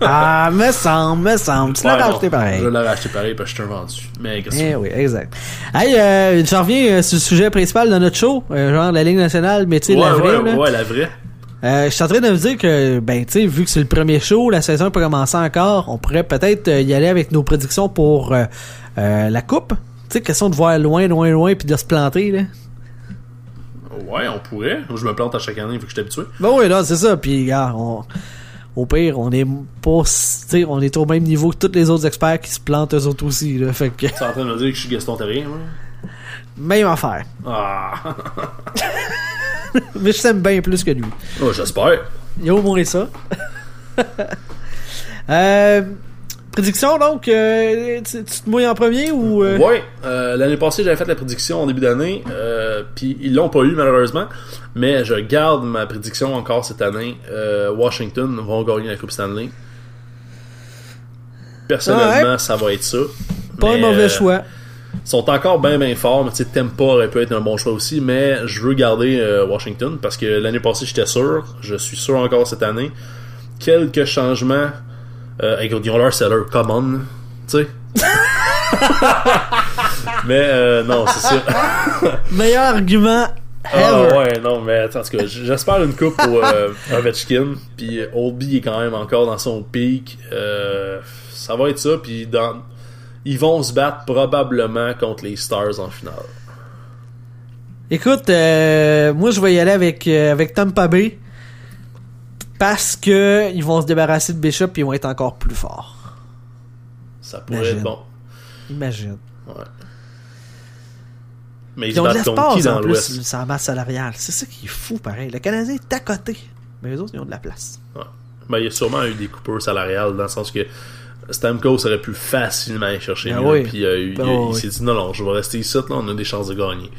Ah, me semble, me semble. Tu l'as Ouais, racheté pareil. Je l'aurais acheté pareil parce que je t'ai vendu. Mais qu'est-ce que Eh oui, exact. Hey, euh, je reviens euh, sur le sujet principal de notre show, euh, genre la Ligue nationale, mais tu sais, ouais, la vraie, ouais, là. ouais, la vraie. Euh, je suis en train de me dire que, ben, tu sais, vu que c'est le premier show, la saison peut commencer encore, on pourrait peut-être y aller avec nos prédictions pour la coupe. Tu sais, question de voir loin, loin, loin, puis de se planter, là. Ouais, on pourrait. Je me plante à chaque année vu que je suis habitué. Ben oui, là, c'est ça. Puis, gars, on, au pire, on est pas, on est au même niveau que tous les autres experts qui se plantent eux autres aussi, là. Fait que, en train de me dire que je suis Gaston Terrien, moi? même affaire. Ah! Mais je t'aime bien plus que lui. oh, j'espère. Il y a au moins ça. euh, prédiction, donc, euh, tu, tu te mouilles en premier ou... euh? Ouais, euh, l'année passée, j'avais fait la prédiction en début d'année, puis ils l'ont pas eu malheureusement, mais je garde ma prédiction encore cette année. Washington vont gagner la Coupe Stanley. Personnellement, Ouais. ça va être ça. Pas un mauvais choix. Ils sont encore bien bien forts, mais tu sais, Tampa aurait pu être un bon choix aussi, mais je veux garder Washington parce que l'année passée j'étais sûr, je suis sûr encore cette année. Quelques changements, euh, ont leur seller, come on, tu sais. mais euh, non, c'est ça. Meilleur argument Ah ever. ouais, non, mais attends, en tout cas, j'espère une coupe pour euh, Ovechkin, puis Oldby est quand même encore dans son pic. Euh, ça va être ça, puis dans... ils vont se battre probablement contre les Stars en finale. Écoute, euh, moi je vais y aller avec, euh, avec Tampa Bay parce que ils vont se débarrasser de Bishop et ils vont être encore plus forts. Ça pourrait Imagine. être bon. Imagine. Ouais. Mais ils Ils ont de l'espace en dans plus la masse salariale. C'est ça qui est fou pareil. Le Canadien est à côté. Mais les autres, ils ont de la place. Ouais. Ben, il y a sûrement eu des coupures salariales dans le sens que Stamkos aurait pu facilement aller chercher Ben oui. puis il, a eu- Ben il- il oui. s'est dit non, non, je vais rester ici, là, on a des chances de gagner.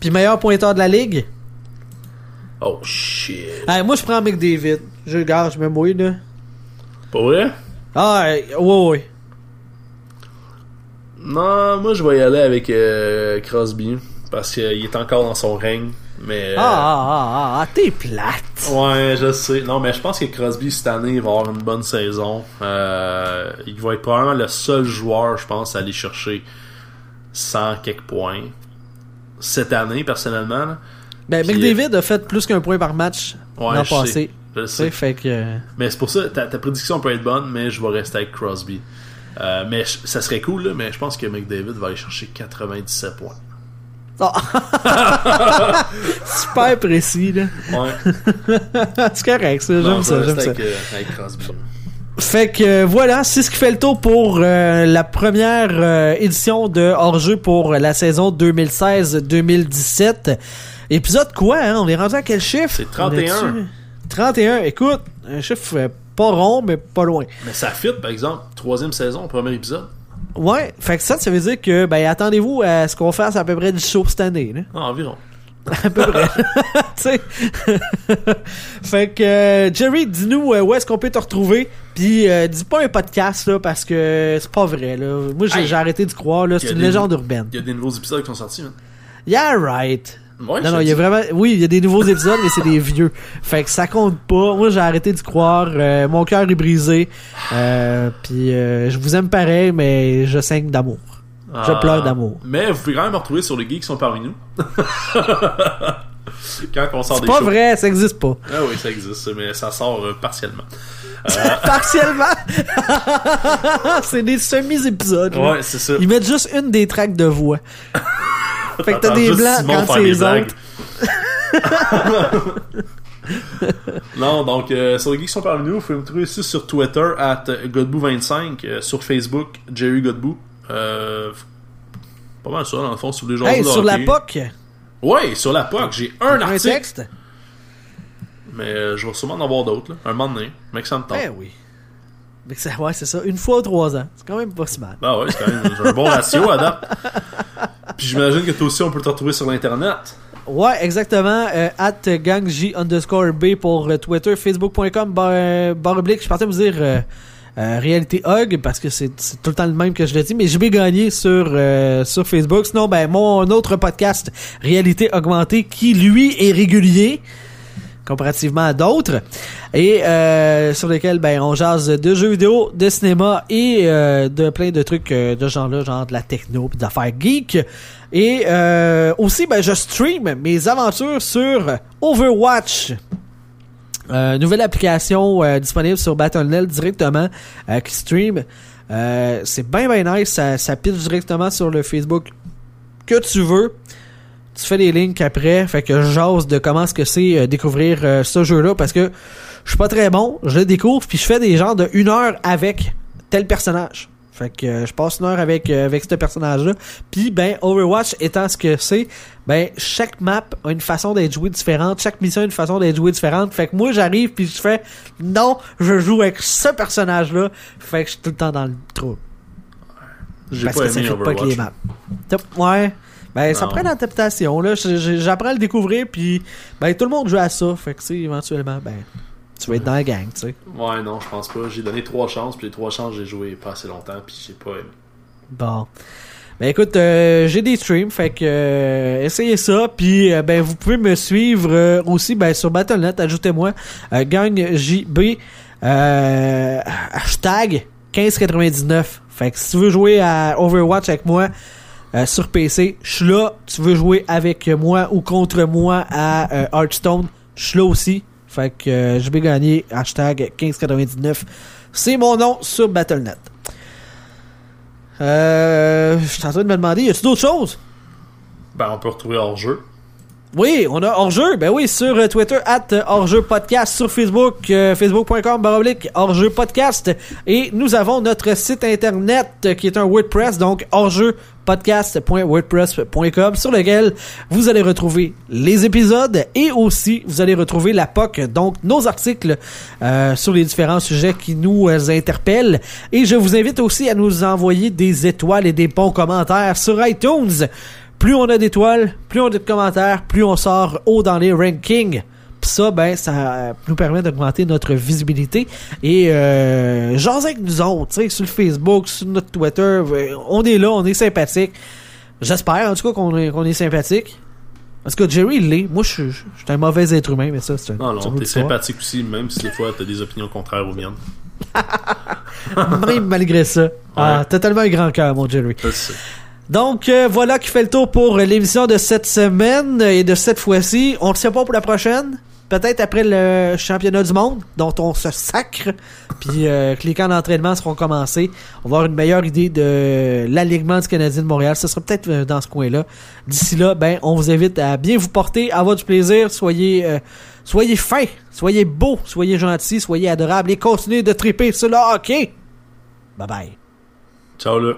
Puis meilleur pointeur de la ligue? Oh shit. Hey, moi je prends McDavid. Je garde, je me mouille là. Pas vrai? Ah ouais, ouais, ouais. Non, moi je vais y aller avec euh, Crosby parce qu'il est encore dans son règne. Mais. Ah, ah, ah, ah, ah, t'es plate. Ouais, je sais. Non, mais je pense que Crosby cette année il va avoir une bonne saison. Euh, il va être probablement le seul joueur, je pense, à aller chercher 100 quelques points cette année, personnellement. là. Ben, Puis, McDavid a fait plus qu'un point par match Ouais, l'an je sais. passé. Je sais, fait que. Mais c'est pour ça, ta, ta prédiction peut être bonne, mais je vais rester avec Crosby. Euh, mais je- ça serait cool, là, mais je pense que McDavid va aller chercher 97 points. Ah. Super précis, là. Ouais. c'est correct, ça. J'aime je ça, vais j'aime rester ça. avec, euh, avec Crosby. Fait que euh, voilà, c'est ce qui fait le tour pour euh, la première euh, édition de hors-jeu pour la saison 2016-2017. Épisode quoi, hein? On est rendu à quel chiffre? C'est 31. On est-tu? 31. Écoute, un chiffre euh, pas rond, mais pas loin. Mais ça fit, par exemple, troisième saison, premier épisode. Ouais, fait que ça, ça veut dire que, ben, attendez-vous à ce qu'on fasse à peu près du show cette année, là. Ah, environ. À peu près. Tu sais. fait que, euh, Jerry, dis-nous euh, où est-ce qu'on peut te retrouver? Puis, euh, dis pas un podcast, là, parce que c'est pas vrai, là. Moi, j'ai Hey. arrêté d'y croire, là. C'est une des- légende urbaine. Il y a des nouveaux épisodes qui sont sortis, man. Yeah, right. Ouais, non, non, il y a vraiment. Oui, il y a des nouveaux épisodes, mais c'est des vieux. Fait que ça compte pas. Moi, j'ai arrêté d'y croire. Euh, mon cœur est brisé. Euh, puis, euh, je vous aime pareil, mais je saigne d'amour. Je Ah, pleure d'amour. Mais vous pouvez quand même me retrouver sur les geeks qui sont parmi nous. quand on sort des pas shows. vrai, ça existe pas. Ah oui, ça existe, mais ça sort partiellement. Partiellement? c'est des semi-épisodes. Ouais, c'est ça. Ils mettent juste une des tracks de voix. Fait que t'as des blancs quand c'est les autres. Non, donc euh, sur les geeks qui sont parmi nous, vous pouvez me trouver aussi sur Twitter at Godbout25, euh, sur Facebook Jerry Godbout. Euh, pas mal ça dans le fond, vous voulez jaser Hey, sur la. POC, Ouais, sur la POC, j'ai un un article, texte? mais euh, je vais sûrement en avoir d'autres, un moment donné, mais que ça me tente. Ben oui. Mais ça, ouais, c'est ça. Une fois ou trois ans. C'est quand même pas si mal. Bah ouais, c'est quand même un bon ratio à date. J'imagine que toi aussi on peut te retrouver sur l'internet. Ouais, exactement. Euh, at gangj underscore B pour euh, Twitter, facebook.com barre euh, barre oblique. Je partais vous dire réalité hug parce que c'est tout le temps le même que je le dis, mais je vais gagner sur sur Facebook. Sinon, ben mon autre podcast réalité augmentée qui lui est régulier comparativement à d'autres et euh, sur lesquels ben on jase de jeux vidéo, de cinéma et euh, de plein de trucs euh, de genre-là, genre de la techno, puis d'affaires geek. Et aussi ben je stream mes aventures sur Overwatch. Nouvelle application disponible sur Battle.net directement qui stream. C'est bien bien nice, ça, ça directement sur le Facebook que tu veux. Tu fais des links après, fait que j'ose de comment ce que c'est euh, découvrir euh, ce jeu-là parce que je suis pas très bon, je le découvre puis je fais des genres de une heure avec tel personnage. Fait que euh, je passe une heure avec euh, avec ce personnage-là. Puis ben Overwatch étant ce que c'est, ben chaque map a une façon d'être jouée différente, chaque mission a une façon d'être jouée différente. Fait que moi j'arrive puis je fais non, je joue avec ce personnage-là. Fait que je suis tout le temps dans le trou. J'ai Parce pas que ça fit pas avec les maps. Top- Ouais. Ben, ça Non. prend une adaptation, là. J'apprends à le découvrir, puis ben, tout le monde joue à ça. Fait que, tu sais, éventuellement, ben, tu vas être dans la gang, tu sais. Ouais, non, je pense pas. J'ai donné trois chances, puis les trois chances, j'ai joué pas assez longtemps, puis j'ai pas aimé. Bon. Ben écoute, euh, j'ai des streams, fait que euh, essayez ça, puis euh, ben vous pouvez me suivre euh, aussi ben sur Battle.net, ajoutez-moi euh, gangjb euh, hashtag 1599. Fait que si tu veux jouer à Overwatch avec moi euh, sur PC, je suis là. Tu veux jouer avec moi ou contre moi à euh, Hearthstone, je suis là aussi. Fait que euh, je vais gagner hashtag 1599. C'est mon nom sur Battle.net. Je suis en train de me demander, y a-tu d'autres choses? Ben, on peut retrouver hors jeu. Oui, on a hors-jeu. Ben oui, sur euh, Twitter, at euh, hors-jeu podcast. Sur Facebook, euh, facebook.com, baroblique, hors-jeu podcast. Et nous avons notre site internet qui est un WordPress, donc hors-jeu podcast.wordpress.com sur lequel vous allez retrouver les épisodes et aussi vous allez retrouver la POC, donc nos articles sur les différents sujets qui nous interpellent. Et je vous invite aussi à nous envoyer des étoiles et des bons commentaires sur iTunes. Plus on a d'étoiles, plus on a de commentaires, plus on sort haut dans les rankings. Pis ça, ben, ça euh, nous permet d'augmenter notre visibilité. Et euh, jaser avec nous autres, tu sais, sur le Facebook, sur notre Twitter. euh, On est là, on est sympathique. J'espère, en tout cas, qu'on est, qu'on est sympathique. Parce que Jerry, il l'est. Moi, je suis je suis un mauvais être humain, mais ça, c'est un Non, non, t'es sympathique aussi, même si des fois t'as des opinions contraires aux miennes. Même malgré ça. Ah, t'as tellement un grand cœur, mon Jerry. Donc euh, voilà qui fait le tour pour l'émission de cette semaine et de cette fois-ci. On ne sait pas pour la prochaine. Peut-être après le championnat du monde, dont on se sacre, puis euh, les camps d'entraînement seront commencés. On va avoir une meilleure idée de l'alignement du Canadien de Montréal. Ce sera peut-être euh, dans ce coin-là. D'ici là, ben, on vous invite à bien vous porter, à avoir du plaisir. Soyez, soyez fins, soyez beaux, soyez gentils, soyez adorables et continuez de triper sur le hockey. Bye bye. Ciao là.